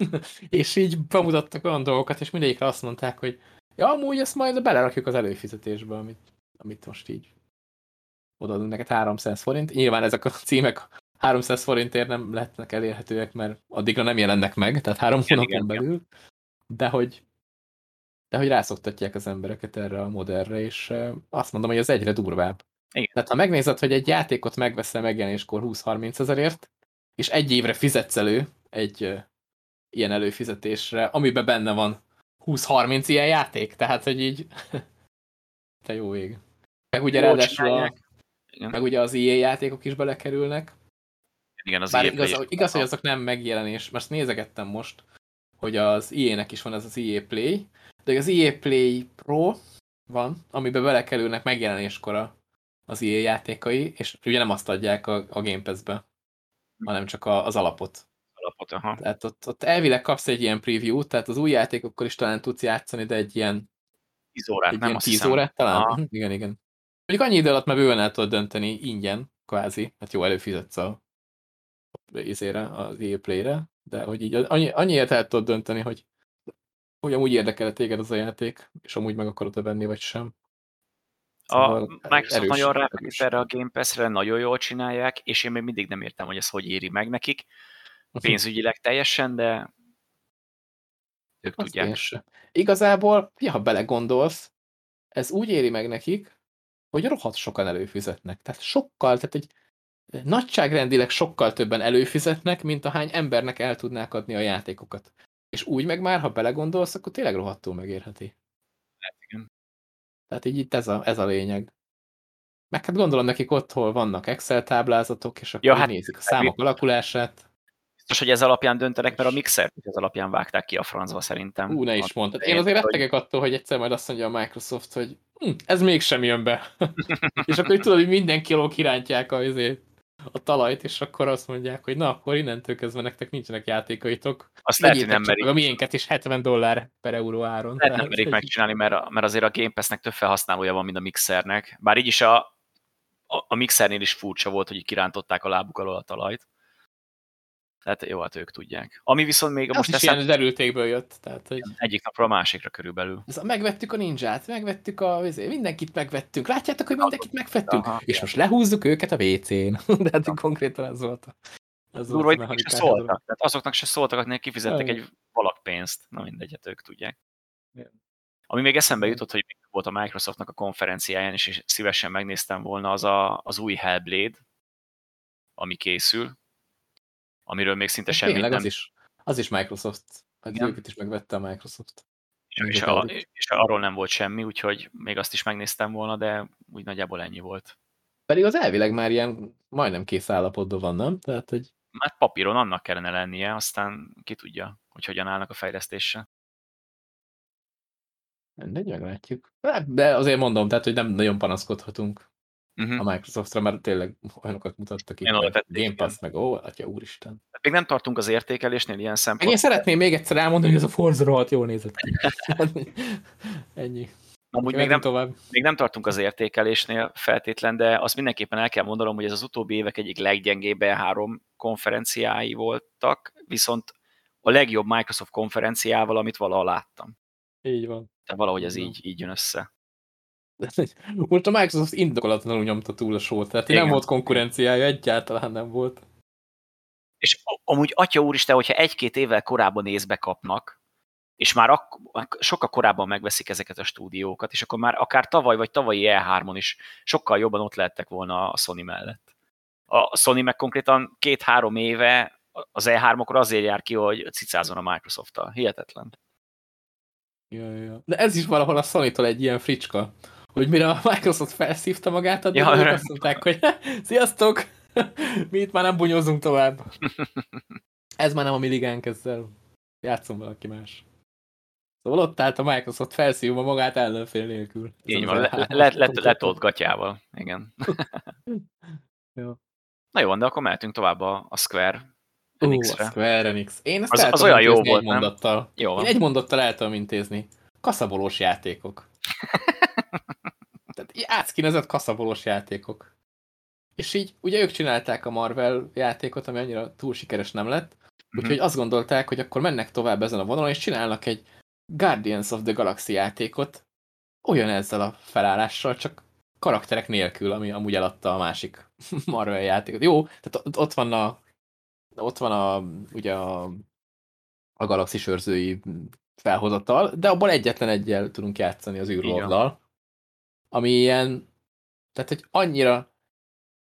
<laughs> és így bemutattak olyan dolgokat, és mindegyikre azt mondták, hogy ja, amúgy ezt majd belerakjuk az előfizetésbe, amit, amit most így odaadunk neked 300 forint. Nyilván ezek a címek 300 forintért nem lehetnek elérhetőek, mert addigra nem jelennek meg, tehát három hónapon belül, de hogy de hogy rászoktatják az embereket erre a modellre, és azt mondom, hogy ez egyre durvább. Igen. Tehát ha megnézed, hogy egy játékot megveszel megjelenéskor 20-30 ezerért, és egy évre fizetsz elő egy ilyen előfizetésre, amiben benne van 20-30 ilyen játék, tehát hogy így <laughs> te jó ég. Meg ugye Jól ráadásul a. Igen. meg ugye az EA játékok is belekerülnek, Igen, az bár EA igaz, Play- igaz, hogy azok nem megjelenés, most nézegettem most, hogy az EA-nek is van ez az EA Play, de az EA Play Pro van, amiben belekerülnek megjelenéskor az EA játékai, és ugye nem azt adják a, a Game Pass-be, hanem csak a, az alapot. alapot, aha. Tehát ott, ott elvileg kapsz egy ilyen preview tehát az új játékokkal is talán tudsz játszani, de egy ilyen, 10 órát, egy nem ilyen azt 10 hiszem. órát talán? Aha. <laughs> Igen, igen. Mondjuk annyi idő alatt már bőven el tudod dönteni ingyen, kvázi, hát jó, előfizetsz a izére, az EA Play-re, de hogy így annyi, annyiért el tudod dönteni, hogy hogy amúgy érdekel téged az a játék, és amúgy meg akarod-e venni, vagy sem. A Szóval Microsoft erős- nagyon ráfeküdt erős. erre a Game Pass-re, nagyon jól csinálják, és én még mindig nem értem, hogy ez hogy éri meg nekik. Pénzügyileg teljesen, de ők Azt tudják. én sem. Igazából, ja, ha belegondolsz, ez úgy éri meg nekik, hogy rohadt sokan előfizetnek. Tehát sokkal, tehát egy nagyságrendileg sokkal többen előfizetnek, mint ahány embernek el tudnák adni a játékokat. És úgy meg már, ha belegondolsz, akkor tényleg rohadtul megérheti. Hát igen. Tehát így itt ez a, ez a lényeg. Meg hát gondolom nekik ott, hol vannak Excel táblázatok, és akkor Ja, hát- nézik a számok alakulását. Biztos, hogy ez alapján döntenek, mert a mixer ez alapján vágták ki a francba szerintem. Ú, ne is mondtad. Én azért rettegek attól, hogy egyszer majd azt mondja a Microsoft, hogy hm, ez mégsem jön be. <laughs> és akkor így tudod, hogy minden kiló kirántják a, izé, a talajt, és akkor azt mondják, hogy na, akkor innentől kezdve nektek nincsenek játékaitok. Azt lehet, hogy nem merik, a miénket is 70 dollár per euró áron. lehet, nem merik megcsinálni, mert, mert azért a Game Pass-nek több felhasználója van, mint a mixernek. Bár így is a, a, a mixernél is furcsa volt, hogy kirántották a lábuk alól a talajt. Tehát jó, hát ők tudják. Ami viszont még Az most is eszem, ilyen derültékből jött. Tehát, hogy egyik napról a másikra körülbelül. ez a, megvettük a ninját, megvettük a, izé, mindenkit megvettünk. Látjátok, hogy mindenkit megvettünk? Aha. és most lehúzzuk őket a WC-n. <laughs> De hát konkrétan ez volt a, ez Durva, volt a se a szóltak. Tehát azoknak se szóltak, akiknek kifizettek egy valak pénzt. Na mindegy, hát ők tudják. Igen. Ami még eszembe jutott, hogy még volt a Microsoftnak a konferenciáján, és szívesen megnéztem volna, az a, az új Hellblade, ami készül, amiről még szinte semmit Tényleg, nem... az is, az is Microsoft. Az Igen. őket is megvette a Microsoft. és, és, a, és arról nem volt semmi, úgyhogy még azt is megnéztem volna, de úgy nagyjából ennyi volt. Pedig az elvileg már ilyen majdnem kész állapotban van, nem? Tehát, hogy Hát papíron annak kellene lennie, aztán ki tudja, hogy hogyan állnak a fejlesztéssel. mindegy, meglátjuk. Hát, De azért mondom, tehát, hogy nem nagyon panaszkodhatunk Uh-huh. a Microsoftra, mert tényleg olyanokat mutattak itt, Game. Pass, meg ó, atya úristen. Még nem tartunk az értékelésnél ilyen Meg én szempontból. szeretném még egyszer elmondani, hogy ez a Forza rohadt jól nézett ki. <laughs> Ennyi. Amúgy még nem, tovább. még nem tartunk az értékelésnél feltétlen, de azt mindenképpen el kell mondanom, hogy ez az utóbbi évek egyik leggyengébb E3 konferenciái voltak, viszont a legjobb Microsoft konferenciával, amit valaha láttam. Így van. Tehát valahogy ez így, így jön össze. <laughs> Most a Microsoft indokolatlanul nyomta túl a sót, tehát Igen. nem volt konkurenciája, egyáltalán nem volt. És amúgy, atya úristen, hogyha egy-két évvel korábban észbe kapnak, és már ak- sokkal korábban megveszik ezeket a stúdiókat, és akkor már akár tavaly vagy tavalyi E3-on is sokkal jobban ott lehettek volna a Sony mellett. A Sony meg konkrétan két-három éve az E3-okra azért jár ki, hogy cicázzon a Microsoft-tal. Hihetetlen. Ja, ja. De ez is valahol a Sony-tól egy ilyen fricska, hogy mire a Microsoft felszívta magát, addig Ja, re- azt mondták, hogy <laughs> sziasztok, <laughs> mi itt már nem bunyózunk tovább. <laughs> Ez már nem a mi ligánk, ezzel játszom valaki más. Szóval ott állt a Microsoft felszívva magát ellenfél nélkül. Így van, az le- E3-as le- le- letolt gatyával. Igen. Jó. Na jó, de akkor mehetünk tovább a, a Square Ú, a NX-re. Square Enix. Én ezt Az- az olyan jó volt, egy nem? mondattal. Jó Én egy mondattal el tudom intézni. Kaszabolós játékok. Tehát átszkinezett kaszabolós játékok. És így, ugye ők csinálták a Marvel játékot, ami annyira túl sikeres nem lett, úgyhogy azt gondolták, hogy akkor mennek tovább ezen a vonalon, és csinálnak egy Guardians of the Galaxy játékot, olyan ezzel a felállással, csak karakterek nélkül, ami amúgy eladta a másik <laughs> Marvel játékot. Jó, tehát ott- van a ott van a, ugye a, a galaxis őrzői felhozatal, de abból egyetlen egyel tudunk játszani az űrlorddal, ami ilyen, tehát hogy annyira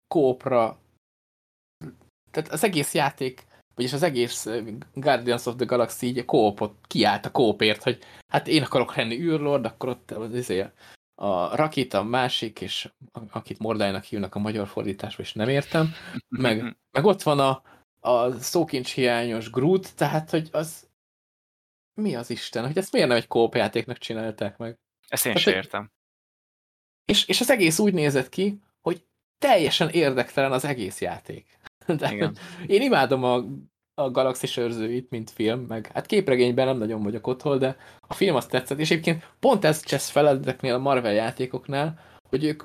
kópra, tehát az egész játék, vagyis az egész Guardians of the Galaxy így a kópot kiállt a kópért, hogy hát én akarok lenni űrlord, akkor ott az izé, a Rakita a másik, és akit Mordájnak hívnak a magyar fordításban, és nem értem, meg, <laughs> meg ott van a, a szókincs hiányos Groot, tehát, hogy az mi az Isten, hogy ezt miért nem egy kópjátéknak csinálták meg? Ezt én Tehát, sem értem. És, és az egész úgy nézett ki, hogy teljesen érdektelen az egész játék. <laughs> De Igen. én imádom a, a Galaxis őrzőit, mint film, meg hát képregényben nem nagyon vagyok otthon, de a film azt tetszett, és egyébként pont ez csesz fel ezeknél a Marvel játékoknál, hogy ők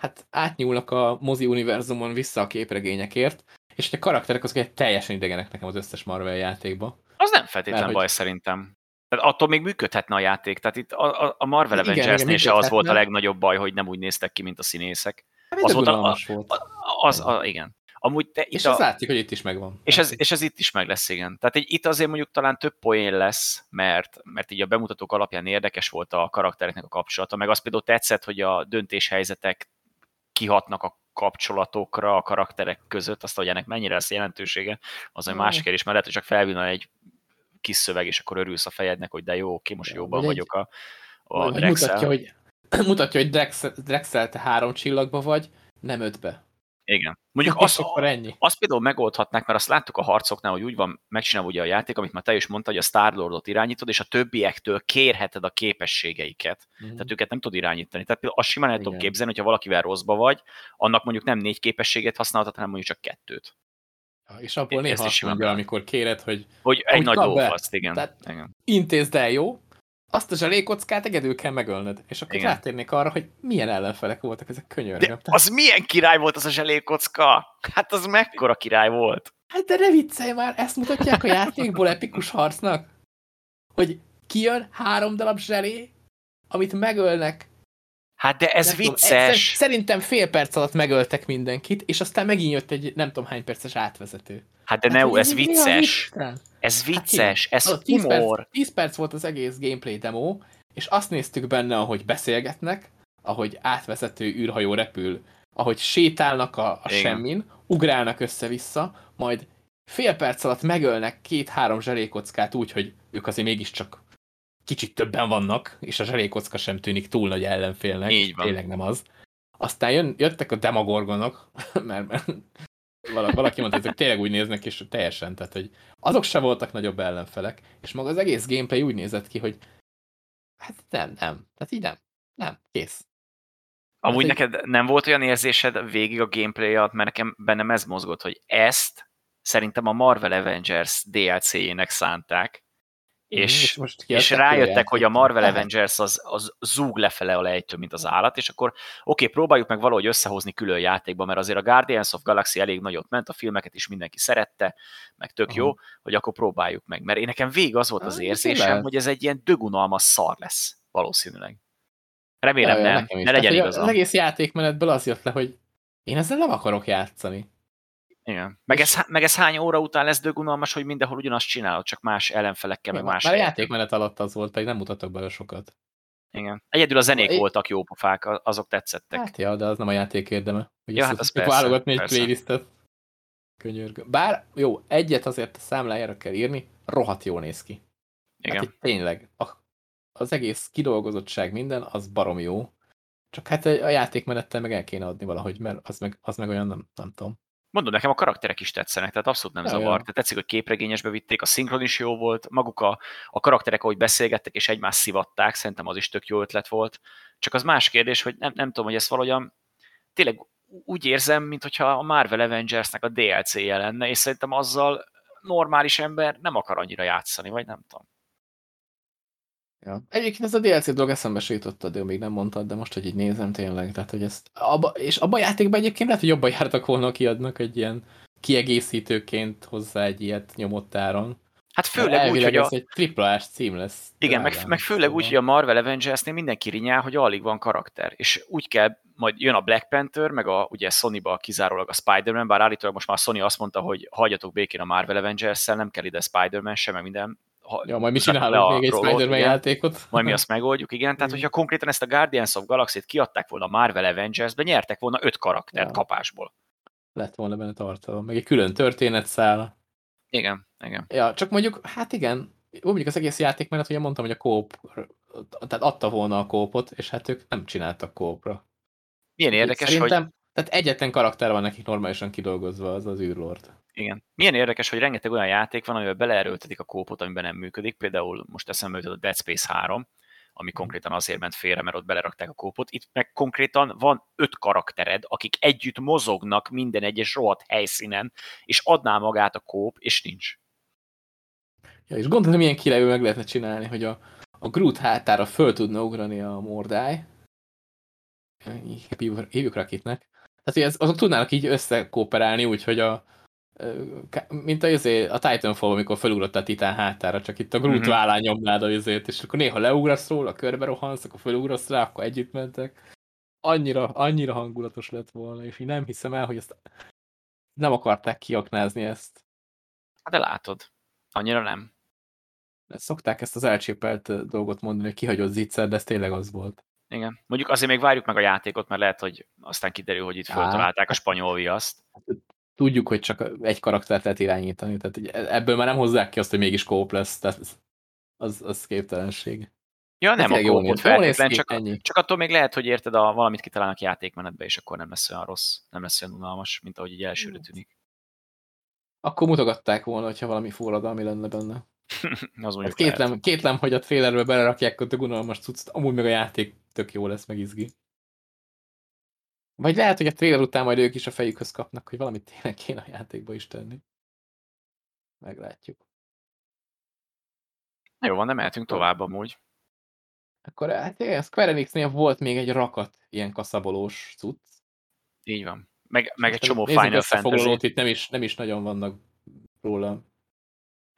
hát átnyúlnak a mozi univerzumon vissza a képregényekért, és hogy a karakterek azok egy teljesen idegenek nekem az összes Marvel játékba. Az nem feltétlen Mert hogy- baj szerintem. Tehát attól még működhetne a játék. Tehát itt a, a- a Marvel Igen, Avengers-nél se az volt a legnagyobb baj, hogy nem úgy néztek ki, mint a színészek. Hát Az volt a- volt. Az, a, igen. Amúgy te, És a, ez látszik, hogy itt is megvan. és, ez, és ez itt is meg lesz, igen. Tehát így, itt azért mondjuk talán több poén lesz, mert, mert így a bemutatók alapján érdekes volt a karaktereknek a kapcsolata, meg az például tetszett, hogy a döntéshelyzetek kihatnak a kapcsolatokra a karakterek között, azt, hogy ennek mennyire lesz jelentősége, az egy Ó. másik kérdés, mert lehet, hogy csak felvinna egy kis szöveg, és akkor örülsz a fejednek, hogy de jó, oké, most egy- vagyok a, a Drexel. mutatja, hogy, <clears throat> mutatja, hogy Drexel, Drexel, te három csillagba vagy, nem ötbe. Igen. Mondjuk azt, ennyi. azt például megoldhatnák, mert azt láttuk a harcoknál, hogy úgy van megcsinálva ugye a játék, amit már te is mondtad, hogy a Star-Lordot irányítod, és a többiektől kérheted a képességeiket. Mhm. Tehát őket nem tud irányítani. Tehát például azt simán el tudom képzelni, hogyha valakivel rosszba vagy, annak mondjuk nem négy képességet használhatod, hanem mondjuk csak kettőt. És abból néha azt mondja, be- amikor kéred, hogy Hogy egy nagy lófaszt, igen. Tehát- igen. intézd el, jó? Azt a zselékockát egyedül kell megölned. És akkor Igen. rátérnék arra, hogy milyen ellenfelek voltak ezek könyörgöm. De Tehát- az milyen király volt az a zselékocka? Hát az mekkora király volt? Hát de ne viccelj már, ezt mutatják a játékból epikus harcnak? Hogy kijön három darab zselé, amit megölnek. Hát de ez Nem tudom, vicces. egyszer- Szerintem fél perc alatt megöltek mindenkit, és aztán megint jött egy nem tudom hány perces átvezető. Hát de Hát, Neo, ez a vicces. Ez Hát vicces, igen. ez 10 humor. Perc, 10 perc volt az egész gameplay demo, és azt néztük benne, ahogy beszélgetnek, ahogy átvezető űrhajó repül, ahogy sétálnak a, a Igen. semmin, ugrálnak össze-vissza, majd fél perc alatt megölnek két-három zselékockát úgy, hogy ők azért mégiscsak kicsit többen vannak, és a zselékocka sem tűnik túl nagy ellenfélnek. Így van. Tényleg nem az. Aztán jön, jöttek a demagorgonok, <laughs> mert, mert vala- valaki mondta, hogy ezek tényleg úgy néznek, és teljesen, tehát, hogy azok se voltak nagyobb ellenfelek, és maga az egész gameplay úgy nézett ki, hogy hát nem, nem, tehát így nem, nem, kész. Amúgy Hát neked nem volt olyan érzésed végig a gameplay alatt, mert nekem bennem ez mozgott, hogy ezt szerintem a Marvel Avengers DLC-jének szánták, és, Mhm, most és rájöttek, újra hogy a. Marvel. Avengers az, az zúg lefele a lejtő, mint az állat, és akkor oké, próbáljuk meg valahogy összehozni külön játékba, mert azért a Guardians of Galaxy elég nagyot ment, a filmeket is mindenki szerette, meg tök jó, Aha. hogy akkor próbáljuk meg. Mert én nekem végig az volt az Hát, érzésem, lehet. hogy ez egy ilyen dögunalmas szar lesz, valószínűleg. Remélem ja, nem, ne legyen igazam. Az egész játékmenetből az jött le, hogy én ezzel nem akarok játszani. Igen. Meg, ez, meg ez hány óra után lesz dögunalmas, hogy mindenhol ugyanazt csinálod, csak más ellenfelekkel, meg Már más a helyeken. játékmenet alatt az volt, pedig nem mutattak bele sokat. Igen. Egyedül a zenék É- voltak jó pofák, a- azok tetszettek. Hát ja, de az nem a játék érdeme. Hogy Ja, hát az persze, válogatni egy persze. playlistet. Könyörgöm. Bár jó, egyet azért a számlájára kell írni, rohadt jól néz ki. Igen. Hát tényleg, a, az egész kidolgozottság minden, az barom jó. Csak hát a játékmenettel meg el kéne adni valahogy, mert az meg, az meg olyan nem, nem tudom. Mondom, nekem a karakterek is tetszenek, tehát abszolút nem Ja, zavar. ja. Tehát tetszik, hogy képregényesbe vitték, a szinkron is jó volt, maguk a, a karakterek, ahogy beszélgettek és egymást szivatták, szerintem az is tök jó ötlet volt. Csak az más kérdés, hogy nem, nem tudom, hogy ezt valahogyan tényleg úgy érzem, mintha a Marvel Avengersnek a DLC-je lenne, és szerintem azzal normális ember nem akar annyira játszani, vagy nem tudom. Ja. Egyébként ez a DLC dolog eszembe se jutott, de még nem mondtad, de most, hogy így nézem tényleg, tehát hogy ezt, abba, és abba a játékban egyébként lehet, hogy jobban jártak volna, kiadnak egy ilyen kiegészítőként hozzá egy ilyet nyomott áron. Hát főleg úgy, hogy a, ez egy triplás cím lesz. Igen, meg, meg főleg úgy, hogy a Marvel Avengers-nél mindenki rinyál, hogy alig van karakter, és úgy kell, majd jön a Black Panther, meg a, ugye Sony-ba kizárólag a Spider-Man, bár állítólag most már Sony azt mondta, hogy hagyjatok békén a Marvel Avengers-szel, nem kell ide Spider-Man sem, meg minden. Ha, Ja, majd mi csinálunk a még egy Spider-Man játékot. Majd mi azt megoldjuk, igen. Tehát, hogyha konkrétan ezt a Guardians of Galaxy-t kiadták volna Marvel Avengers-be, nyertek volna öt karaktert Ja. kapásból. Lett volna benne tartalom. Meg egy külön történetszál. Igen, igen. Ja, csak mondjuk, hát igen, úgy mondjuk az egész játékmenet, ugye mondtam, hogy a kóp, tehát adta volna a kópot, és hát ők nem csináltak kópra. Milyen érdekes, Szerintem, hogy tehát egyetlen karakter van nekik normálisan kidolgozva, az az űrlord. Igen. Milyen érdekes, hogy rengeteg olyan játék van, amivel beleerőltetik a kópot, amiben nem működik. Például most eszembe jutott a Dead Space 3, ami konkrétan azért ment félre, mert ott belerakták a kópot. Itt meg konkrétan van öt karaktered, akik együtt mozognak minden egyes rohadt helyszínen, és adná magát a kóp, és nincs. Ja, és gondolom, milyen királyból meg lehetne csinálni, hogy a, a Groot hátára föl tudna ugrani a mordály. Hívjuk rakitnek. Tehát, hogy azok tudnának így összekooperálni úgy, hogy a mint a, azért, a Titanfall, amikor felugrott a Titán hátára, csak itt a Groot Mhm. uh-huh. vállán nyomnád azért, és akkor néha leugrasz róla, körbe rohansz, akkor felugrasz rá, akkor együtt mentek. Annyira, annyira hangulatos lett volna, és így nem hiszem el, hogy ezt nem akarták kiaknázni ezt. Hát de látod, annyira nem. Szokták ezt az elcsépelt dolgot mondani, hogy kihagyott zicser, de ez tényleg az volt. Igen. Mondjuk azért még várjuk meg a játékot, mert lehet, hogy aztán kiderül, hogy itt föltalálták a spanyol viaszt. tudjuk, hogy csak egy karaktert lehet irányítani, tehát ebből már nem hozzák ki azt, hogy mégis kóp lesz, tehát az, az képtelenség. Ja, nem tényleg a kópot feltétlen, csak, ennyi. csak attól még lehet, hogy érted, a, valamit kitalálnak játékmenetbe, és akkor nem lesz olyan rossz, nem lesz olyan unalmas, mint ahogy így elsőre tűnik. Akkor mutogatták volna, hogyha valami forradalmi lenne benne. <laughs> Az Hát lehet. kétlem, kétlem, hogy a trailerbe belerakják a unalmas cuccot, amúgy meg a játék tök jó lesz, meg izgi. Vagy lehet, hogy a trailer után majd ők is a fejükhöz kapnak, hogy valamit tényleg kéne a játékba is tenni. Meglátjuk. Jó van, nem mehetünk tovább amúgy. Akkor hát igen, Square Enixnél volt még egy rakat ilyen kaszabolós cucc. Így van. Meg, meg egy csomó Final Fantasy. Itt nem is, nem is nagyon vannak róla.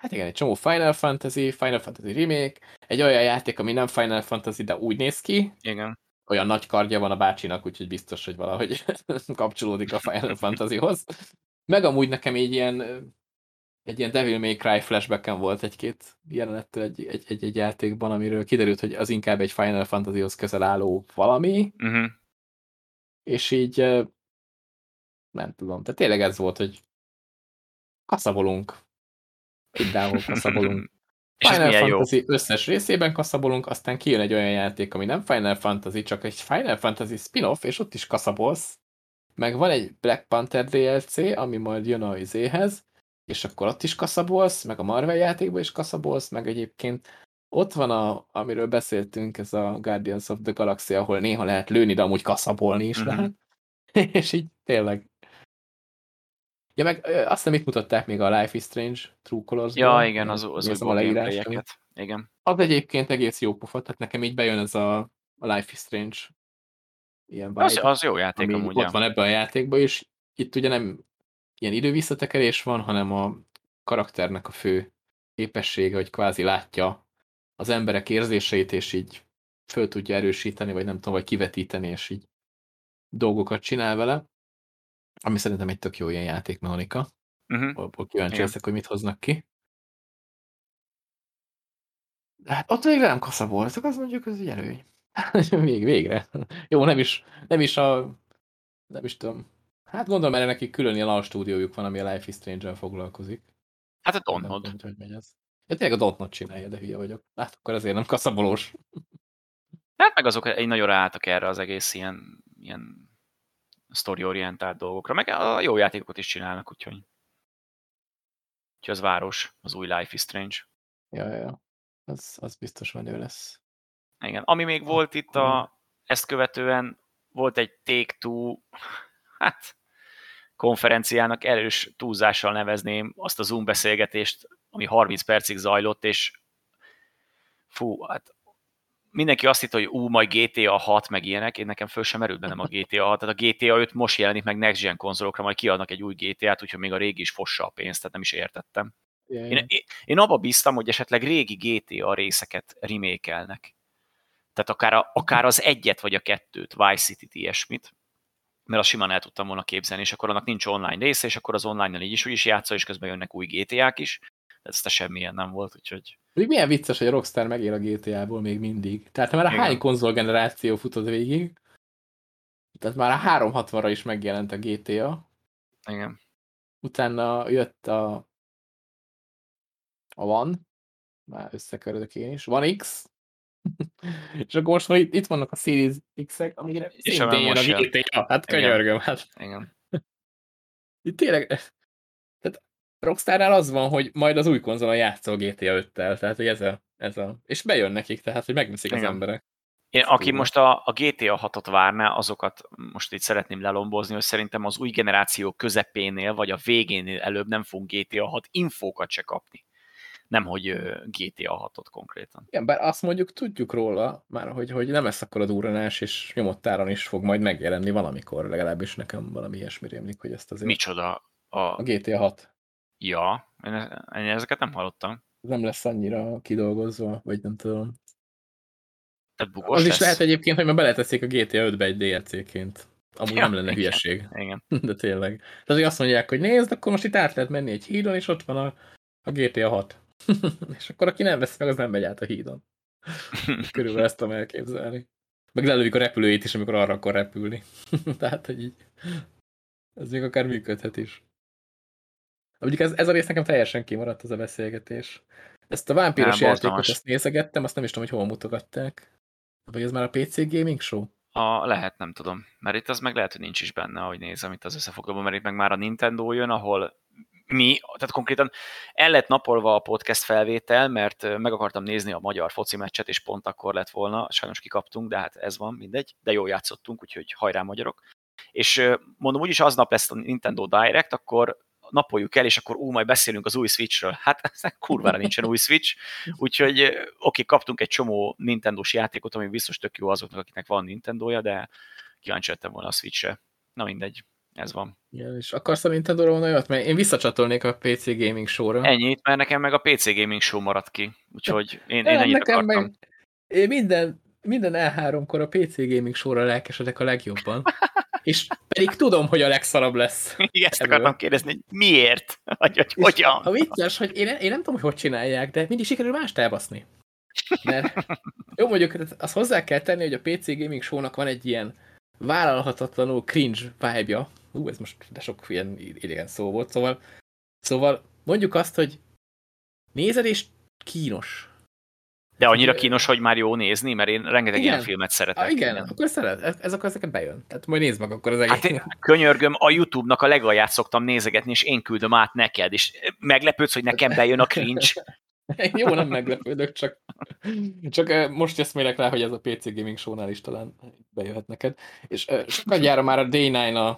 Hát igen, egy csomó Final Fantasy, Final Fantasy remake, egy olyan játék, ami nem Final Fantasy, de úgy néz ki, Igen. olyan nagy kardja van a bácsinak, úgyhogy biztos, hogy valahogy <laughs> kapcsolódik a Final Fantasyhoz. Meg amúgy nekem így ilyen, egy ilyen Devil May Cry flashbacken volt egy-két jelenettől egy, egy, egy, egy játékban, amiről kiderült, hogy az inkább egy Final Fantasyhoz közel álló valami, Uh-huh. és így nem tudom, tehát tényleg ez volt, hogy kaszabolunk. Mindenhol kaszabolunk. <laughs> És Final milyen jó. Fantasy összes részében kaszabolunk, aztán kijön egy olyan játék, ami nem Final Fantasy, csak egy Final Fantasy spin-off, és ott is kaszabolsz. Meg van egy Black Panther DLC, ami majd jön a izéhez, és akkor ott is kaszabolsz, meg a Marvel játékban is kaszabolsz, meg egyébként ott van, a, amiről beszéltünk, ez a Guardians of the Galaxy, ahol néha lehet lőni, de amúgy kaszabolni is Mhm. lehet. <laughs> és így tényleg. Ja, meg azt nem itt mutatták még a Life is Strange True colors Ja, igen, az, az nézem új a gameplayeket. Igen. Az egyébként egész jó pofa, tehát nekem így bejön ez a, a Life is Strange ilyen vibe, Az, az jó játék ami amúgy. ott van ebben a játékban, és itt ugye nem ilyen idővisszatekerés van, hanem a karakternek a fő képessége, hogy kvázi látja az emberek érzéseit, és így föl tudja erősíteni, vagy nem tudom, vagy kivetíteni, és így dolgokat csinál vele, ami szerintem egy tök jó ilyen játékmechanika. Uh-huh. Abból kíváncsi Igen. leszek, hogy mit hoznak ki. De hát ott végre nem kasza voltak, az mondjuk az egy előny. <laughs> Még végre. Jó, nem is, nem is a... Nem is tudom. Hát gondolom, erre nekik külön ilyen alstúdiójuk van, ami a Life is Strange-el foglalkozik. Hát a Nem Dontnod. tudom, hogy megy ez. Ja, tényleg a Dontnod csinálja, de hülye vagyok. Hát akkor azért nem kaszabolós. Hát meg azok egy nagyon ráálltak erre az egész ilyen, ilyen story-orientált dolgokra, meg a jó játékokat is csinálnak, úgyhogy. Úgyhogy az város, az új Life is Strange. Ja, ja, ja. Az, az biztos menő lesz. Igen. Ami még volt itt a, ezt követően, volt egy Take-Two, hát konferenciának erős túlzással nevezném azt a Zoom beszélgetést, ami 30 percig zajlott, és fú, hát mindenki azt hitt, hogy ú, majd GTA 6, meg ilyenek, én nekem föl sem merült bennem a GTA 6, tehát a GTA 5 most jelenik meg Next Gen konzolokra, majd kiadnak egy új GTA-t, úgyhogy még a régi is fossa a pénzt, tehát nem is értettem. Én, én, abba bíztam, hogy esetleg régi GTA részeket remékelnek. Tehát akár, a, akár az egyet vagy a kettőt, Vice City-t, ilyesmit, mert azt simán el tudtam volna képzelni, és akkor annak nincs online része, és akkor az online-nal így is úgy is játszol, és közben jönnek új GTA-k is, de ez semmilyen nem volt, úgyhogy Még milyen vicces, hogy a Rockstar megél a GTA-ból még mindig. Tehát már a Igen. hány konzolgeneráció futott végig? Tehát már a 360-ra is megjelent a GTA. igen. Utána jött a a One, már összekördök én is, One X, <laughs> és akkor most már itt, vannak a Series X-ek, amire És szintén jön a. GTA, hát könyörgöm, hát igen. itt tényleg, Rockstarnál az van, hogy majd az új konzolon játszol GTA 5-tel, tehát hogy ez a, ez a, és bejön nekik, tehát hogy megveszik az emberek. Én, aki most a, a GTA 6-ot várná, azokat most itt szeretném lelombozni, hogy szerintem az új generáció közepénél, vagy a végénél előbb nem fogunk GTA 6 infókat se kapni. Nem, hogy GTA 6-ot konkrétan. Igen, bár azt mondjuk tudjuk róla, már hogy, hogy nem lesz akkor a durranás, és nyomott áron is fog majd megjelenni valamikor, legalábbis nekem valami ilyesmi rémlik, hogy ezt azért... Micsoda a... A GTA 6 Ja, én, én ezeket nem hallottam. nem lesz annyira kidolgozva, vagy nem tudom. Tehát bugos Az lesz. is lehet egyébként, hogy már beleteszik a GTA 5-be egy DLC-ként. Amúgy Ja, nem lenne igen. hülyeség. Igen. <laughs> De tényleg. Tehát, hogy azt mondják, hogy nézd, akkor most itt át lehet menni egy hídon, és ott van a, a GTA 6. <laughs> és akkor aki nem veszi meg, az nem megy át a hídon. <laughs> Körülbelül ezt tudom elképzelni. Meg lelőjük a repülőjét is, amikor arra akar repülni. Tehát, hogy így ez még akár működhet is. Mondjuk ez, ez a rész nekem teljesen kimaradt, az a beszélgetés. Ezt a vámpíros Nem, játékot, borzalmas. ezt nézegettem, azt nem is tudom, hogy hol mutogatták. Vagy ez már a PC Gaming Show? A, lehet, nem tudom. Mert itt az meg lehet, hogy nincs is benne, ahogy nézem itt az összefoglalóban, mert itt meg már a Nintendo jön, ahol mi, tehát konkrétan el lett napolva a podcast felvétel, mert meg akartam nézni a magyar foci meccset, és pont akkor lett volna, sajnos kikaptunk, de hát ez van, mindegy, de jól játszottunk, úgyhogy hajrá magyarok. És mondom, úgyis aznap lesz a Nintendo Direct, akkor napoljuk el, és akkor ú, majd beszélünk az új Switchről. Hát ez kurvára nincsen új Switch, <laughs> úgyhogy oké, kaptunk egy csomó Nintendo-s játékot, ami biztos tök jó azoknak, akiknek van Nintendo-ja, de kíváncsi lettem volna a Switch-re. Na mindegy, ez van. Igen, és akarsz a Nintendo-ra volna olyat? Mert én visszacsatolnék a PC Gaming Show-ra. Ennyit, mert nekem meg a PC Gaming Show maradt ki, úgyhogy én, én ennyit nekem akartam. meg én minden, minden E3-kor a PC Gaming Show-ra lelkesedek a legjobban. <laughs> És pedig tudom, hogy a legszarabb lesz. Igen, ezt akartam kérdezni, hogy miért? Vagy hogy És hogyan? A vicces, hogy én, én nem tudom, hogy hogy csinálják, de mindig sikerül mást elbaszni. Mert jó, mondjuk azt hozzá kell tenni, hogy a PC Gaming Show-nak van egy ilyen vállalhatatlanul cringe vibe-ja. Ú, ez most de sok ilyen idegen szó volt, szóval, szóval mondjuk azt, hogy nézed és kínos. De annyira kínos, hogy már jó nézni, mert én rengeteg Igen. ilyen filmet szeretek. Ah, igen, akkor szeret, ez, ez akkor ezeket bejön. Tehát majd nézd meg akkor az egész. Hát én könyörgöm, a YouTube-nak a legalját szoktam nézegetni, és én küldöm át neked, és meglepődsz, hogy nekem bejön a cringe. <laughs> Jó, nem meglepődök, csak, csak most eszmélek rá, hogy ez a PC Gaming Show-nál is talán bejöhet neked. És eh, sokadjára már a Day9 a,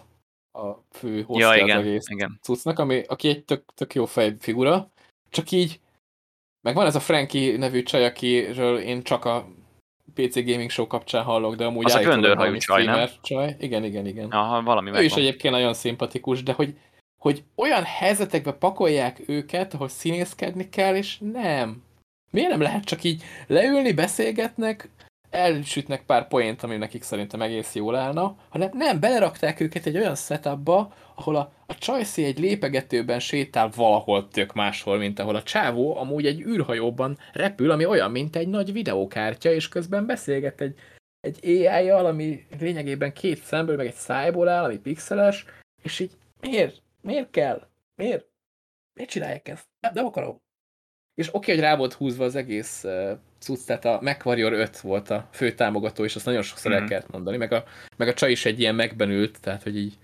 a fő hostja Ja, az igen, egész igen. cuccnak, ami, aki egy tök, tök jó fejfigura, csak így, meg van ez a Frankie nevű csaj, akiről én csak a PC Gaming Show kapcsán hallok, de amúgy Az a göndörhajú valami csaj, nem? csaj. Igen, igen, igen. Aha, valami Ő is megvan. egyébként nagyon szimpatikus, de hogy, hogy olyan helyzetekbe pakolják őket, ahol színészkedni kell, és nem. Miért nem lehet csak így leülni, beszélgetnek, elsütnek pár poént, ami nekik szerintem egész jól állna, hanem nem, belerakták őket egy olyan setupba, ahol a, a csajszé egy lépegetőben sétál valahol tök máshol, mint ahol a csávó amúgy egy űrhajóban repül, ami olyan, mint egy nagy videókártya, és közben beszélget egy, egy AI-jal, ami lényegében két szemből, meg egy szájból áll, ami pixeles, és így miért? Miért kell? Miért? Miért csinálják ezt? Nem, nem akarom. És oké, okay, hogy rá volt húzva az egész cucc, tehát a MechWarrior 5 volt a fő támogató, és azt nagyon sokszor mm. el Mhm. kellett mondani, meg a, meg a csaj is egy ilyen megbenült, tehát hogy így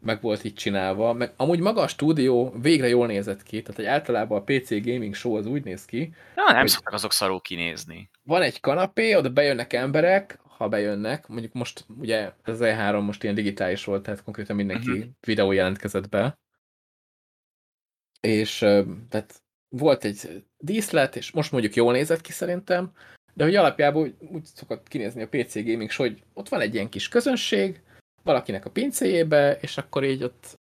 meg volt így csinálva. Meg, amúgy maga a stúdió végre jól nézett ki, tehát hogy általában a PC Gaming Show az úgy néz ki, Na, nem szoktak azok szarul kinézni. van egy kanapé, oda bejönnek emberek, ha bejönnek, mondjuk most ugye az E3 most ilyen digitális volt, tehát konkrétan mindenki Mhm. uh-huh. videó jelentkezett be. És tehát volt egy díszlet, és most mondjuk jól nézett ki szerintem, de hogy alapjában úgy, úgy szokott kinézni a PC Gaming hogy ott van egy ilyen kis közönség, valakinek a pincéjébe, és akkor így ott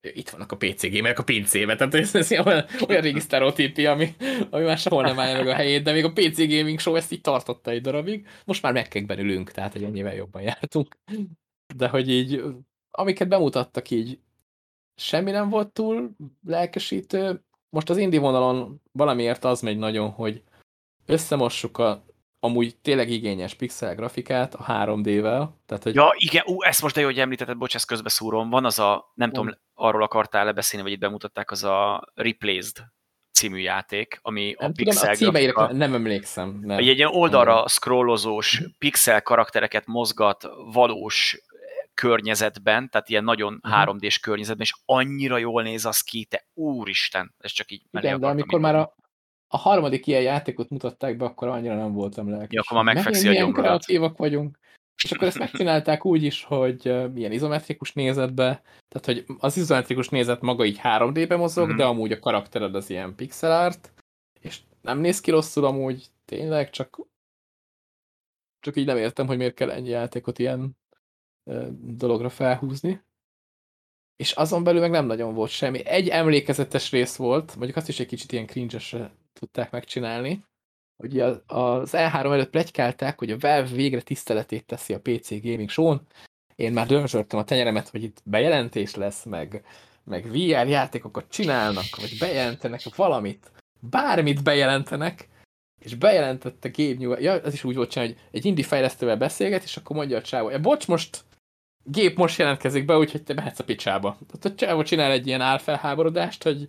itt vannak a PC gamerek a pincébe, tehát ez, ez olyan, olyan régi sztereotípia, ami, ami már sehol nem állja meg a helyét, de még a PC Gaming Show ezt így tartotta egy darabig. Most már mekkekben ülünk, tehát hogy ennyivel jobban jártunk. De hogy így, amiket bemutattak így, semmi nem volt túl lelkesítő. Most az indie vonalon valamiért az megy nagyon, hogy összemossuk a amúgy tényleg igényes pixel grafikát a 3D-vel. Tehát, hogy Ja, igen, ú, ezt most de jó, hogy említetted, bocs, ezt közbeszúrom. Van az a, nem tudom, arról akartál-e beszélni, vagy itt bemutatták, az a Replaced című játék, ami nem a tudom, a pixel címeire grafika, nem emlékszem. Nem. egy ilyen oldalra scrollozós pixel karaktereket mozgat valós környezetben, tehát ilyen nagyon Mhm. 3D-s környezetben, és annyira jól néz az ki, te úristen, ez csak így mellé Igen, de amikor már a, a harmadik ilyen játékot mutatták be, akkor annyira nem voltam lelkes. Ja, akkor már megfekszi Megint a gyomrodat. kreatívak vagyunk. És akkor ezt megcsinálták úgy is, hogy milyen izometrikus nézetbe, tehát hogy az izometrikus nézet maga így 3D-be mozog, Mhm. de amúgy a karaktered az ilyen pixel art, és nem néz ki rosszul amúgy, tényleg, csak csak így nem értem, hogy miért kell ennyi játékot ilyen dologra felhúzni. És azon belül meg nem nagyon volt semmi. Egy emlékezetes rész volt, mondjuk azt is egy kicsit ilyen cringe tudták megcsinálni, hogy az az E3 előtt plegykálták, hogy a Valve végre tiszteletét teszi a PC Gaming Show-n. Én már dörzsöltem a tenyeremet, hogy itt bejelentés lesz, meg, meg VR játékokat csinálnak, vagy bejelentenek valamit. Bármit bejelentenek, és bejelentette Gabe Newell, ja, ez is úgy volt csinálni, hogy egy indie fejlesztővel beszélget, és akkor mondja a csávó, ja, bocs, most gép most jelentkezik be, úgyhogy te mehetsz a picsába. Tehát a csávó csinál egy ilyen álfelháborodást, hogy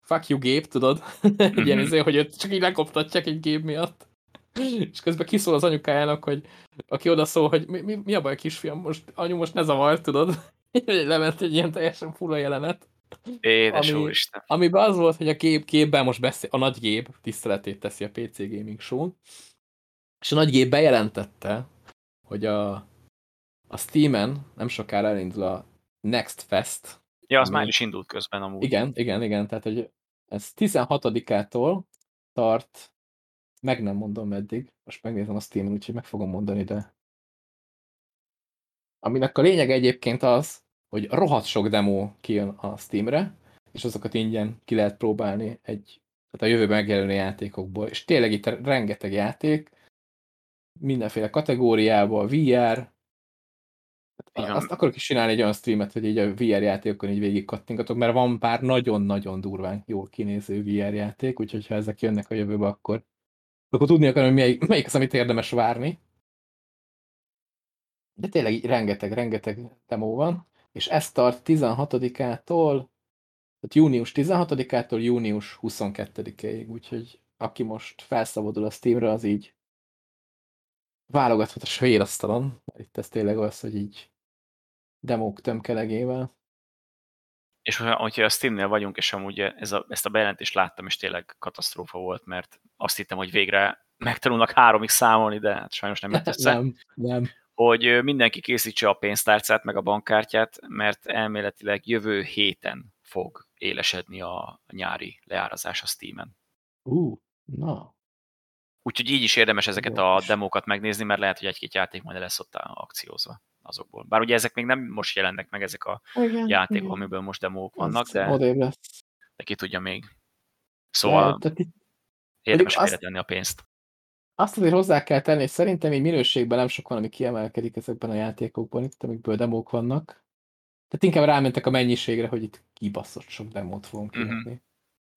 fuck you gép, tudod? <laughs> egy ilyen izé, hogy őt csak így lekoptatják egy gép miatt. <laughs> És közben kiszól az anyukájának, hogy aki oda szól, hogy mi, mi, mi a baj, kisfiam, most, anyu, most ne zavar, tudod? <laughs> Lement egy ilyen teljesen fura jelenet. Édes Ami- úristen. Amiben az volt, hogy a gép, képben most beszél, a nagy gép tiszteletét teszi a PC Gaming Show, és a nagy gép bejelentette, hogy a, a Steam-en nem sokára elindul a Next Fest. Ja, az ami- már is indult közben amúgy. Igen, igen, igen, tehát hogy ez 16-ától tart, meg nem mondom meddig, most megnézem a Steam-en, úgyhogy meg fogom mondani, de aminek a lényege egyébként az, hogy rohadt sok demo kijön a Steamre, és azokat ingyen ki lehet próbálni egy, tehát a jövőben megjelenő játékokból. És tényleg itt rengeteg játék, mindenféle kategóriából, VR, Igen. azt akarok is csinálni egy olyan streamet, hogy így a VR játékokon így végig kattingatok, mert van pár nagyon-nagyon durván jól kinéző VR játék, úgyhogy ha ezek jönnek a jövőbe, akkor, akkor tudni akarom, hogy melyik, melyik az, amit érdemes várni. De tényleg így rengeteg, rengeteg demo van, és ez tart 16-ától, tehát június 16-ától június 22-ig, úgyhogy aki most felszabadul a Steamre, az így válogathat a svéd asztalon, itt ez tényleg az, hogy így demók tömkelegével. És hogyha, a Steamnél vagyunk, és amúgy ez a, ezt a bejelentést láttam, és tényleg katasztrófa volt, mert azt hittem, hogy végre megtanulnak háromig számolni, de hát sajnos nem jött <laughs> össze. nem, nem. hogy mindenki készítse a pénztárcát, meg a bankkártyát, mert elméletileg jövő héten fog élesedni a nyári leárazás a Steam-en. Ú, na. Úgyhogy így is érdemes ezeket a Érdekes. demókat megnézni, mert lehet, hogy egy-két játék majd lesz ott akciózva azokból. Bár ugye ezek még nem most jelennek meg, ezek a Igen, játékok, amiből most demók vannak, de, de ki tudja még. Szóval érdemes félretenni a pénzt. azt azért hozzá kell tenni, és szerintem így minőségben nem sok van, ami kiemelkedik ezekben a játékokban, itt, amikből demók vannak. Tehát inkább rámentek a mennyiségre, hogy itt kibaszott sok demót fogunk Mhm. kiadni.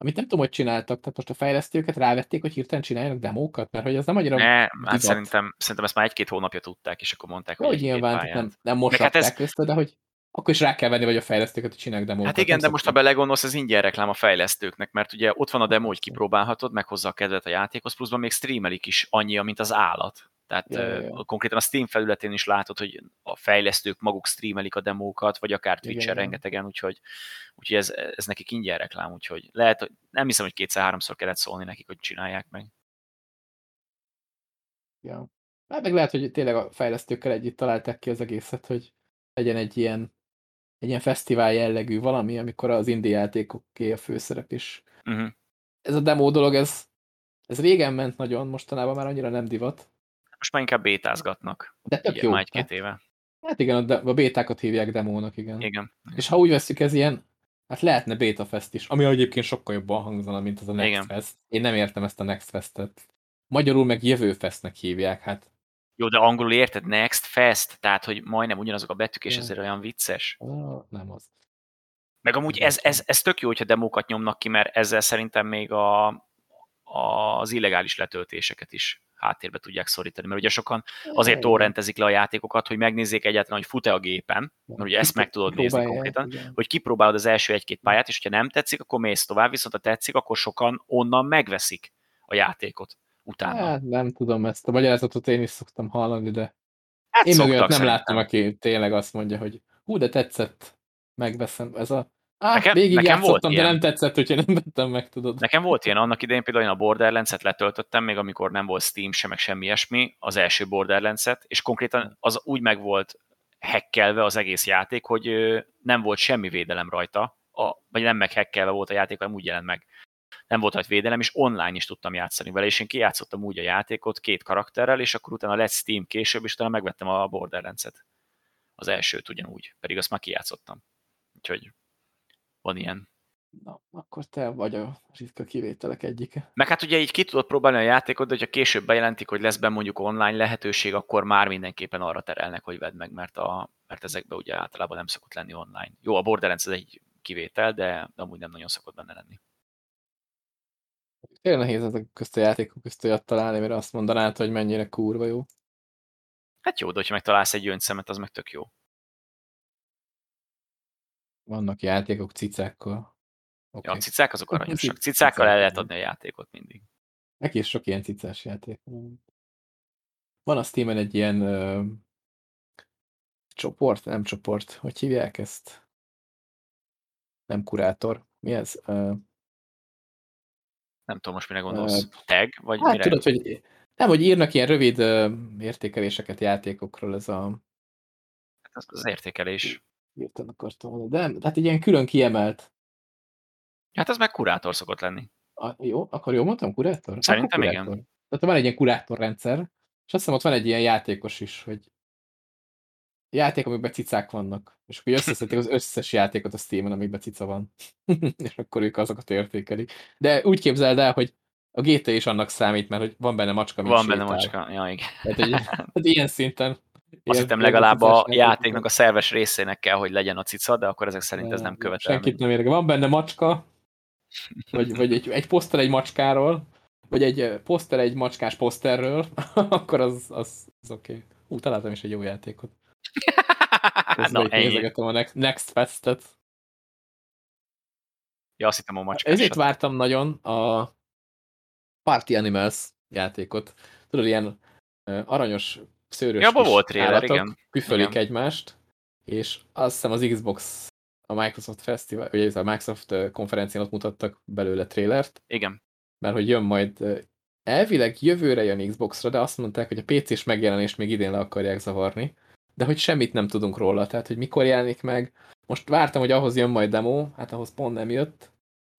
Amit nem tudom, hogy csináltak, tehát most a fejlesztőket rávették, hogy hirtelen csináljanak demókat, mert hogy az nem annyira Ne, hát divat. szerintem, szerintem ezt már egy-két hónapja tudták, és akkor mondták, hogy Hogy nyilván, nem, nem most hát ez- össze, de hogy akkor is rá kell venni, vagy a fejlesztőket, hogy csinálják demókat. Hát igen, de most ha belegondolsz, ez ingyen reklám a fejlesztőknek, mert ugye ott van a demo, hogy kipróbálhatod, meghozza a kedvet a játékhoz, pluszban még streamelik is annyi, mint az állat. Tehát Ja, ja, konkrétan a Steam felületén is látod, hogy a fejlesztők maguk streamelik a demókat, vagy akár Twitch-en rengetegen, úgyhogy, úgyhogy ez, ez nekik ingyen reklám, úgyhogy lehet, hogy nem hiszem, hogy kétszer-háromszor kellett szólni nekik, hogy csinálják meg. Ja. Hát meg lehet, hogy tényleg a fejlesztőkkel együtt találták ki az egészet, hogy legyen egy ilyen, egy ilyen fesztivál jellegű valami, amikor az indie játékoké a főszerep is. Uh-huh. Ez a demo dolog, ez, ez régen ment nagyon, mostanában már annyira nem divat. Most már inkább bétázgatnak. De tök Igen, jó. már egy-két éve. hát igen, a, de, a bétákat hívják demónak, igen. Igen. És ha úgy veszük, ez ilyen, hát lehetne Beta Fest is, ami egyébként sokkal jobban hangzana, mint az a Next Igen. Fest. Én nem értem ezt a Next Festet. Magyarul meg Jövő Festnek hívják, hát Jó, de angolul érted? Next Fest, tehát hogy majdnem ugyanazok a betűk, és ezért olyan vicces. ah, nem az. Meg amúgy ez, ez, ez tök jó, hogyha demókat nyomnak ki, mert ezzel szerintem még a, az illegális letöltéseket is háttérbe tudják szorítani. Mert ugye sokan azért torrentezik le a játékokat, hogy megnézzék egyáltalán, hogy fut-e a gépen, mert ugye ezt meg tudod nézni konkrétan, igen. hogy kipróbálod az első egy-két pályát, és hogyha nem tetszik, akkor mész tovább, viszont ha tetszik, akkor sokan onnan megveszik a játékot utána. Hát nem tudom ezt a magyarázatot én is szoktam hallani, de Hát én meg nem szerintem. láttam, aki tényleg azt mondja, hogy hú, de tetszett, megveszem. Ez a Á, Nekem- végig nekem volt játszottam, de ilyen. nem tetszett, úgyhogy nem vettem meg, tudod. Nekem volt ilyen annak idején, például én a Borderlands-et letöltöttem, még amikor nem volt Steam se, meg semmi ilyesmi, az első Borderlands-et, és konkrétan az úgy meg volt hackelve az egész játék, hogy nem volt semmi védelem rajta, a, vagy nem meg hackelve volt a játék, hanem úgy jelent meg. Nem volt rajta védelem, és online is tudtam játszani vele, és én kijátszottam úgy a játékot két karakterrel, és akkor utána lett Steam később, és utána megvettem a Borderlands-et. Az elsőt ugyanúgy, pedig azt már kijátszottam. Úgyhogy van ilyen. Na, akkor te vagy a ritka kivételek egyike. Meg hát ugye így ki tudod próbálni a játékot, de hogyha később bejelentik, hogy lesz benne mondjuk online lehetőség, akkor már mindenképpen arra terelnek, hogy vedd meg, mert, a, mert ezekben ugye általában nem szokott lenni online. Jó, a Borderlands ez egy kivétel, de amúgy nem nagyon szokott benne lenni. Tényleg nehéz ezek közt a játékok közt olyat találni, mert azt mondanád, hogy mennyire kurva jó. Hát jó, de hogyha megtalálsz egy gyöngyszemet, az meg tök jó. Vannak játékok cicákkal. Ja, Okay. a cicák azok aranyosak. Cic- Cicákkal el lehet adni a játékot mindig. Neki is sok ilyen cicás játék. van. Van a Steam-en egy ilyen ö, csoport, nem csoport, hogy hívják ezt? Nem kurátor. Mi ez? Ö, Nem tudom most mire gondolsz. Tag? Vagy hát mire? tudod, hogy nem, hogy írnak ilyen rövid ö, értékeléseket játékokról, ez a Az, az értékelés. Hirtelen akartam mondani, de nem, tehát egy ilyen külön kiemelt. Hát ez meg kurátor szokott lenni. A, jó, akkor jól mondtam, kurátor? Szerintem akkor igen. kurátor. Tehát van egy ilyen kurátorrendszer, és azt hiszem ott van egy ilyen játékos is, hogy játék, amiben cicák vannak. És akkor összeszedték az összes játékot a Steam-en, amiben cica van. <laughs> és akkor ők azokat értékelik. De úgy képzeld el, hogy a GT is annak számít, mert hogy van benne macska, mint Van benne sétál. macska. Ja, igen. Tehát, egy, <laughs> tehát ilyen szinten. Azt hittem legalább a játéknak a szerves részének kell, hogy legyen a cica, de akkor ezek szerint ez nem követelmény. Senkit nem érdekel. Van benne macska, vagy, vagy egy, egy poszter egy macskáról, vagy egy ö, poszter egy macskás poszterről, <laughs> akkor az, az, az oké. Okay. Ú, találtam is egy jó játékot. <laughs> Na, nézegetem a Next, Next Fest-et. Ja, azt hittem a macskás. Ezért vártam nagyon a Party Animals játékot. Tudod, ilyen ö, aranyos, szőrös Ja, volt trailer, igen. küfölik Igen. egymást, és azt hiszem az Xbox, a Microsoft Festival, vagy a Microsoft konferencián ott mutattak belőle trailert, Igen. mert hogy jön majd elvileg jövőre jön Xbox-ra, de azt mondták, hogy a PC-s megjelenést még idén le akarják zavarni, de hogy semmit nem tudunk róla, tehát hogy mikor jelenik meg. Most vártam, hogy ahhoz jön majd demo, hát ahhoz pont nem jött,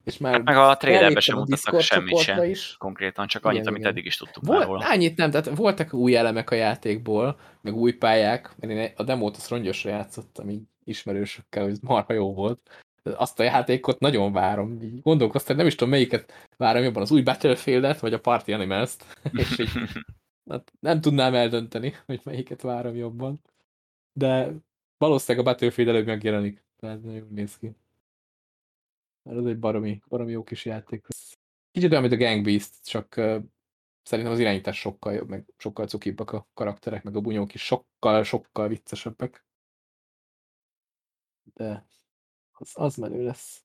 és már Hát meg a trailerbe beléptem sem mutattak semmit csoportra se. Is. Konkrétan csak Igen, annyit, amit igen. eddig is tudtuk már Volt, róla. annyit nem, tehát voltak új elemek a játékból, meg új pályák, mert én a demót azt rongyosra játszottam így ismerősökkel, hogy marha jó volt. Azt a játékot nagyon várom. Így gondolkoztam, nem is tudom melyiket várom jobban, az új Battlefield-et, vagy a Party Animals-t. <laughs> És így hát nem tudnám eldönteni, hogy melyiket várom jobban. De valószínűleg a Battlefield előbb megjelenik. Tehát nagyon néz ki. Mert az egy baromi, baromi jó kis játék. Kicsit olyan, mint a Gang Beast, csak uh, szerintem az irányítás sokkal jobb, meg sokkal cukibbak a karakterek, meg a bunyók is sokkal, sokkal viccesebbek. De az, az menő lesz.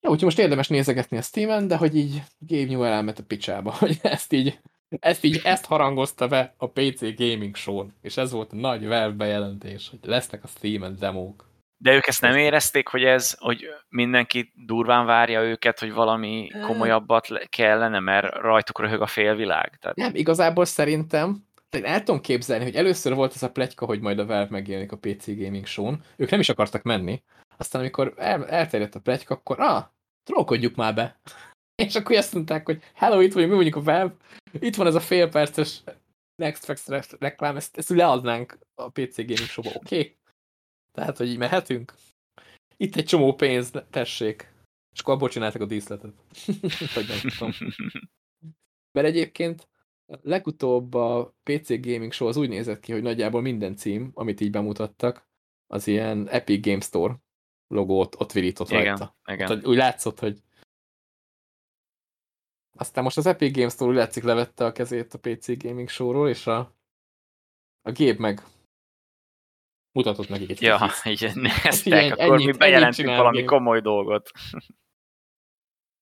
Jó, úgyhogy most érdemes nézegetni a Steam-en, de hogy így Gabe Newell elment a picsába, <laughs> hogy ezt így, ezt így, ezt harangozta be a PC Gaming Show-n, és ez volt a nagy Valve bejelentés, hogy lesznek a Steam-en demók. De ők ezt nem érezték, hogy ez, hogy mindenki durván várja őket, hogy valami komolyabbat le- kellene, mert rajtuk röhög a félvilág. Tehát Nem, igazából szerintem, én el tudom képzelni, hogy először volt ez a pletyka, hogy majd a Valve megjelenik a PC Gaming Show-n. Ők nem is akartak menni. Aztán amikor el, elterjedt a pletyka, akkor ah, trollkodjuk már be. <laughs> És akkor azt mondták, hogy hello, itt vagyunk, mi vagyunk a Valve, itt van ez a fél perces Next Facts reklám, ezt, ezt leadnánk a PC Gaming Show-ba, oké? Okay? Tehát, hogy így mehetünk? Itt egy csomó pénz, tessék. És akkor abból csináltak a díszletet. <laughs> Vagy nem tudom. Mert egyébként legutóbb a PC Gaming Show az úgy nézett ki, hogy nagyjából minden cím, amit így bemutattak, az ilyen Epic Game Store logót ott virított igen, rajta. igen. Tehát úgy látszott, hogy aztán most az Epic Games Store úgy látszik levette a kezét a PC Gaming Show-ról, és a, a gép meg mutatott nekik egy Ja, így <laughs> <laughs> néztek, akkor ennyit- mi ennyit bejelentünk csinál valami komoly dolgot. <laughs>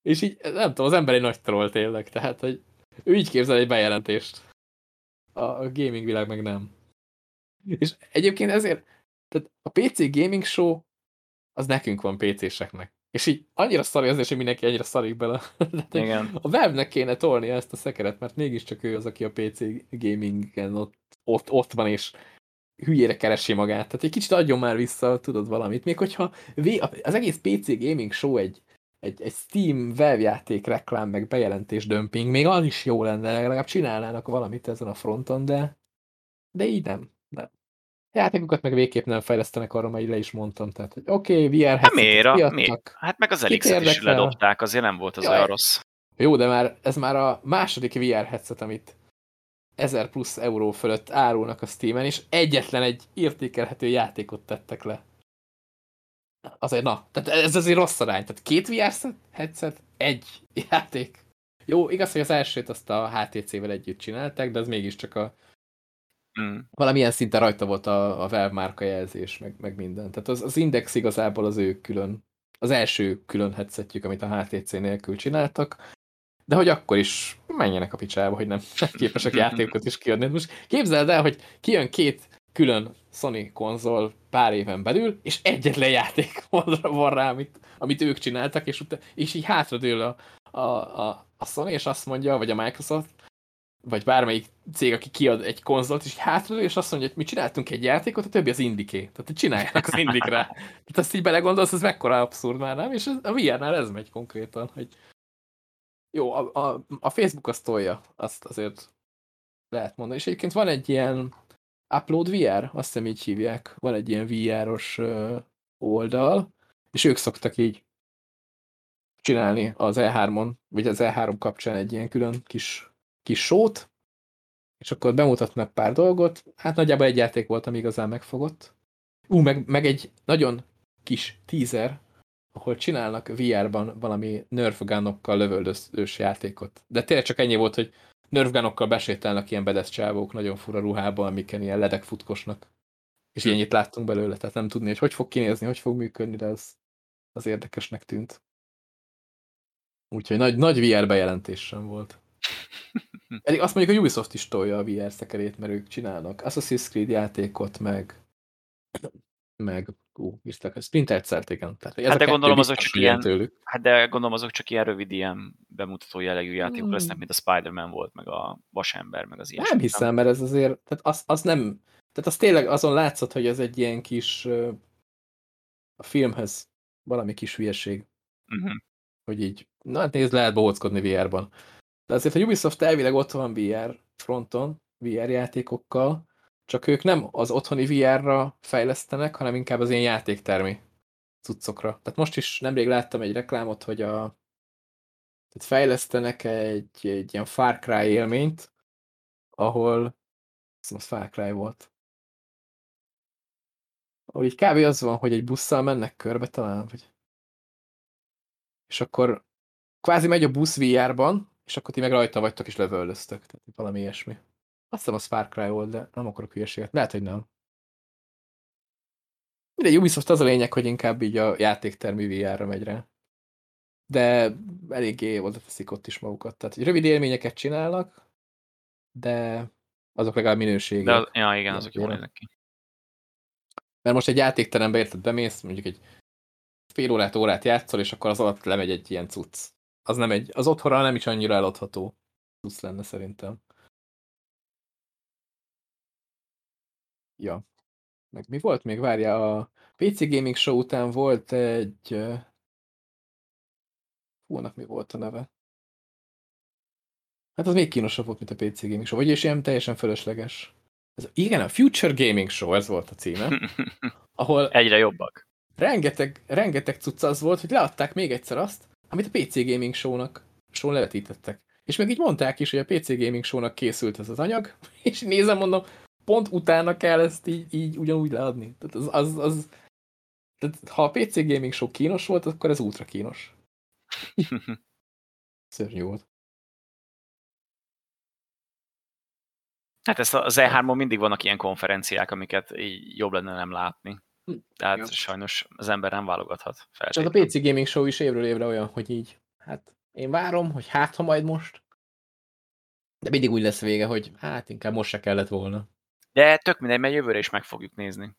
És így, nem tudom, az ember egy nagy troll tényleg, tehát, hogy ő így képzel egy bejelentést. A, a gaming világ meg nem. És egyébként ezért, tehát a PC Gaming Show az nekünk van PC-seknek. És így annyira szari azért, hogy mindenki ennyire szarik bele. Igen. A Valve-nek kéne tolni ezt a szekeret, mert mégiscsak ő az, aki a PC gamingen ott, ott, ott van, és hülyére keresi magát. Tehát egy kicsit adjon már vissza, tudod valamit. Még hogyha az egész PC gaming show egy, egy, egy Steam játék reklám, meg bejelentés dömping, még az is jó lenne, legalább csinálnának valamit ezen a fronton, de, de így nem. nem. Játékokat meg végképp nem fejlesztenek arra, mert így le is mondtam. Tehát, hogy oké, okay, VR Hát miért? Mi? Hát meg az Elixet is ledobták, azért nem volt az Jaj. olyan rossz. Jó, de már ez már a második VR headset, amit 1000 plusz euró fölött árulnak a Steam-en, és egyetlen egy értékelhető játékot tettek le. Azért na, tehát ez azért rossz arány. Tehát két VR set- headset, egy játék. Jó, igaz, hogy az elsőt azt a HTC-vel együtt csinálták, de az mégiscsak a Mm. valamilyen szinten rajta volt a, a Valve márka jelzés, meg, meg minden. Tehát az, az Index igazából az ő külön, az első külön headsetjük, amit a HTC nélkül csináltak, de hogy akkor is menjenek a picsába, hogy nem <laughs> képesek <laughs> játékokat is kiadni. Most képzeld el, hogy kijön két külön Sony konzol pár éven belül, és egyetlen játék <laughs> van rá, amit, amit ők csináltak, és, utána, és így hátradől a, a, a, a Sony, és azt mondja, vagy a Microsoft, vagy bármelyik cég, aki kiad egy konzolt, és hátradől, és azt mondja, hogy mi csináltunk egy játékot, a többi az indiké. Tehát, hogy csinálják az indikre. Tehát azt így belegondolsz, ez mekkora abszurd már, nem? És ez, a VR-nál ez megy konkrétan, hogy jó, a, a, a Facebook azt tolja, azt azért lehet mondani. És egyébként van egy ilyen Upload VR, azt hiszem így hívják, van egy ilyen VR-os oldal, és ők szoktak így csinálni az E3-on, vagy az E3 kapcsán egy ilyen külön kis, kis sót, és akkor bemutatnak pár dolgot. Hát nagyjából egy játék volt, ami igazán megfogott. Ú, meg, meg egy nagyon kis teaser, ahol csinálnak VR-ban valami nerfgunokkal lövöldözős játékot. De tényleg csak ennyi volt, hogy nerfgunokkal besétálnak ilyen bedesz csávók nagyon fura ruhában, amiken ilyen ledek futkosnak. És hm. ennyit láttunk belőle, tehát nem tudni, hogy hogy fog kinézni, hogy fog működni, de az, az érdekesnek tűnt. Úgyhogy nagy, nagy VR bejelentés sem volt. <laughs> Eddig azt mondjuk, hogy Ubisoft is tolja a VR szekerét, mert ők csinálnak Assassin's Creed játékot, meg meg ú, írtak, a Splinter Cell, igen. Tehát, hát de gondolom azok csak ilyen, tőlük. hát de gondolom azok csak ilyen rövid ilyen bemutató jellegű játékok hmm. lesznek, mint a Spider-Man volt, meg a Vasember, meg az ilyen. Nem hiszem, mert ez azért, tehát az, az nem, tehát az tényleg azon látszott, hogy ez egy ilyen kis a filmhez valami kis hülyeség. Uh-huh. Hogy így, na hát nézd, lehet bohóckodni VR-ban. De azért a Ubisoft elvileg ott van VR fronton, VR játékokkal, csak ők nem az otthoni VR-ra fejlesztenek, hanem inkább az ilyen játéktermi cuccokra. Tehát most is nemrég láttam egy reklámot, hogy a tehát fejlesztenek egy, egy ilyen Far Cry élményt, ahol az Far Cry volt. Ahol így kb. az van, hogy egy busszal mennek körbe talán, vagy... És akkor kvázi megy a busz VR-ban, és akkor ti meg rajta vagytok és lövöldöztök. Tehát valami ilyesmi. Azt hiszem az Far Cry volt, de nem akarok hülyeséget. Lehet, hogy nem. De Ubisoft az a lényeg, hogy inkább így a játéktermi VR-ra megy rá. De eléggé oda teszik ott is magukat. Tehát hogy rövid élményeket csinálnak, de azok legalább minőségi. De az, ja, igen, azok jól néznek ki. Mert most egy játékterembe érted, bemész, mondjuk egy fél órát, órát játszol, és akkor az alatt lemegy egy ilyen cucc. Az nem egy, az otthonra nem is annyira eladható cucc lenne szerintem. Ja. Meg mi volt még? Várja, a PC Gaming Show után volt egy... Hú, mi volt a neve? Hát az még kínosabb volt, mint a PC Gaming Show. Vagyis ilyen teljesen fölösleges. Ez, igen, a Future Gaming Show, ez volt a címe. <laughs> Ahol Egyre jobbak. Rengeteg, rengeteg cucc az volt, hogy leadták még egyszer azt, amit a PC Gaming Show-nak show levetítettek. És meg így mondták is, hogy a PC Gaming Show-nak készült ez az anyag, <laughs> és nézem, mondom, pont utána kell ezt így, így ugyanúgy leadni. Tehát az, az, az tehát ha a PC Gaming Show kínos volt, akkor ez ultra kínos. <laughs> Szörnyű volt. Hát ezt az E3-on mindig vannak ilyen konferenciák, amiket így jobb lenne nem látni. Tehát Jó. sajnos az ember nem válogathat. És az a PC Gaming Show is évről évre olyan, hogy így, hát én várom, hogy hát ha majd most. De mindig úgy lesz vége, hogy hát inkább most se kellett volna. De tök mindegy, mert jövőre is meg fogjuk nézni.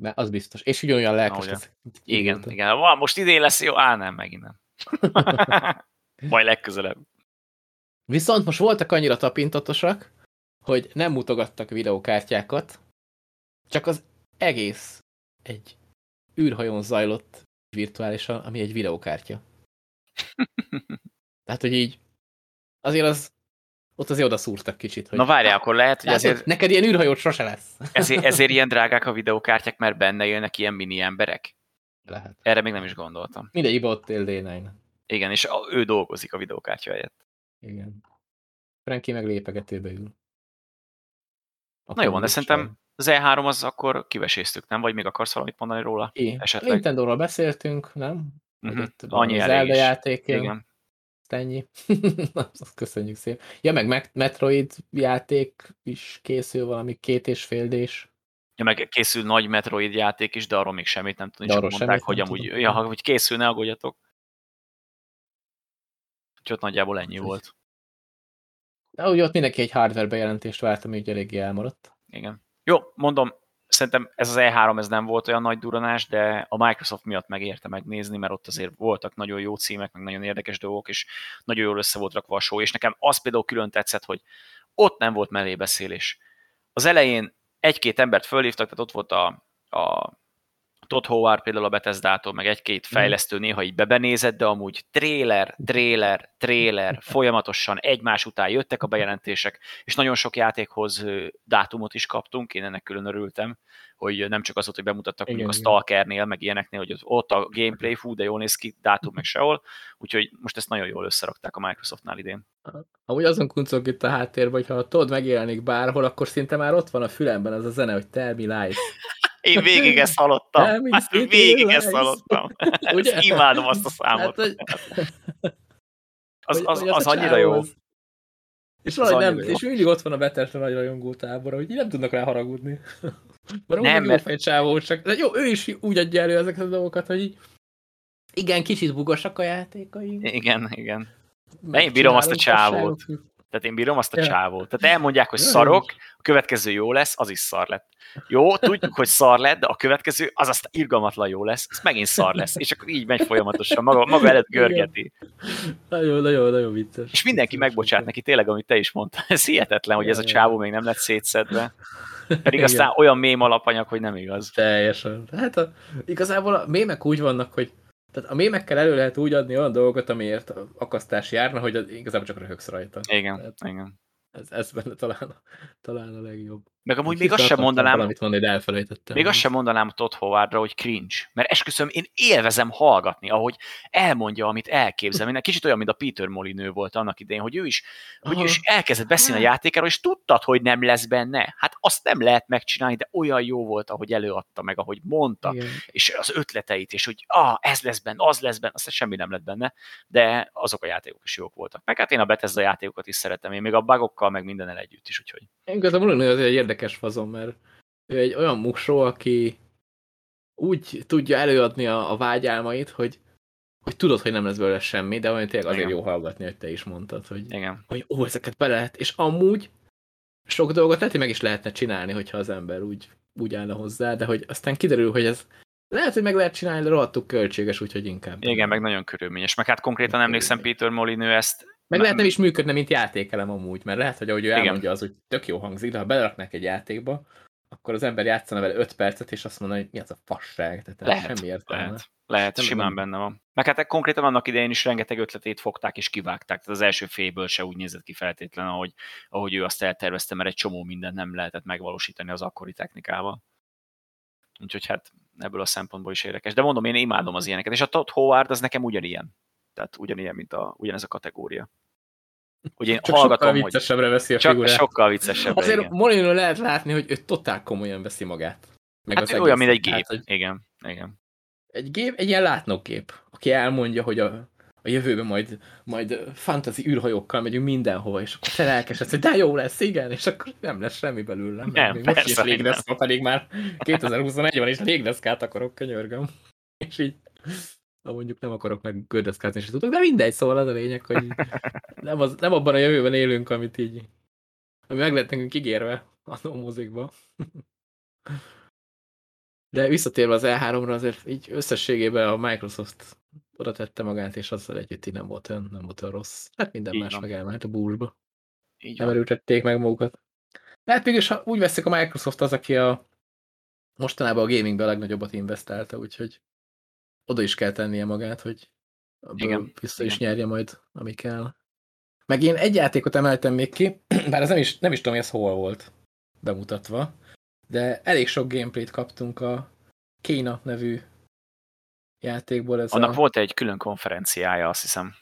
Mert az biztos. És ugyanolyan lelkes lesz. Igen, igen. igen. Most idén lesz jó? Á, nem, megint nem. <laughs> Majd legközelebb. Viszont most voltak annyira tapintatosak, hogy nem mutogattak videókártyákat, csak az egész egy űrhajón zajlott virtuálisan, ami egy videókártya. <laughs> Tehát, hogy így azért az ott azért oda szúrtak kicsit. Hogy... Na várjál, akkor lehet, hogy ezért... Neked ilyen űrhajót sose lesz. ezért, <laughs> ezért ilyen drágák a videókártyák, mert benne élnek ilyen mini emberek? Lehet. Erre még nem is gondoltam. Mindegyik ott él D9. Igen, és ő dolgozik a videókártya helyett. Igen. Frankie meg lépegetőbe ül. Akkor Na jó van, de szerintem az E3 az akkor kiveséztük, nem? Vagy még akarsz valamit mondani róla? É. Esetleg? Nintendo-ról beszéltünk, nem? Uh-huh. Annyi az Zelda játék. Igen. Ennyi. <laughs> Köszönjük szépen. Ja, meg Metroid játék is készül valami két és fél dés. Ja, meg készül nagy Metroid játék is, de arról még semmit nem tudom. Csak mondták, hogy amúgy, tudom. ja, hogy készül, ne aggódjatok. Úgyhogy nagyjából ennyi volt. De úgy ott mindenki egy hardware bejelentést várt, ami úgy eléggé elmaradt. Igen. Jó, mondom, szerintem ez az E3 ez nem volt olyan nagy duranás, de a Microsoft miatt megérte megnézni, mert ott azért voltak nagyon jó címek, meg nagyon érdekes dolgok, és nagyon jól össze volt rakva a show, és nekem az például külön tetszett, hogy ott nem volt mellébeszélés. Az elején egy-két embert fölhívtak, tehát ott volt a, a Todd Howard például a Bethesda-tól, meg egy-két mhm. fejlesztő néha így bebenézett, de amúgy trailer, trailer, trailer, <laughs> folyamatosan egymás után jöttek a bejelentések, és nagyon sok játékhoz dátumot is kaptunk, én ennek külön örültem, hogy nem csak az volt, hogy bemutattak mondjuk a Stalkernél, meg ilyeneknél, hogy ott a gameplay, fú, de jól néz ki, dátum meg sehol, úgyhogy most ezt nagyon jól összerakták a Microsoftnál idén. Amúgy azon kuncog itt a háttérben, hogy ha Todd megjelenik bárhol, akkor szinte már ott van a fülemben az a zene, hogy Tell me lies. <laughs> Én végig ezt hallottam. Hát, végig ezt hallottam. <laughs> Ugye? Ezt imádom azt a számot. Hát, hogy... Az, az, az, az annyira jó. Az... És, valahogy nem, jó. és mindig ott van a Bethesda nagy rajongó tábor, hogy nem tudnak rá haragudni. <laughs> Mert nem, mert... Jó csávó, csak, de jó, ő is úgy adja elő ezeket a dolgokat, hogy igen, kicsit bugosak a játékai. Igen, igen. De én bírom azt a csávót. Tehát én bírom azt a csávót. Tehát elmondják, hogy szarok, a következő jó lesz, az is szar lett. Jó, tudjuk, hogy szar lett, de a következő az aztán irgalmatlan jó lesz, ez megint szar lesz. És akkor így megy folyamatosan, maga, maga előtt görgeti. Nagyon, nagyon, nagyon vicces. És mindenki megbocsát neki, tényleg, amit te is mondtál. Ez hihetetlen, hogy ez a csávó még nem lett szétszedve. Pedig aztán olyan mém alapanyag, hogy nem igaz. Teljesen. Hát a, igazából a mémek úgy vannak, hogy tehát a mémekkel elő lehet úgy adni olyan dolgokat, amiért akasztás járna, hogy az igazából csak röhögsz rajta. Igen, Tehát igen. Ez, ez benne talán, talán a legjobb. Meg amúgy még azt sem mondanám, valamit mondani, de elfelejtettem. Még azt sem mondanám Todd Howardra, hogy cringe. Mert esküszöm, én élvezem hallgatni, ahogy elmondja, amit elképzel. Én kicsit olyan, mint a Peter Molinő volt annak idején, hogy ő is, hogy ő is elkezdett beszélni a játékáról, és tudtad, hogy nem lesz benne. Hát azt nem lehet megcsinálni, de olyan jó volt, ahogy előadta meg, ahogy mondta, Igen. és az ötleteit, és hogy ah, ez lesz benne, az lesz benne, aztán semmi nem lett benne, de azok a játékok is jók voltak. Meg hát én a Bethesda játékokat is szeretem, én még a bugokkal, meg mindennel együtt is, úgyhogy. Én igazából az egy érdekes fazon, mert ő egy olyan musó, aki úgy tudja előadni a, a vágyálmait, hogy, hogy tudod, hogy nem lesz belőle semmi, de olyan tényleg azért Igen. jó hallgatni, hogy te is mondtad, hogy, Igen. hogy ó, ezeket be lehet, és amúgy sok dolgot lehet, hogy meg is lehetne csinálni, hogyha az ember úgy, úgy állna hozzá, de hogy aztán kiderül, hogy ez lehet, hogy meg lehet csinálni, de rohadtuk költséges, úgyhogy inkább. Igen, meg nagyon körülményes. Meg hát konkrétan emlékszem, Peter Molinő ezt meg lehet nem is működne, mint játékelem amúgy, mert lehet, hogy ahogy ő elmondja, az, hogy tök jó hangzik, de ha beleraknák egy játékba, akkor az ember játszana vele 5 percet, és azt mondja, hogy mi az a fasság, tehát lehet, semmi értelme. Lehet, lehet nem simán benne van. Meg hát konkrétan annak idején is rengeteg ötletét fogták és kivágták, tehát az első félből se úgy nézett ki feltétlen, ahogy, ahogy ő azt eltervezte, mert egy csomó mindent nem lehetett megvalósítani az akkori technikával. Úgyhogy hát ebből a szempontból is érdekes. De mondom, én imádom az ilyeneket, és a Todd Howard az nekem ugyanilyen. Tehát ugyanilyen, mint a, ugyanez a kategória. Ugye én csak hallgatom, sokkal viccesebbre hogy veszi a csak figurát. Sokkal viccesebbre, Azért Molino lehet látni, hogy ő totál komolyan veszi magát. Meg hát az olyan, mint egy gép. Hát, igen, igen. Egy gép, egy ilyen látnokgép, aki elmondja, hogy a, a jövőben majd, majd fantasy űrhajókkal megyünk mindenhova, és akkor te lelkesedsz, hogy de jó lesz, igen, és akkor nem lesz semmi belőle. Nem, még most is légdeszka, pedig már <laughs> 2021-ben is légdeszkát akarok, könyörgöm. És így mondjuk nem akarok meg gördeszkázni se tudok, de mindegy, szóval az a lényeg, hogy nem, az, nem abban a jövőben élünk, amit így, ami meg lett nekünk ígérve a mozikba. De visszatérve az E3-ra, azért így összességében a Microsoft oda tette magát, és azzal együtt így nem volt olyan, nem volt olyan rossz. Hát minden így más van. meg elmehet a búzsba. Így nem erőtették meg magukat. De hát mégis ha úgy veszik a Microsoft az, aki a mostanában a gamingbe a legnagyobbat investálta, úgyhogy oda is kell tennie magát, hogy igen, vissza igen. is nyerje majd, ami kell. Meg én egy játékot emeltem még ki, <clears throat> bár ez nem is, nem is tudom, hogy ez hol volt bemutatva, de elég sok gameplayt kaptunk a Kéna nevű játékból. Ez Annak a... volt egy külön konferenciája, azt hiszem.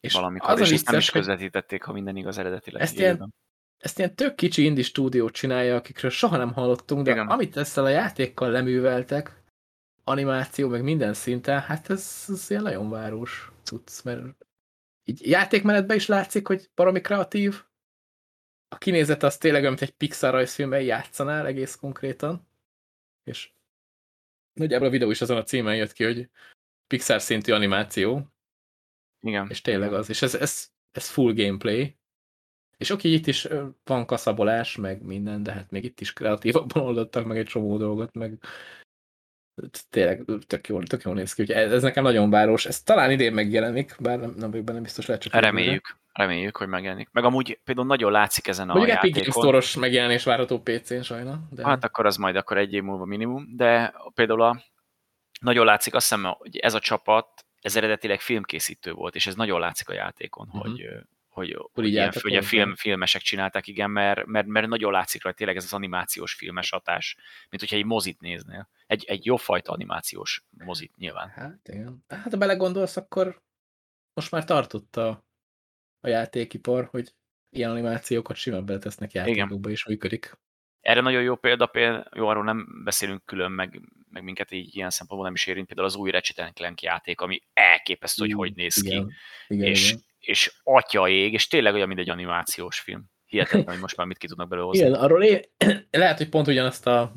És valamikor, az és vicces, nem is közvetítették, ha minden igaz eredetileg. Ezt ilyen, ezt ilyen tök kicsi indie stúdiót csinálja, akikről soha nem hallottunk, de Igen. amit ezzel a játékkal leműveltek, animáció, meg minden szinten, hát ez, ez ilyen nagyon város cucc, mert így játékmenetben is látszik, hogy baromi kreatív. A kinézet az tényleg, amit egy Pixar rajzfilmben játszanál egész konkrétan. És nagyjából a videó is azon a címen jött ki, hogy Pixar szintű animáció. Igen. És tényleg az. És ez, ez, ez full gameplay. És oké, itt is van kaszabolás, meg minden, de hát még itt is kreatívabban oldottak meg egy csomó dolgot, meg tényleg tök jól, tök jól néz ki, úgyhogy ez, ez nekem nagyon város. Ez talán idén megjelenik, bár nem, nem vagyok benne biztos, lehet csak Reméljük, reméljük, hogy megjelenik. Meg amúgy például nagyon látszik ezen a Mondjuk játékon. Epic Store-os megjelenés várható PC-n sajna. De... Hát akkor az majd akkor egy év múlva minimum, de például a, nagyon látszik azt hiszem, hogy ez a csapat, ez eredetileg filmkészítő volt, és ez nagyon látszik a játékon, uh-huh. hogy hogy, hogy ilyen, ugye film, filmesek csinálták, igen, mert, mert, mert nagyon látszik rajta tényleg ez az animációs filmes hatás, mint hogyha egy mozit néznél. Egy, egy jó fajta animációs mozit nyilván. Hát igen. Hát ha belegondolsz, akkor most már tartott a, a játékipar, hogy ilyen animációkat simán beletesznek játékokba, és működik. Erre nagyon jó példa, például, jó, arról nem beszélünk külön, meg, meg minket így ilyen szempontból nem is érint, például az új Ratchet Clank játék, ami elképesztő, hogy hogy néz igen, ki. Igen, és, igen és atya ég, és tényleg olyan, mint egy animációs film. Hihetetlen, hogy most már mit ki tudnak belőle hozni. Igen, arról én, <clears throat> lehet, hogy pont ugyanazt a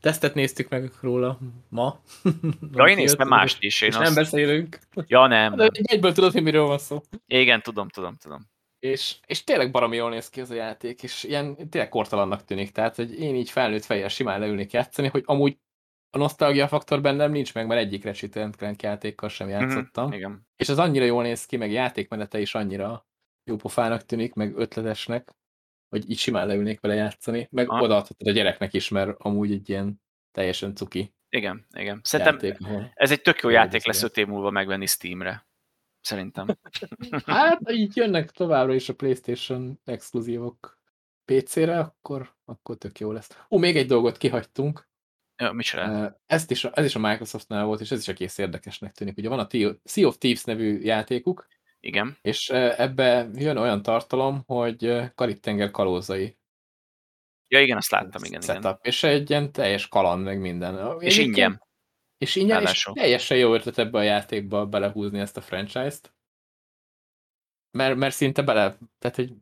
tesztet néztük meg róla ma. <laughs> Ja, én néztem mást is. Én és azt... nem beszélünk. Ja, nem. De nem. egyből tudod, hogy miről van szó. Igen, tudom, tudom, tudom. És, és tényleg baromi jól néz ki ez a játék, és ilyen tényleg kortalannak tűnik. Tehát, hogy én így felnőtt fejjel simán leülnék játszani, hogy amúgy a nosztalgia faktor bennem nincs meg, mert egyik Ratchet Clank játékkal sem játszottam. Mm-hmm, igen. És az annyira jól néz ki, meg játékmenete is annyira jó pofának tűnik, meg ötletesnek, hogy így simán leülnék vele játszani, meg ah. odaadhatod a gyereknek is, mert amúgy egy ilyen teljesen cuki. Igen, igen. Szerintem játék, ez egy tök jó játék lesz öt év múlva megvenni Steamre. Szerintem. <laughs> hát, így jönnek továbbra is a Playstation exkluzívok PC-re, akkor, akkor tök jó lesz. Ó, még egy dolgot kihagytunk. Ja, mit Ezt is, ez is a Microsoftnál volt, és ez is egész érdekesnek tűnik. Ugye van a Sea of Thieves nevű játékuk, igen. És ebbe jön olyan tartalom, hogy Karib-tenger kalózai. Ja, igen, azt láttam, igen, setup. igen. És egy ilyen teljes kaland, meg minden. És ingyen. És ingyen, és teljesen jó ötlet ebbe a játékba belehúzni ezt a franchise-t. Mert, mert szinte bele, tehát, hogy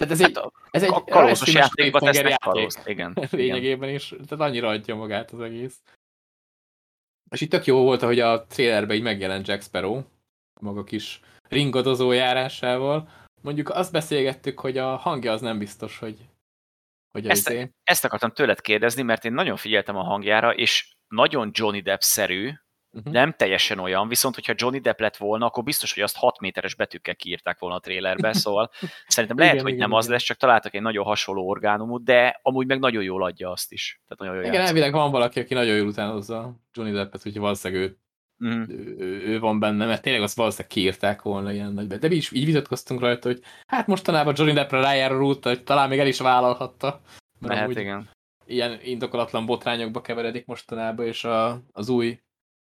tehát ez hát egy, ez egy kalózos játékba tesznek kalózt, <laughs> igen. Lényegében is, tehát annyira adja magát az egész. És itt tök jó volt, hogy a trailerben így megjelent Jack Sparrow, maga kis ringadozó járásával. Mondjuk azt beszélgettük, hogy a hangja az nem biztos, hogy, hogy ezt, izé... ezt akartam tőled kérdezni, mert én nagyon figyeltem a hangjára, és nagyon Johnny Depp-szerű, Uh-huh. Nem teljesen olyan, viszont hogyha Johnny Depp lett volna, akkor biztos, hogy azt 6 méteres betűkkel kiírták volna a trailerbe, <laughs> szóval szerintem lehet, igen, hogy igen, nem igen. az lesz, csak találtak egy nagyon hasonló orgánumot, de amúgy meg nagyon jól adja azt is. Tehát nagyon jól igen, elvileg van valaki, aki nagyon jól utánozza Johnny Deppet, úgyhogy valószínűleg ő, uh-huh. ő, ő, van benne, mert tényleg azt valószínűleg kiírták volna ilyen nagybe. De mi is így vitatkoztunk rajta, hogy hát mostanában Johnny Deppre rájárult, hogy talán még el is vállalhatta. Mert igen. Ilyen indokolatlan botrányokba keveredik mostanában, és a, az új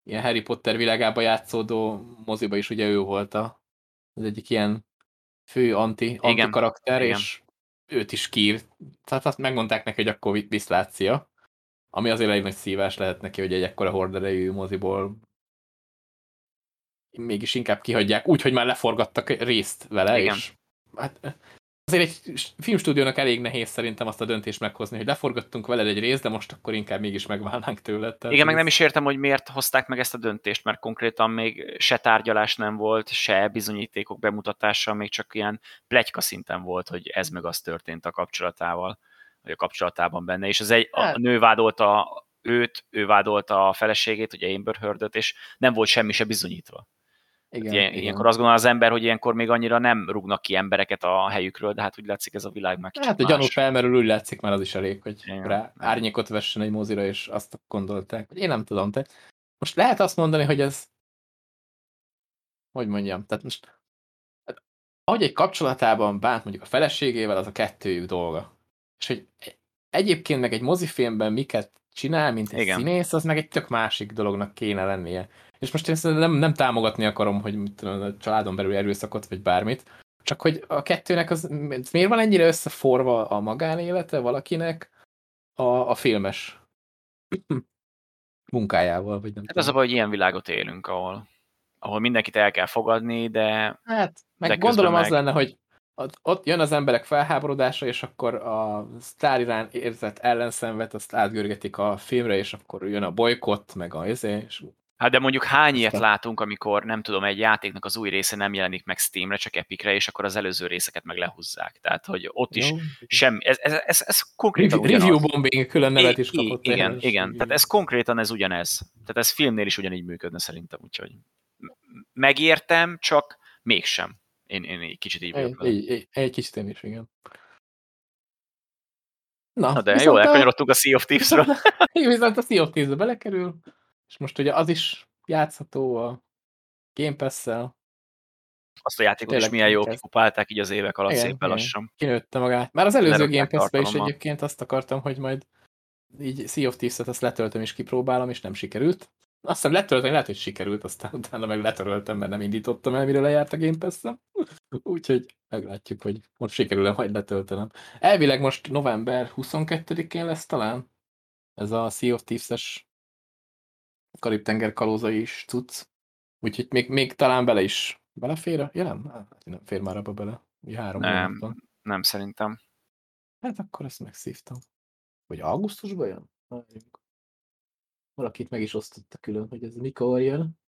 ilyen Harry Potter világába játszódó moziba is ugye ő volt a, az egyik ilyen fő anti, anti karakter, Igen. és őt is kír. Tehát azt megmondták neki, hogy akkor viszlácia. Ami azért elég nagy szívás lehet neki, hogy egy ekkora horderejű moziból mégis inkább kihagyják, úgy, hogy már leforgattak részt vele, Igen. és hát azért egy filmstúdiónak elég nehéz szerintem azt a döntést meghozni, hogy leforgattunk veled egy részt, de most akkor inkább mégis megválnánk tőled. Tehát Igen, meg nem is értem, hogy miért hozták meg ezt a döntést, mert konkrétan még se tárgyalás nem volt, se bizonyítékok bemutatása, még csak ilyen plegyka szinten volt, hogy ez meg az történt a kapcsolatával, vagy a kapcsolatában benne, és az egy, a hát- nő vádolta őt, ő vádolta a feleségét, ugye Amber heard és nem volt semmi se bizonyítva. Igen, ilyen, igen. Ilyenkor azt gondol az ember, hogy ilyenkor még annyira nem rúgnak ki embereket a helyükről, de hát úgy látszik ez a világ meg Hát a gyanú felmerül, úgy látszik már az is elég, hogy igen, rá árnyékot vessen egy mozira, és azt gondolták. Hogy én nem tudom, te most lehet azt mondani, hogy ez hogy mondjam, tehát most hát, ahogy egy kapcsolatában bánt mondjuk a feleségével, az a kettőjük dolga. És hogy egyébként meg egy mozifilmben miket csinál, mint egy Igen. színész, az meg egy tök másik dolognak kéne lennie. És most én nem, nem támogatni akarom, hogy mit tudom, a családon belül erőszakot, vagy bármit, csak hogy a kettőnek az, miért van ennyire összeforva a magánélete valakinek a, a filmes <clears throat> munkájával, vagy nem Hát tudom. az a baj, hogy ilyen világot élünk, ahol ahol mindenkit el kell fogadni, de... Hát, meg de gondolom közben az meg- lenne, hogy ott, ott jön az emberek felháborodása, és akkor a sztár irán érzett ellenszenvet, azt átgörgetik a filmre, és akkor jön a bolykott, meg a izé, és Hát de mondjuk hány ilyet látunk, amikor nem tudom, egy játéknak az új része nem jelenik meg Steamre, csak Epicre, és akkor az előző részeket meg lehúzzák. Tehát, hogy ott is Jó. sem, ez, ez, ez, ez konkrétan Review, ugyanaz. review bombing külön nevet is I- i- kapott. Igen, igen. Tehát ez konkrétan ez ugyanez. Tehát ez filmnél is ugyanígy működne szerintem, úgyhogy megértem, csak mégsem. Én, én egy kicsit így vagyok Egy, egy, egy, kicsit én is, igen. Na, Na de viszont jól a- elkanyarodtunk a Sea of Thieves-ről. viszont, <laughs> viszont a Sea of Thieves-be belekerül, és most ugye az is játszható a Game Pass-szel. Azt a játékot is Tényleg milyen jól kikupálták így az évek alatt Igen, szépen igen. lassan. kinőtte magát. Már az előző Game Pass-be is egyébként azt akartam, hogy majd így Sea of Thieves-et azt letöltöm és kipróbálom, és nem sikerült. Azt hiszem letölteni lehet, hogy sikerült, aztán utána meg letöröltem, mert nem indítottam el, mire lejárt a Game Pass-em. <laughs> Úgyhogy meglátjuk, hogy most sikerül-e majd letöltenem. Elvileg most november 22-én lesz talán ez a Sea of Thieves-es Karib-tenger kalózai is cucc. Úgyhogy még, még talán bele is belefér? Ja nem? Hát, nem fér már abba bele. Ugye három Nem. hónap van. Nem szerintem. Hát akkor ezt megszívtam. Vagy augusztusban jön? Valakit meg is osztotta külön, hogy ez mikor jön.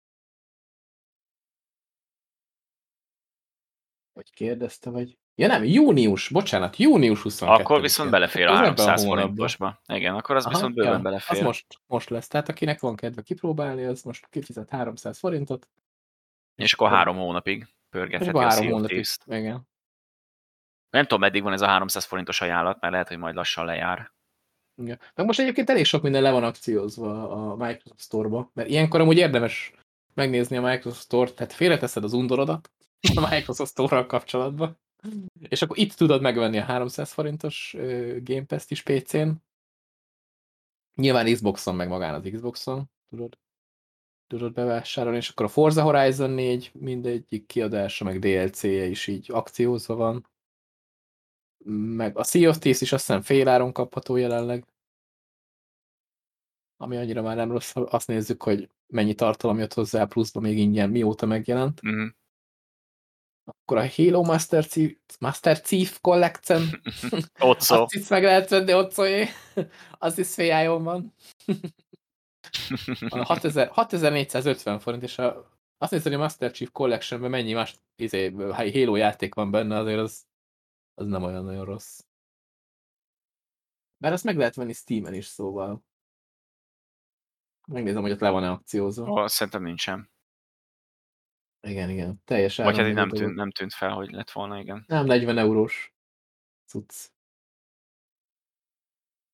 Vagy kérdezte, vagy... Ja nem, június, bocsánat, június 22 Akkor viszont belefér a Akkor ez ebben 300 hónapban. forintosba. Igen, akkor az Aha, viszont bőven ja, belefér. Az most, most lesz. Tehát akinek van kedve kipróbálni, az most kifizet 300 forintot. És akkor három hónapig pörgetheti a három hónapig. Igen. Nem tudom, meddig van ez a 300 forintos ajánlat, mert lehet, hogy majd lassan lejár. Igen. Meg most egyébként elég sok minden le van akciózva a Microsoft Store-ba, mert ilyenkor amúgy érdemes megnézni a Microsoft Store-t, tehát félreteszed az undorodat <laughs> a Microsoft Store-ral kapcsolatban, és akkor itt tudod megvenni a 300 forintos Game Pass-t is PC-n. Nyilván Xboxon, meg magán az Xboxon tudod, tudod bevásárolni, és akkor a Forza Horizon 4 mindegyik kiadása, meg DLC-je is így akciózva van. Meg a Sea of Thieves is azt hiszem féláron kapható jelenleg. Ami annyira már nem rossz, azt nézzük, hogy mennyi tartalom jött hozzá pluszba még ingyen, mióta megjelent. Mhm. Akkor a Halo Master Chief, Master Chief Collection, <laughs> Ott szó. azt is meg lehet venni otcoé, az is félájon van. A 6000 6450 forint, és a, azt nézem, hogy a Master Chief Collectionben mennyi más izé, Halo játék van benne, azért az, az nem olyan nagyon rossz. Mert azt meg lehet venni Steam-en is, szóval. Megnézem, hogy ott le van-e akciózva. Ó, Szerintem nincsen. Igen, igen. Teljes Vagy hát így nem tűnt, nem tűnt fel, hogy lett volna, igen. Nem, 40 eurós cucc.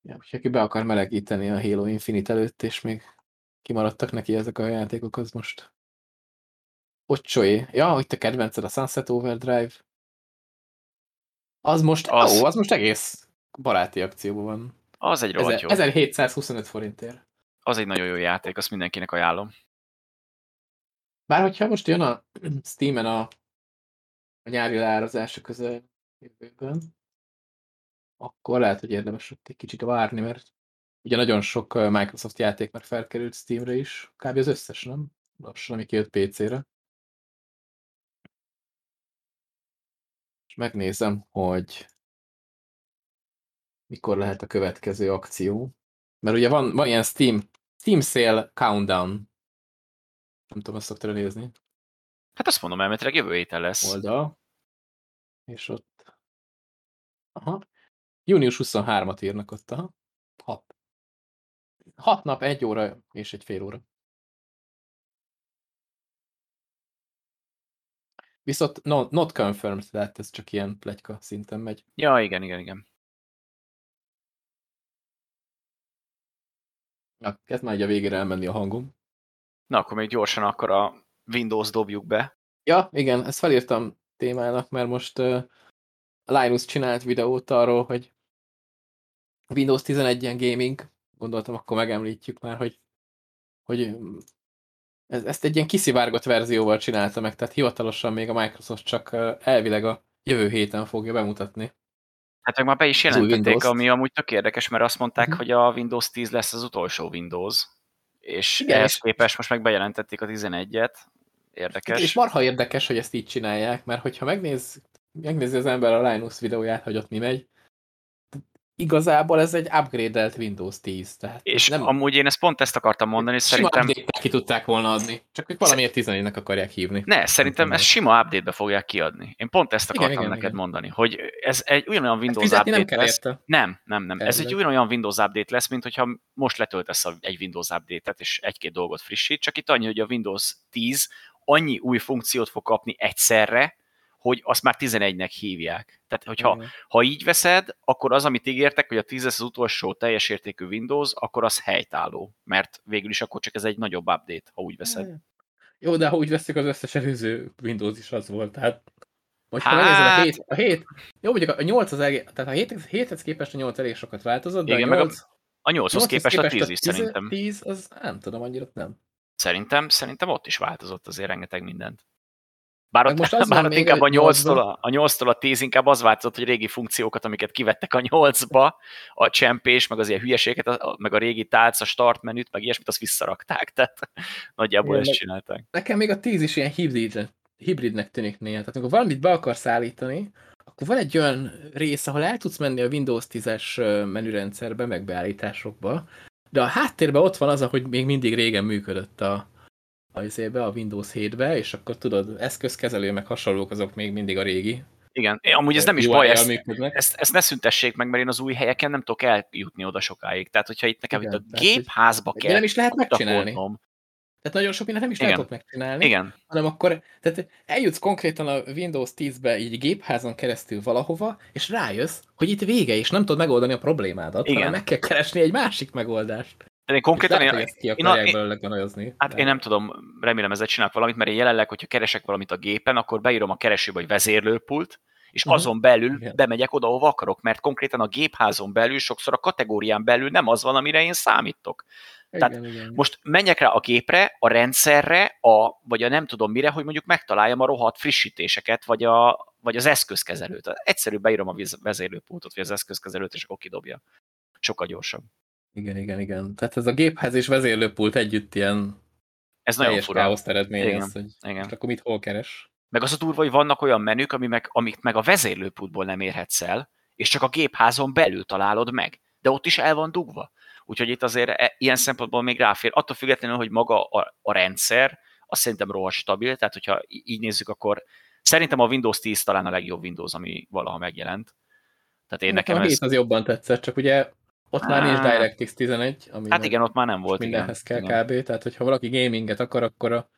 Ja, hogyha aki be akar melegíteni a Halo Infinite előtt, és még kimaradtak neki ezek a játékok, az most Ocsoé. Ja, hogy te kedvenced a Sunset Overdrive. Az most, Az- ó, az most egész baráti akcióban van. Az egy rohadt jó. 1725 forintért. Az egy nagyon jó játék, azt mindenkinek ajánlom. Bár hogyha most jön a <clears throat> Steam-en a, a nyári leárazások közel jövőben, akkor lehet, hogy érdemes ott egy kicsit várni, mert ugye nagyon sok Microsoft játék már felkerült Steamre is, kb. az összes, nem? Lassan, ami kijött PC-re. És megnézem, hogy mikor lehet a következő akció. Mert ugye van, van ilyen Steam, Steam Sale Countdown. Nem tudom, azt szoktál nézni. Hát azt mondom, elméletileg jövő héten lesz. oldal, és ott aha, június 23-at írnak ott, aha, hat. Hat nap, egy óra és egy fél óra. Viszont no, not confirmed, tehát ez csak ilyen pletyka szinten megy. Ja, igen, igen, igen. Na, kezd már így a végére elmenni a hangom. Na, akkor még gyorsan akkor a Windows dobjuk be. Ja, igen, ezt felírtam témának, mert most uh, Linus csinált videót arról, hogy Windows 11-en gaming, gondoltam, akkor megemlítjük már, hogy, hogy mm, ez, ezt egy ilyen kiszivárgott verzióval csinálta meg, tehát hivatalosan még a Microsoft csak elvileg a jövő héten fogja bemutatni. Hát meg már be is jelentették, ami amúgy tök érdekes, mert azt mondták, Mhm. hogy a Windows 10 lesz az utolsó Windows, és Igen, ehhez és- képest most meg bejelentették a 11-et, érdekes. És marha érdekes, hogy ezt így csinálják, mert hogyha megnéz, megnézi az ember a Linus videóját, hogy ott mi megy, igazából ez egy upgrade-elt Windows 10. Tehát És nem, amúgy én ezt pont ezt akartam mondani, és sima szerintem... update ki tudták volna adni, csak hogy valamiért 11-nek akarják hívni. Ne, szerintem tudom. ezt sima update-be fogják kiadni. Én pont ezt Igen, akartam igen, neked igen. mondani, hogy ez egy ugyanolyan Windows Fizetni nem update kell lesz. érte. Nem, nem, nem. Ez egy ugyanolyan Windows update lesz, mint hogyha most letöltesz egy Windows update-et, és egy-két dolgot frissít, csak itt annyi, hogy a Windows 10 annyi új funkciót fog kapni egyszerre, hogy azt már 11-nek hívják. Tehát, hogyha Igen. ha így veszed, akkor az, amit ígértek, hogy a 10 lesz az utolsó teljes értékű Windows, akkor az helytálló, mert végül is akkor csak ez egy nagyobb update, ha úgy veszed. Jó, de ha úgy veszik, az összes előző Windows is az volt, tehát most ha Hát- megnézed a 7, a 7, jó, mondjuk a 8 az elég, tehát a 7, 7-hez képest a 8 elég sokat változott, de Igen, a meg a- 8, A 8-hoz képest a 10 is szerintem. 10, az nem tudom, annyira nem. Szerintem, szerintem ott is változott azért rengeteg mindent. Bár ott, most <laughs> bár ott inkább a a 8-tól 8-ban. a, a 8-tól a 10 inkább az változott, hogy régi funkciókat, amiket kivettek a 8-ba, a csempés, meg az ilyen hülyeséget, a, meg a régi tálca, start menüt, meg ilyesmit, azt visszarakták. Tehát <laughs> nagyjából Igen, ezt csinálták. Nekem még a 10 is ilyen hibrid, hibridnek tűnik néha. Tehát amikor valamit be akarsz állítani, akkor van egy olyan rész, ahol el tudsz menni a Windows 10-es ö, menürendszerbe, meg beállításokba, de a háttérben ott van az, ahogy még mindig régen működött a, a, izébe, a Windows 7-be, és akkor tudod, eszközkezelő, meg hasonlók azok még mindig a régi. Igen, É, amúgy ez nem is baj, ezt, működnek. ezt, ezt ne szüntessék meg, mert én az új helyeken nem tudok eljutni oda sokáig. Tehát, hogyha itt nekem Igen, itt a gépházba De kell nem is lehet megcsinálni. Tehát nagyon sok mindent nem is Igen. lehet ott megcsinálni. Igen, hanem akkor tehát eljutsz konkrétan a Windows 10-be így gépházon keresztül valahova, és rájössz, hogy itt vége, és nem tudod megoldani a problémádat, Igen. hanem meg kell keresni egy másik megoldást. De én konkrétan én, ezt ki akarják én, belőle ganajozni. Hát én nem tudom, remélem ezzel csinálok valamit, mert én jelenleg, hogyha keresek valamit a gépen, akkor beírom a keresőbe, hogy vezérlőpult, és Mhm. azon belül Igen. bemegyek oda, ahova akarok, mert konkrétan a gépházon belül, sokszor a kategórián belül nem az van, amire én számítok. igen, tehát igen. Most menjek rá a gépre, a rendszerre, a, vagy a nem tudom mire, hogy mondjuk megtaláljam a rohadt frissítéseket, vagy, a, vagy az eszközkezelőt. Egyszerűbb beírom a vezérlőpultot, vagy az eszközkezelőt, és akkor kidobja. Sokkal gyorsabb. Igen, igen, igen. Tehát ez a gépház és vezérlőpult együtt ilyen Ez nagyon fura. káoszt eredményez, hogy Igen. most akkor mit hol keres. Meg az a durva, hogy vannak olyan menük, ami meg, amik meg a vezérlőpultból nem érhetsz el, és csak a gépházon belül találod meg. De ott is el van dugva. Úgyhogy itt azért e- ilyen szempontból még ráfér. Attól függetlenül, hogy maga a, a rendszer, azt szerintem rohadt stabil, tehát hogyha így nézzük, akkor szerintem a Windows 10 talán a legjobb Windows, ami valaha megjelent. Tehát én nekem a ez... 7 az jobban tetszett, csak ugye ott már nincs DirectX 11, ami Hát igen, ott már nem volt. mindenhez igen, kell igen. kb. Tehát, hogyha valaki gaminget akar, akkor a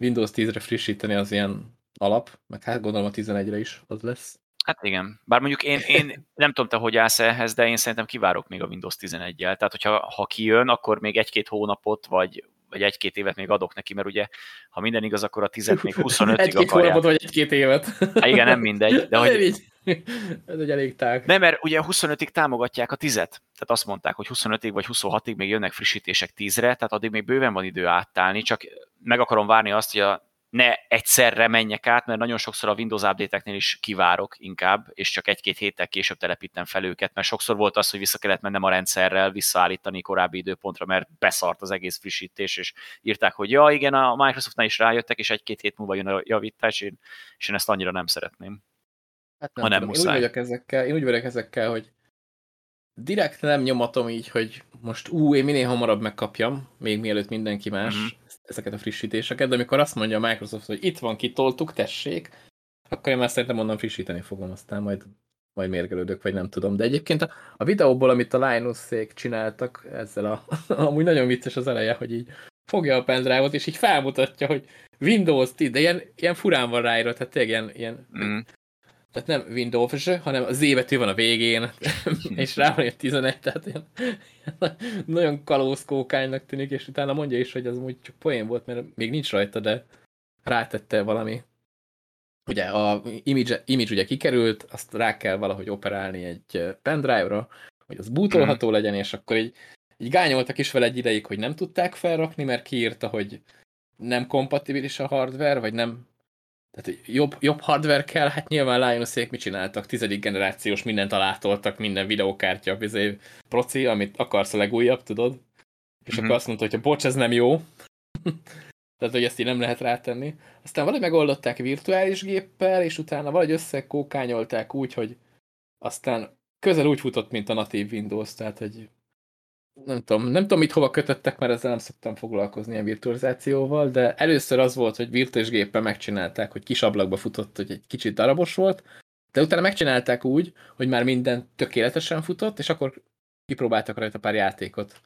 Windows 10-re frissíteni az ilyen alap, meg hát gondolom a 11-re is az lesz. Hát igen. Bár mondjuk én, én <laughs> nem tudom, te hogy állsz ehhez, de én szerintem kivárok még a Windows 11-jel. Tehát, hogyha ha kijön, akkor még egy-két hónapot, vagy, vagy egy-két évet még adok neki, mert ugye, ha minden igaz, akkor a 10 még <laughs> 25-ig Egy-két akarják. hónapot vagy egy-két évet. Hát igen, nem mindegy, de <laughs> hogy- <laughs> Ez egy elég tág. Nem, mert ugye 25-ig támogatják a 10-et. Tehát azt mondták, hogy 25-ig vagy 26-ig még jönnek frissítések 10-re, tehát addig még bőven van idő átállni, csak meg akarom várni azt, hogy a ne egyszerre menjek át, mert nagyon sokszor a Windows update-eknél is kivárok inkább, és csak egy-két héttel később telepítem fel őket, mert sokszor volt az, hogy vissza kellett mennem a rendszerrel, visszaállítani korábbi időpontra, mert beszart az egész frissítés, és írták, hogy ja, igen, a Microsoftnál is rájöttek, és egy-két hét múlva jön a javítás, én- és én ezt annyira nem szeretném. Hát ha nem tudom. Én úgy muszáj. vagyok ezekkel, én úgy vagyok ezekkel, hogy direkt nem nyomatom így, hogy most ú, én minél hamarabb megkapjam, még mielőtt mindenki más Mhm. ezeket a frissítéseket, de amikor azt mondja a Microsoft, hogy itt van, kitoltuk, tessék, akkor én már szerintem onnan frissíteni fogom, aztán majd, majd mérgelődök, vagy nem tudom. De egyébként a, a videóból, amit a Linus-szék csináltak, ezzel a, <laughs> amúgy nagyon vicces az eleje, hogy így fogja a pendrive-ot, és így felmutatja, hogy Windows 10, de ilyen, ilyen furán van ráírva, tehát tényleg ilyen, ilyen Mm. Tehát nem Windows, hanem a Z betű van a végén, <laughs> és rá van egy 11, tehát ilyen, <laughs> nagyon kalóz kókánynak tűnik, és utána mondja is, hogy az úgy csak poén volt, mert még nincs rajta, de rátette valami. Ugye a image, image ugye kikerült, azt rá kell valahogy operálni egy pendrive-ra, hogy az bootolható legyen, és akkor így, így gányoltak is vele egy ideig, hogy nem tudták felrakni, mert kiírta, hogy nem kompatibilis a hardware, vagy nem tehát jobb, jobb hardware kell, hát nyilván Lionusék mit csináltak, tizedik generációs mindent alátoltak, minden videókártya, bizony, proci, amit akarsz a legújabb, tudod? És Mhm. akkor azt mondta, hogy bocs, ez nem jó. <laughs> tehát hogy ezt így nem lehet rátenni. Aztán valahogy megoldották virtuális géppel, és utána valahogy összekókányolták úgy, hogy aztán közel úgy futott, mint a natív Windows, tehát hogy nem tudom, nem tudom, mit hova kötöttek, mert ezzel nem szoktam foglalkozni ilyen virtualizációval, de először az volt, hogy virtuális géppel megcsinálták, hogy kis ablakba futott, hogy egy kicsit darabos volt, de utána megcsinálták úgy, hogy már minden tökéletesen futott, és akkor kipróbáltak rajta pár játékot.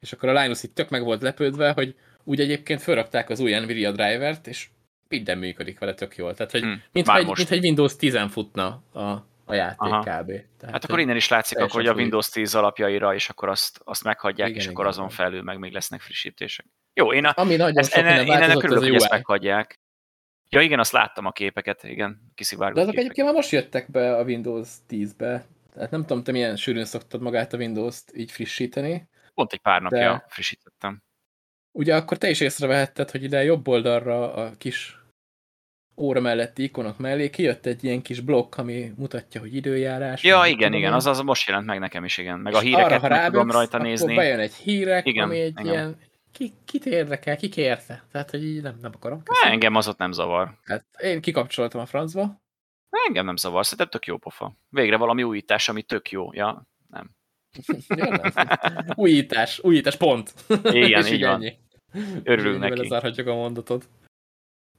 És akkor a Linus itt tök meg volt lepődve, hogy úgy egyébként felrakták az új Nvidia drivert, és minden működik vele tök jól. Tehát, hogy Hmm, mintha egy, mint egy Windows 10 futna a, a játék Aha. kb. Tehát, Hát akkor innen is látszik, akkor, hogy a. Windows 10 alapjaira, és akkor azt, azt meghagyják, Igen, és akkor igen, azon igen. felül meg még lesznek frissítések. Jó, én, a, Ami nagyon ezt, sok én, ennek örülök, hogy ezt meghagyják. Ja igen, azt láttam a képeket, igen, kiszivárgott De azok képek. egyébként már most jöttek be a Windows 10-be. Tehát nem tudom, te milyen sűrűn szoktad magát a Windows-t így frissíteni. Pont egy pár napja De- frissítettem. Ugye akkor te is észrevehetted, hogy ide jobb oldalra a kis óra melletti ikonok mellé kijött egy ilyen kis blokk, ami mutatja, hogy időjárás. Ja, igen, tudom igen, az, az most jelent meg nekem is, igen. Meg a híreket arra, meg tudom ráböksz, rajta akkor nézni. bejön egy hírek, Igen, ami egy igen. ilyen, ki, kit érdekel, ki kérte. Tehát, hogy így nem, nem akarom. Köszönöm. engem az ott nem zavar. Hát én kikapcsoltam a francba. Engem nem zavar, szerintem tök jó pofa. Végre valami újítás, ami tök jó. Ja, nem. <laughs> Ja, nem. újítás, újítás, pont. Igen, <laughs> És így van. ennyi. Örülünk neki. lezárhatjuk a mondatot.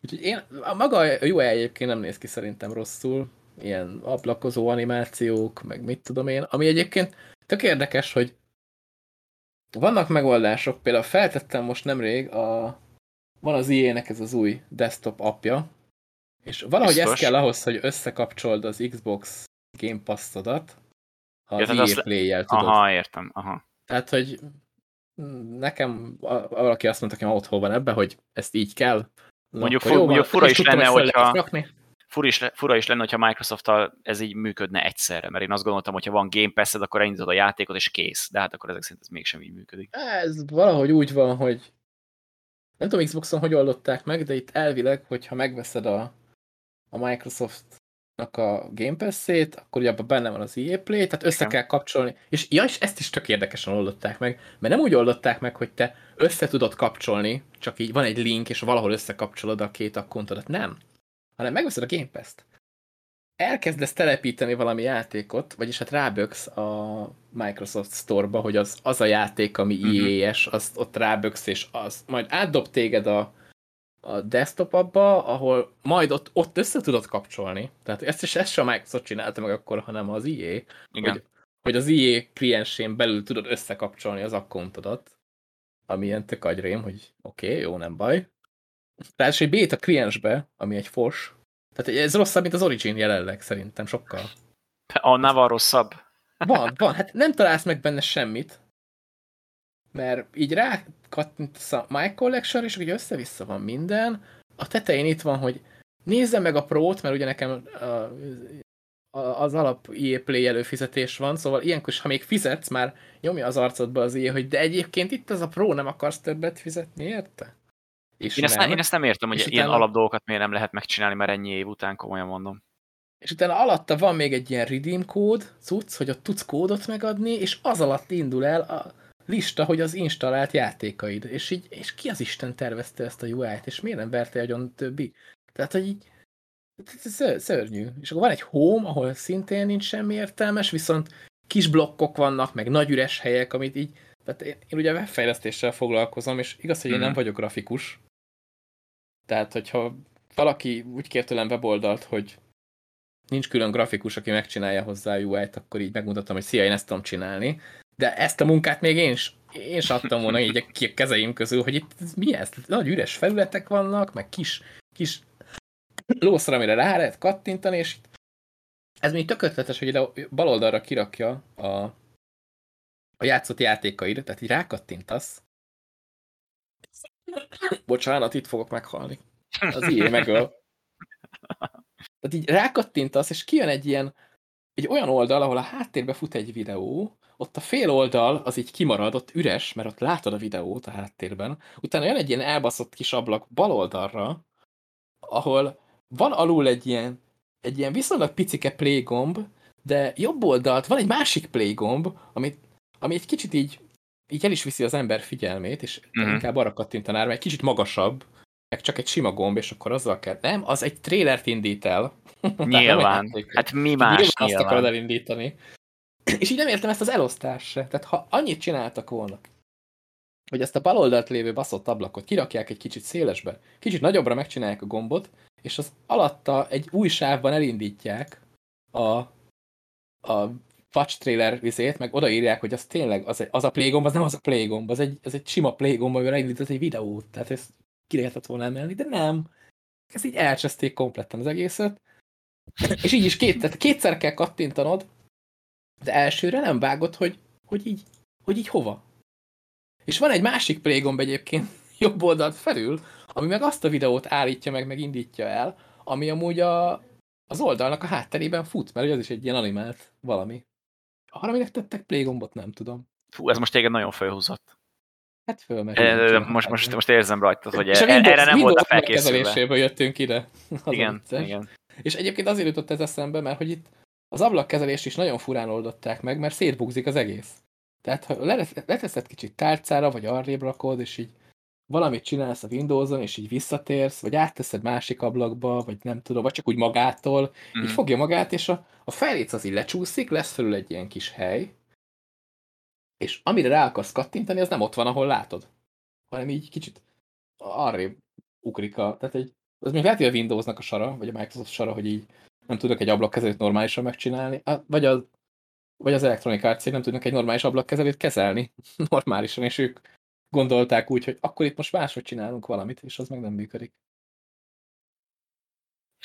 Úgyhogy én, a maga a UI egyébként nem néz ki szerintem rosszul. Ilyen ablakozó animációk, meg mit tudom én. Ami egyébként tök érdekes, hogy vannak megoldások, például feltettem most nemrég, a, van az IE-nek ez az új desktop appja, és valahogy Biztos. ez kell ahhoz, hogy összekapcsold az Xbox Game Pass-odat, ha Ja, EA Play-jel tudod. Aha, értem. Aha. Tehát, hogy nekem a- valaki azt mondta, már otthon van ebbe, hogy ezt így kell. Mondjuk fu- mondjuk fura is lenne, hogyha-. Fura is, fura is lenne, hogyha Microsoft-tal ez így működne egyszerre, mert én azt gondoltam, hogy ha van Game pass akkor elindítod a játékot, és kész. De hát akkor ezek szerint ez mégsem így működik. Ez valahogy úgy van, hogy nem tudom Xboxon hogy oldották meg, de itt elvileg, hogyha megveszed a, a Microsoftnak a Game Pass-ét, akkor ugye abban benne van az EA Play, tehát össze Igen. kell kapcsolni. És, ja, és ezt is tök érdekesen oldották meg, mert nem úgy oldották meg, hogy te össze tudod kapcsolni, csak így van egy link, és valahol összekapcsolod a két akkontodat. Nem. Hanem megveszed a Game Pass-t. Elkezdesz telepíteni valami játékot, vagyis hát ráböksz a Microsoft Store-ba, hogy az, az a játék, ami Mhm. EA-es, azt ott ráböksz, és az majd átdob téged a, a desktop abba, ahol majd ott, ott össze tudod kapcsolni. Tehát ezt is ezt sem a Microsoft csinálta meg akkor, hanem az Igen. hogy, hogy az EA kliensén belül tudod összekapcsolni az akkontodat, ami ilyen tök agyrém, hogy oké, okay, jó, nem baj. Ráadásul egy beta kliensbe, ami egy fos, tehát ez rosszabb, mint az Origin jelenleg szerintem, sokkal. Annál van rosszabb. Van, van, hát nem találsz meg benne semmit, mert így rá kattintasz a My Collection, és ugye össze-vissza van minden. A tetején itt van, hogy nézze meg a Pro-t, mert ugye nekem a, az alap EA Play előfizetés van, szóval ilyenkor, ha még fizetsz, már nyomja az arcodba az EA, hogy de egyébként itt az a Pro, nem akarsz többet fizetni, érte? És Én ezt, nem, én ezt nem értem, hogy És ilyen utána- alapdolgokat miért nem lehet megcsinálni már ennyi év után, komolyan mondom. És utána alatta van még egy ilyen redeem kód, cucc, hogy ott tudsz kódot megadni, és az alatt indul el a lista, hogy az installált játékaid. És így, és ki az Isten tervezte ezt a UI-t, és miért nem verte agyon többi? Tehát, hogy így, ez ször- szörnyű. És akkor van egy home, ahol szintén nincs semmi értelmes, viszont kis blokkok vannak, meg nagy üres helyek, amit így, tehát én, én ugye webfejlesztéssel foglalkozom, és igaz, hogy én nem Mhm. vagyok grafikus. Tehát, hogyha valaki úgy kér tőlem weboldalt, hogy nincs külön grafikus, aki megcsinálja hozzá a UI-t, akkor így megmutatom, hogy szia, én ezt tudom csinálni. De ezt a munkát még én is, én is adtam volna így a kezeim közül, hogy itt ez mi ez? Nagy üres felületek vannak, meg kis, kis lószra, amire rá lehet kattintani, és ez még tök ötletes, hogy ide bal oldalra kirakja a, a játszott játékaid, tehát így rákattintasz. Bocsánat, itt fogok meghalni. Az ilyen megöl. Tehát így rákattintasz, és kijön egy ilyen, egy olyan oldal, ahol a háttérbe fut egy videó, ott a fél oldal az így kimarad, ott üres, mert ott látod a videót a háttérben. Utána jön egy ilyen elbaszott kis ablak bal oldalra, ahol van alul egy ilyen, egy ilyen viszonylag picike play gomb, de jobb oldalt van egy másik play gomb, ami, ami egy kicsit így, így el is viszi az ember figyelmét, és Mhm. inkább arra kattintanál, mert egy kicsit magasabb, meg csak egy sima gomb, és akkor azzal kell. Nem, az egy trélert indít el. <laughs> Nyilván. Hát mi más nyilván azt nyilván. akarod elindítani. <clears throat> És így nem értem ezt az elosztást se. Tehát ha annyit csináltak volna, hogy ezt a bal oldalt lévő baszott ablakot kirakják egy kicsit szélesbe, kicsit nagyobbra megcsinálják a gombot, és az alatta egy új sávban elindítják a, a patch trailer vizét, meg odaírják, hogy az tényleg, az, egy, az a playgomb, az nem az a playgomb, az egy, az egy sima playgomb, amivel elindított egy videót, tehát ezt ki lehetett volna emelni, de nem. Ez így elcseszték kompletten az egészet. És így is két, tehát kétszer kell kattintanod, de elsőre nem vágod, hogy, hogy, így, hogy így hova. És van egy másik playgomb egyébként <laughs> jobb oldalt felül, ami meg azt a videót állítja meg, meg indítja el, ami amúgy a, az oldalnak a hátterében fut, mert az is egy ilyen animált valami. Arra minek tettek playgombot, nem tudom. Fú, ez most téged nagyon felhúzott. Hát fölmegy. E, most, most, most érzem rajtad, hogy És a e- Windows, erre nem voltál Windows felkészülve. jöttünk ide. <laughs> Az a Igen, igen. És egyébként azért jutott ez eszembe, mert hogy itt az ablakkezelést is nagyon furán oldották meg, mert szétbugzik az egész. Tehát ha le- leteszed kicsit tárcára, vagy arrébb rakod, és így valamit csinálsz a Windowson, és így visszatérsz, vagy átteszed másik ablakba, vagy nem tudom, vagy csak úgy magától, Mm. így fogja magát, és a, a fejléc az így lecsúszik, lesz felül egy ilyen kis hely, és amire rá akarsz kattintani, az nem ott van, ahol látod, hanem így kicsit arrébb ugrik a, tehát egy, az még lehet, hogy a Windowsnak a sara, vagy a Microsoft sara, hogy így nem tudok egy ablakkezelőt normálisan megcsinálni, vagy az, vagy az Electronic Arts nem tudnak egy normális ablakkezelőt kezelni <laughs> normálisan, és ők gondolták úgy, hogy akkor itt most máshogy csinálunk valamit, és az meg nem működik.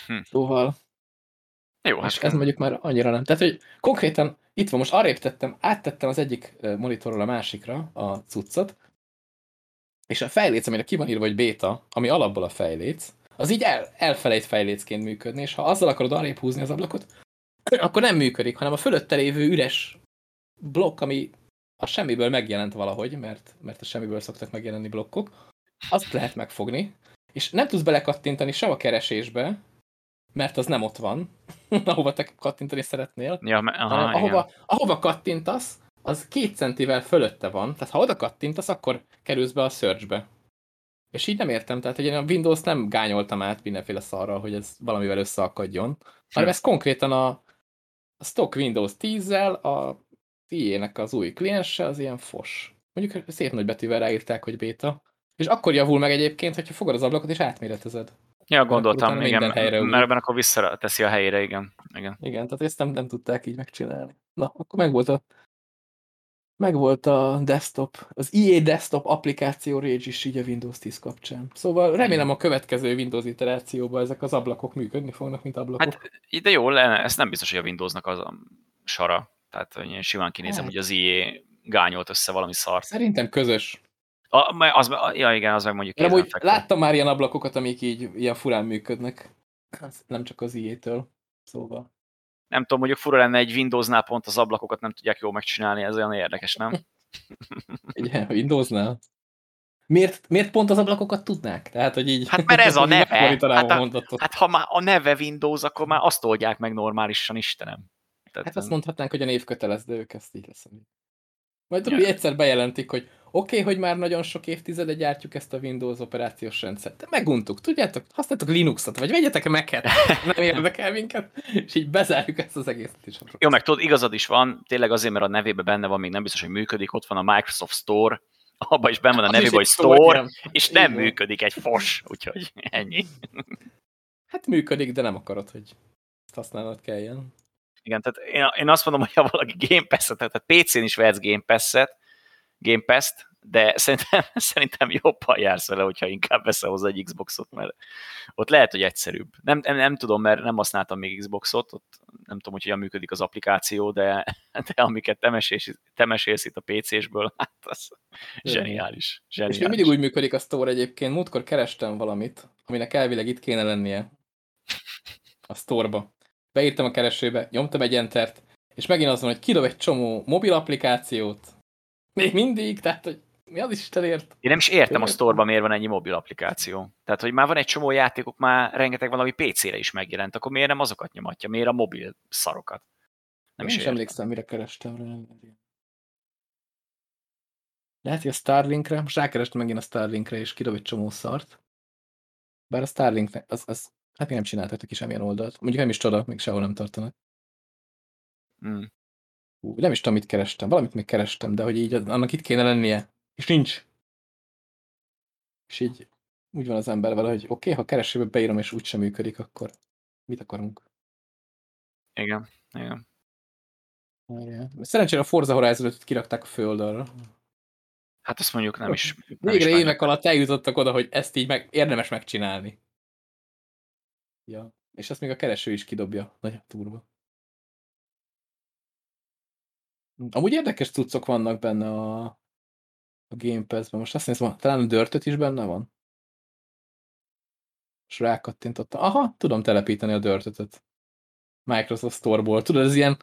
Hm. Szóval Jó, és hát ez mondjuk már annyira nem. Tehát, hogy konkrétan itt van, most arrébb tettem, áttettem az egyik monitorról a másikra a cuccot, és a fejléc, amire ki van írva, hogy béta, ami alapból a fejléc, az így el, elfelejt fejlécként működni, és ha azzal akarod arrébb húzni az ablakot, <clears throat> akkor nem működik, hanem a fölötte lévő üres blokk, ami a semmiből megjelent valahogy, mert, mert a semmiből szoktak megjelenni blokkok, azt lehet megfogni, és nem tudsz belekattintani sem a keresésbe, mert az nem ott van, <laughs> ahova te kattintani szeretnél, ja, aha, hanem igen. ahova, ahova kattintasz, az két centivel fölötte van, tehát ha oda kattintasz, akkor kerülsz be a searchbe. És így nem értem, tehát hogy én a Windows nem gányoltam át mindenféle szarral, hogy ez valamivel összeakadjon, hanem ez konkrétan a, a stock Windows 10-zel, a IE-nek az új kliense, az ilyen fos. Mondjuk szép nagy betűvel ráírták, hogy beta. És akkor javul meg egyébként, hogyha fogod az ablakot és átméretezed. Ja, gondoltam, igen, minden helyre mert ebben akkor visszateszi a helyére, igen. igen. Igen, tehát ezt nem, nem tudták így megcsinálni. Na, akkor meg volt a meg volt a desktop, az EA desktop applikáció rage is így a Windows 10 kapcsán. Szóval remélem a következő Windows iterációban ezek az ablakok működni fognak, mint ablakok. Hát de jó, le, ez nem biztos, hogy a Windowsnak az a sara. Tehát én simán kinézem, Hát. hogy az IE gányolt össze valami szart. Szerintem közös. A, az, ja igen, az meg mondjuk amúgy kézenfekvő. láttam már ilyen ablakokat, amik így ilyen furán működnek. Nem csak az EA-től. Szóval. Nem tudom, mondjuk fura lenne egy Windowsnál pont az ablakokat nem tudják jól megcsinálni, ez olyan érdekes, nem? <laughs> Ugye, Windowsnál. Miért, miért pont az ablakokat tudnák? Tehát, hogy így... Hát mert ez <laughs> a neve. Hát a mondatot. Hát ha már a neve Windows, akkor már azt oldják meg normálisan, Istenem. Tehát, Hát azt mondhatnánk, hogy a név kötelez, de ők ezt így leszem. Majd Ja. egyszer bejelentik, hogy oké, okay, hogy már nagyon sok évtizede gyártjuk ezt a Windows operációs rendszert, de meguntuk, tudjátok, használjátok Linuxot, vagy vegyetek Mac-et, nem érdekel minket, és így bezárjuk ezt az egészet is. Jó, meg tudod, igazad is van, tényleg azért, mert a nevében benne van, még nem biztos, hogy működik, ott van a Microsoft Store, abban is benne van a nevében, hogy Store, igen. és nem Igen. működik egy fos, úgyhogy ennyi. Hát működik, de nem akarod, hogy ezt használnod kelljen. Igen, tehát én, én azt mondom, hogy ha valaki Game Pass-et, tehát PC-n is vehetsz Game Pass-et, Game Pass-t, de szerintem, <laughs> szerintem jobban jársz vele, hogyha inkább veszel hozzá egy Xboxot, mert ott lehet, hogy egyszerűbb. Nem, nem, nem tudom, mert nem használtam még Xboxot, ott nem tudom, hogy hogyan működik az applikáció, de, <laughs> de amiket te mesélsz, te mesélsz itt a PC-sből, <laughs> hát az zseniális. És zseniális. még mindig úgy működik a store egyébként, múltkor kerestem valamit, aminek elvileg itt kéne lennie a storeba. Beírtam a keresőbe, nyomtam egy entert, és megint az van, hogy kidob egy csomó mobil applikációt. Még mindig, tehát, hogy mi az Istenért? Én nem is értem a sztorban, miért van ennyi mobil applikáció. Tehát, hogy már van egy csomó játékok, már rengeteg valami PC-re is megjelent, akkor miért nem azokat nyomatja? Miért a mobil szarokat? Nem Nem is is emlékszem, mire kerestem rá. Lehet, hogy a Starlinkre, most rákerestem megint a Starlinkre, és kidob egy csomó szart. Bár a Starlink, az, az, hát még nem csináltak ki semmilyen oldalt. Mondjuk nem is csoda, még sehol nem tartanak. Mm. Hú, nem is tudom, mit kerestem. Valamit még kerestem, de hogy így annak itt kéne lennie. És nincs. És így úgy van az ember vele, hogy oké, okay, ha keresőbe beírom, és úgysem működik, akkor mit akarunk? Igen, igen. Várjál. Szerencsére a Forza Horizon 5 kirakták a főoldalra. Hát azt mondjuk nem is... Nem Végre is évek alatt eljutottak oda, hogy ezt így meg, érdemes megcsinálni. Ja. És ezt még a kereső is kidobja. Nagyon turba. Amúgy érdekes cuccok vannak benne a, a Game Pass-ben. Most azt nézem, talán a dörtöt is benne van. És rákattintottam. Aha, tudom telepíteni a dörtötöt. Microsoft Store-ból. Tudod, ez ilyen,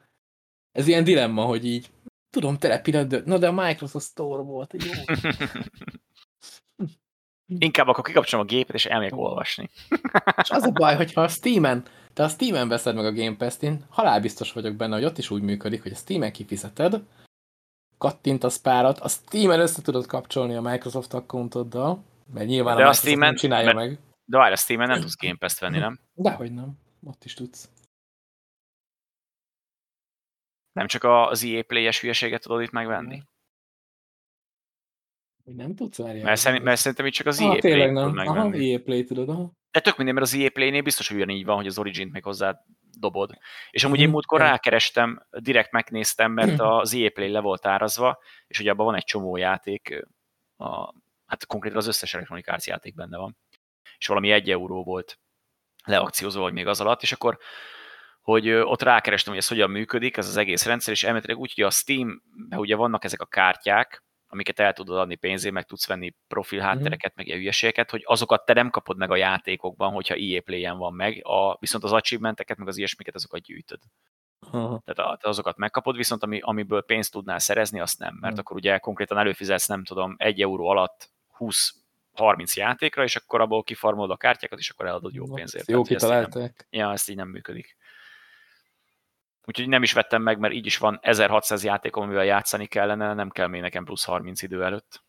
ez ilyen dilemma, hogy így tudom telepíteni a dört. Na de a Microsoft Store volt. Jó. <laughs> Inkább akkor kikapcsolom a gépet, és elmegyek olvasni. És az a baj, hogyha a Steam-en, te a Steam-en veszed meg a Game Pass-t, én halálbiztos vagyok benne, hogy ott is úgy működik, hogy a Steam-en kifizeted, kattintasz párat, a Steam-en össze tudod kapcsolni a Microsoft accountoddal, mert nyilván De a a Steam-en- csinálja mert- meg. De várj, a Steam-en nem tudsz Game Pass-t venni, nem? <clears throat> Dehogy nem. Ott is tudsz. Nem csak az EA Play-es hülyeséget tudod itt megvenni? Nem tudsz, várjál. Mert, szerint, mert szerintem itt csak az ah, EA Play-t tudod nem. Aha, megvenni. EA Play tudod, aha. De tök minden, mert az EA Play-nél biztos, hogy ugyanígy van, hogy az Origin-t még hozzá dobod. És amúgy én Mhm. múltkor rákerestem, direkt megnéztem, mert az EA Play le volt árazva, és ugye abban van egy csomó játék, a, hát konkrétan az összes Electronic Arts játék benne van. És valami egy euró volt leakciózva, vagy még az alatt, és akkor hogy ott rákerestem, hogy ez hogyan működik, ez az egész rendszer, és elméletileg úgy, hogy a Steam-ben ugye vannak ezek a kártyák, amiket el tudod adni pénzért, meg tudsz venni profil háttereket, meg ilyen hülyeségeket, hogy azokat te nem kapod meg a játékokban, hogyha EA Play-en van meg, a, viszont az achievementeket, meg az ilyesmiket, azokat gyűjtöd. aha. Tehát azokat megkapod, viszont ami, amiből pénzt tudnál szerezni, azt nem, mert Hmm. akkor ugye konkrétan előfizetsz, nem tudom, egy euró alatt 20-30 játékra, és akkor abból kifarmolod a kártyákat, és akkor eladod jó pénzért. Jó hogy ezt nem- kitalálták. Ja, ezt így nem működik. Úgyhogy nem is vettem meg, mert így is van 1600 játékom, amivel játszani kellene, nem kell még nekem plusz 30 idő előtt.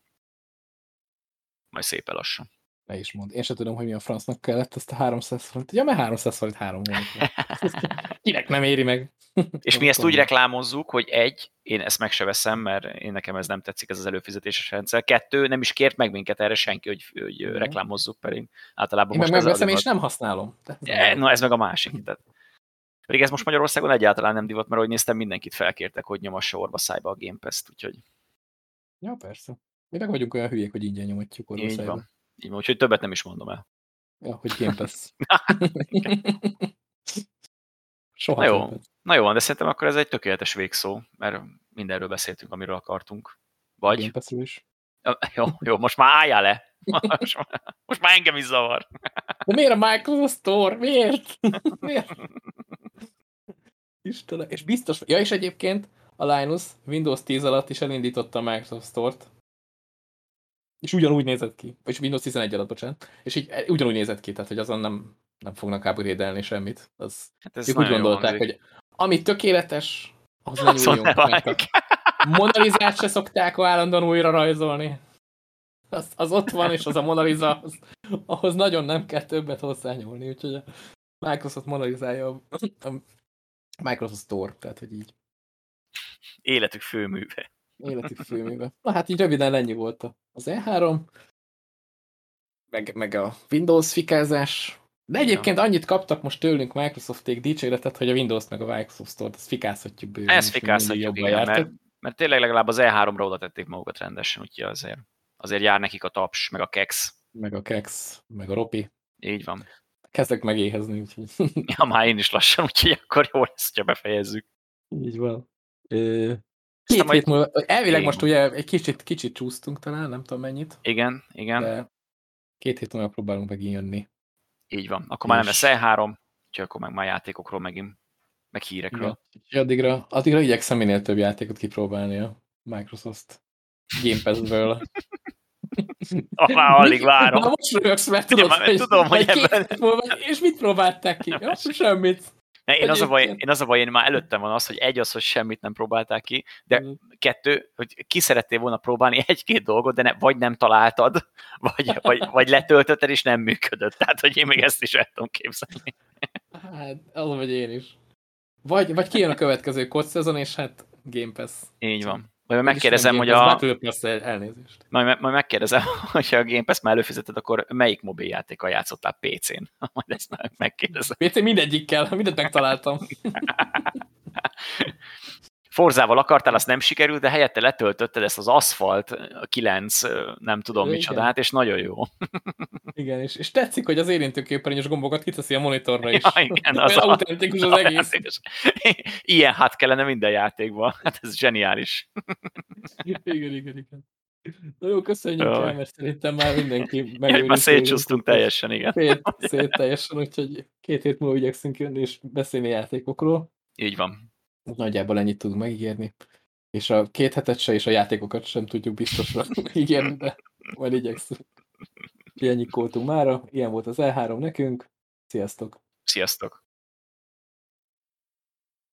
Majd szépen lassan. Le is mond. Én sem tudom, hogy mi a francnak kellett ezt a 300 forint. Ja, mert 300 forint három hónapra. <laughs> Kinek nem éri meg? <laughs> És mi ezt úgy reklámozzuk, hogy egy, én ezt meg se veszem, mert én nekem ez nem tetszik, ez az előfizetéses rendszer. Kettő, nem is kért meg minket erre senki, hogy, hogy Ja. reklámozzuk, pedig általában Én meg most ez megveszem, és nem használom. Tehát E. Na ez meg a másik. Tehát. Pedig ez most Magyarországon egyáltalán nem divat, mert ahogy néztem, mindenkit felkértek, hogy nyomassa orva szájba a Game Pass-t, úgyhogy Ja, persze. Mi meg vagyunk olyan hülyék, hogy ingyen nyomatjuk így orvoszájba. van. Így van, úgyhogy többet nem is mondom el. Ja, hogy Game Pass. <laughs> Soha Na jó. többet. Na jó, de szerintem akkor ez egy tökéletes végszó, mert mindenről beszéltünk, amiről akartunk. Game Vagy? Passről is. Jó, jó, most már álljál le. Most már, most már engem is zavar. De miért a Microsoft Store? Miért? miért? Istenem. És biztos, ja és egyébként a Linus Windows 10 alatt is elindította a Microsoft Store-t. És ugyanúgy nézett ki. Vagy Windows 11 alatt, bocsánat. És így eh, ugyanúgy nézett ki, tehát hogy azon nem, nem fognak upgrade semmit. Az, Hát ez ők úgy gondolták, hangzik. hogy ami tökéletes, az ne Azon nyúljunk ne meg. vágj. Mona Lisát se szokták állandóan újra rajzolni. Az, az ott van, és az a Mona Lisa, az, ahhoz nagyon nem kell többet hozzányúlni, úgyhogy a Microsoft Mona Lisája a, a Microsoft Store, tehát hogy így Életük főműve. életük <laughs> főműve. Na hát így röviden ennyi volt az E3, meg, meg a Windows fikázás. De egyébként annyit kaptak most tőlünk Microsofték dicséretet, hogy a Windows meg a Microsoft Store-t ezt fikázhatjuk bőven. Ezt fikázhatjuk, igen, mert, mert tényleg legalább az E3-ra oda tették magukat rendesen, úgyhogy azért, azért jár nekik a taps, meg a kex. Meg a Kex, meg a Ropi. Így van. Kezdek megéhezni, úgyhogy <laughs> Ja, már én is lassan, úgyhogy akkor jó lesz, ha befejezzük. így van. Ö, Két majd- hét múlva, elvileg Én most ugye egy kicsit, kicsit csúsztunk talán, nem tudom mennyit, Igen, igen, de két hét múlva próbálunk megint jönni. így van. Akkor már nem lesz E3, úgyhogy akkor meg már játékokról megint, meg hírekről. Úgyhogy addigra, addigra igyekszem minél több játékot kipróbálni a Microsoft Game Pass-ből. <laughs> Ah, már alig várom. Na most rögsz, mert tudod, tudom, hogy majd két ebben- múlva, és mit próbálták ki? Ja, semmit. Ne, én, az a baj, én az a baj, én már előttem van az, hogy egy az, hogy semmit nem próbálták ki, de Mm. kettő, hogy ki szerettél volna próbálni <laughs> egy-két dolgot, de ne, vagy nem találtad, <laughs> vagy, vagy, vagy letöltötted, és nem működött. Tehát, hogy én még ezt is el tudom képzelni. Hát, az vagy én is. Vagy, vagy kijön a következő kod szezon, és hát Game Pass. Így van. Majd megkérdezem, hogy a, elnézést. majd, majd megkérdezem, hogyha a Game Pass már előfizeted, akkor melyik mobiljátékkal játszottál PC-n? <laughs> Majd ezt meg- megkérdezem. PC mindegyikkel, <laughs> mindent megtaláltam. <laughs> Forzával akartál, azt nem sikerült, de helyette letöltötted ezt az Asphalt 9, nem tudom Igen. micsodát, és nagyon jó. <laughs> Igen, és, és tetszik, hogy az érintőképernyős gombokat kiteszi a monitorra is. Ja, <laughs> igen, <laughs> az autentikus az egész. Ilyen hát kellene minden játékban. Hát ez zseniális. Igen, igen, igen. Na jó, köszönjük Jaj. el, mert szerintem már mindenki megőrült. már szétcsúsztunk teljesen, igen. Szét, szét teljesen, úgyhogy két hét múlva igyekszünk jönni és beszélni játékokról. Így van. Nagyjából ennyit tudunk megígérni. És a két hetet se, és a játékokat sem tudjuk biztosra <laughs> ígérni, de majd igyekszünk. Úgyhogy ennyit kóltunk mára. Ilyen volt az E3 nekünk. Sziasztok! Sziasztok!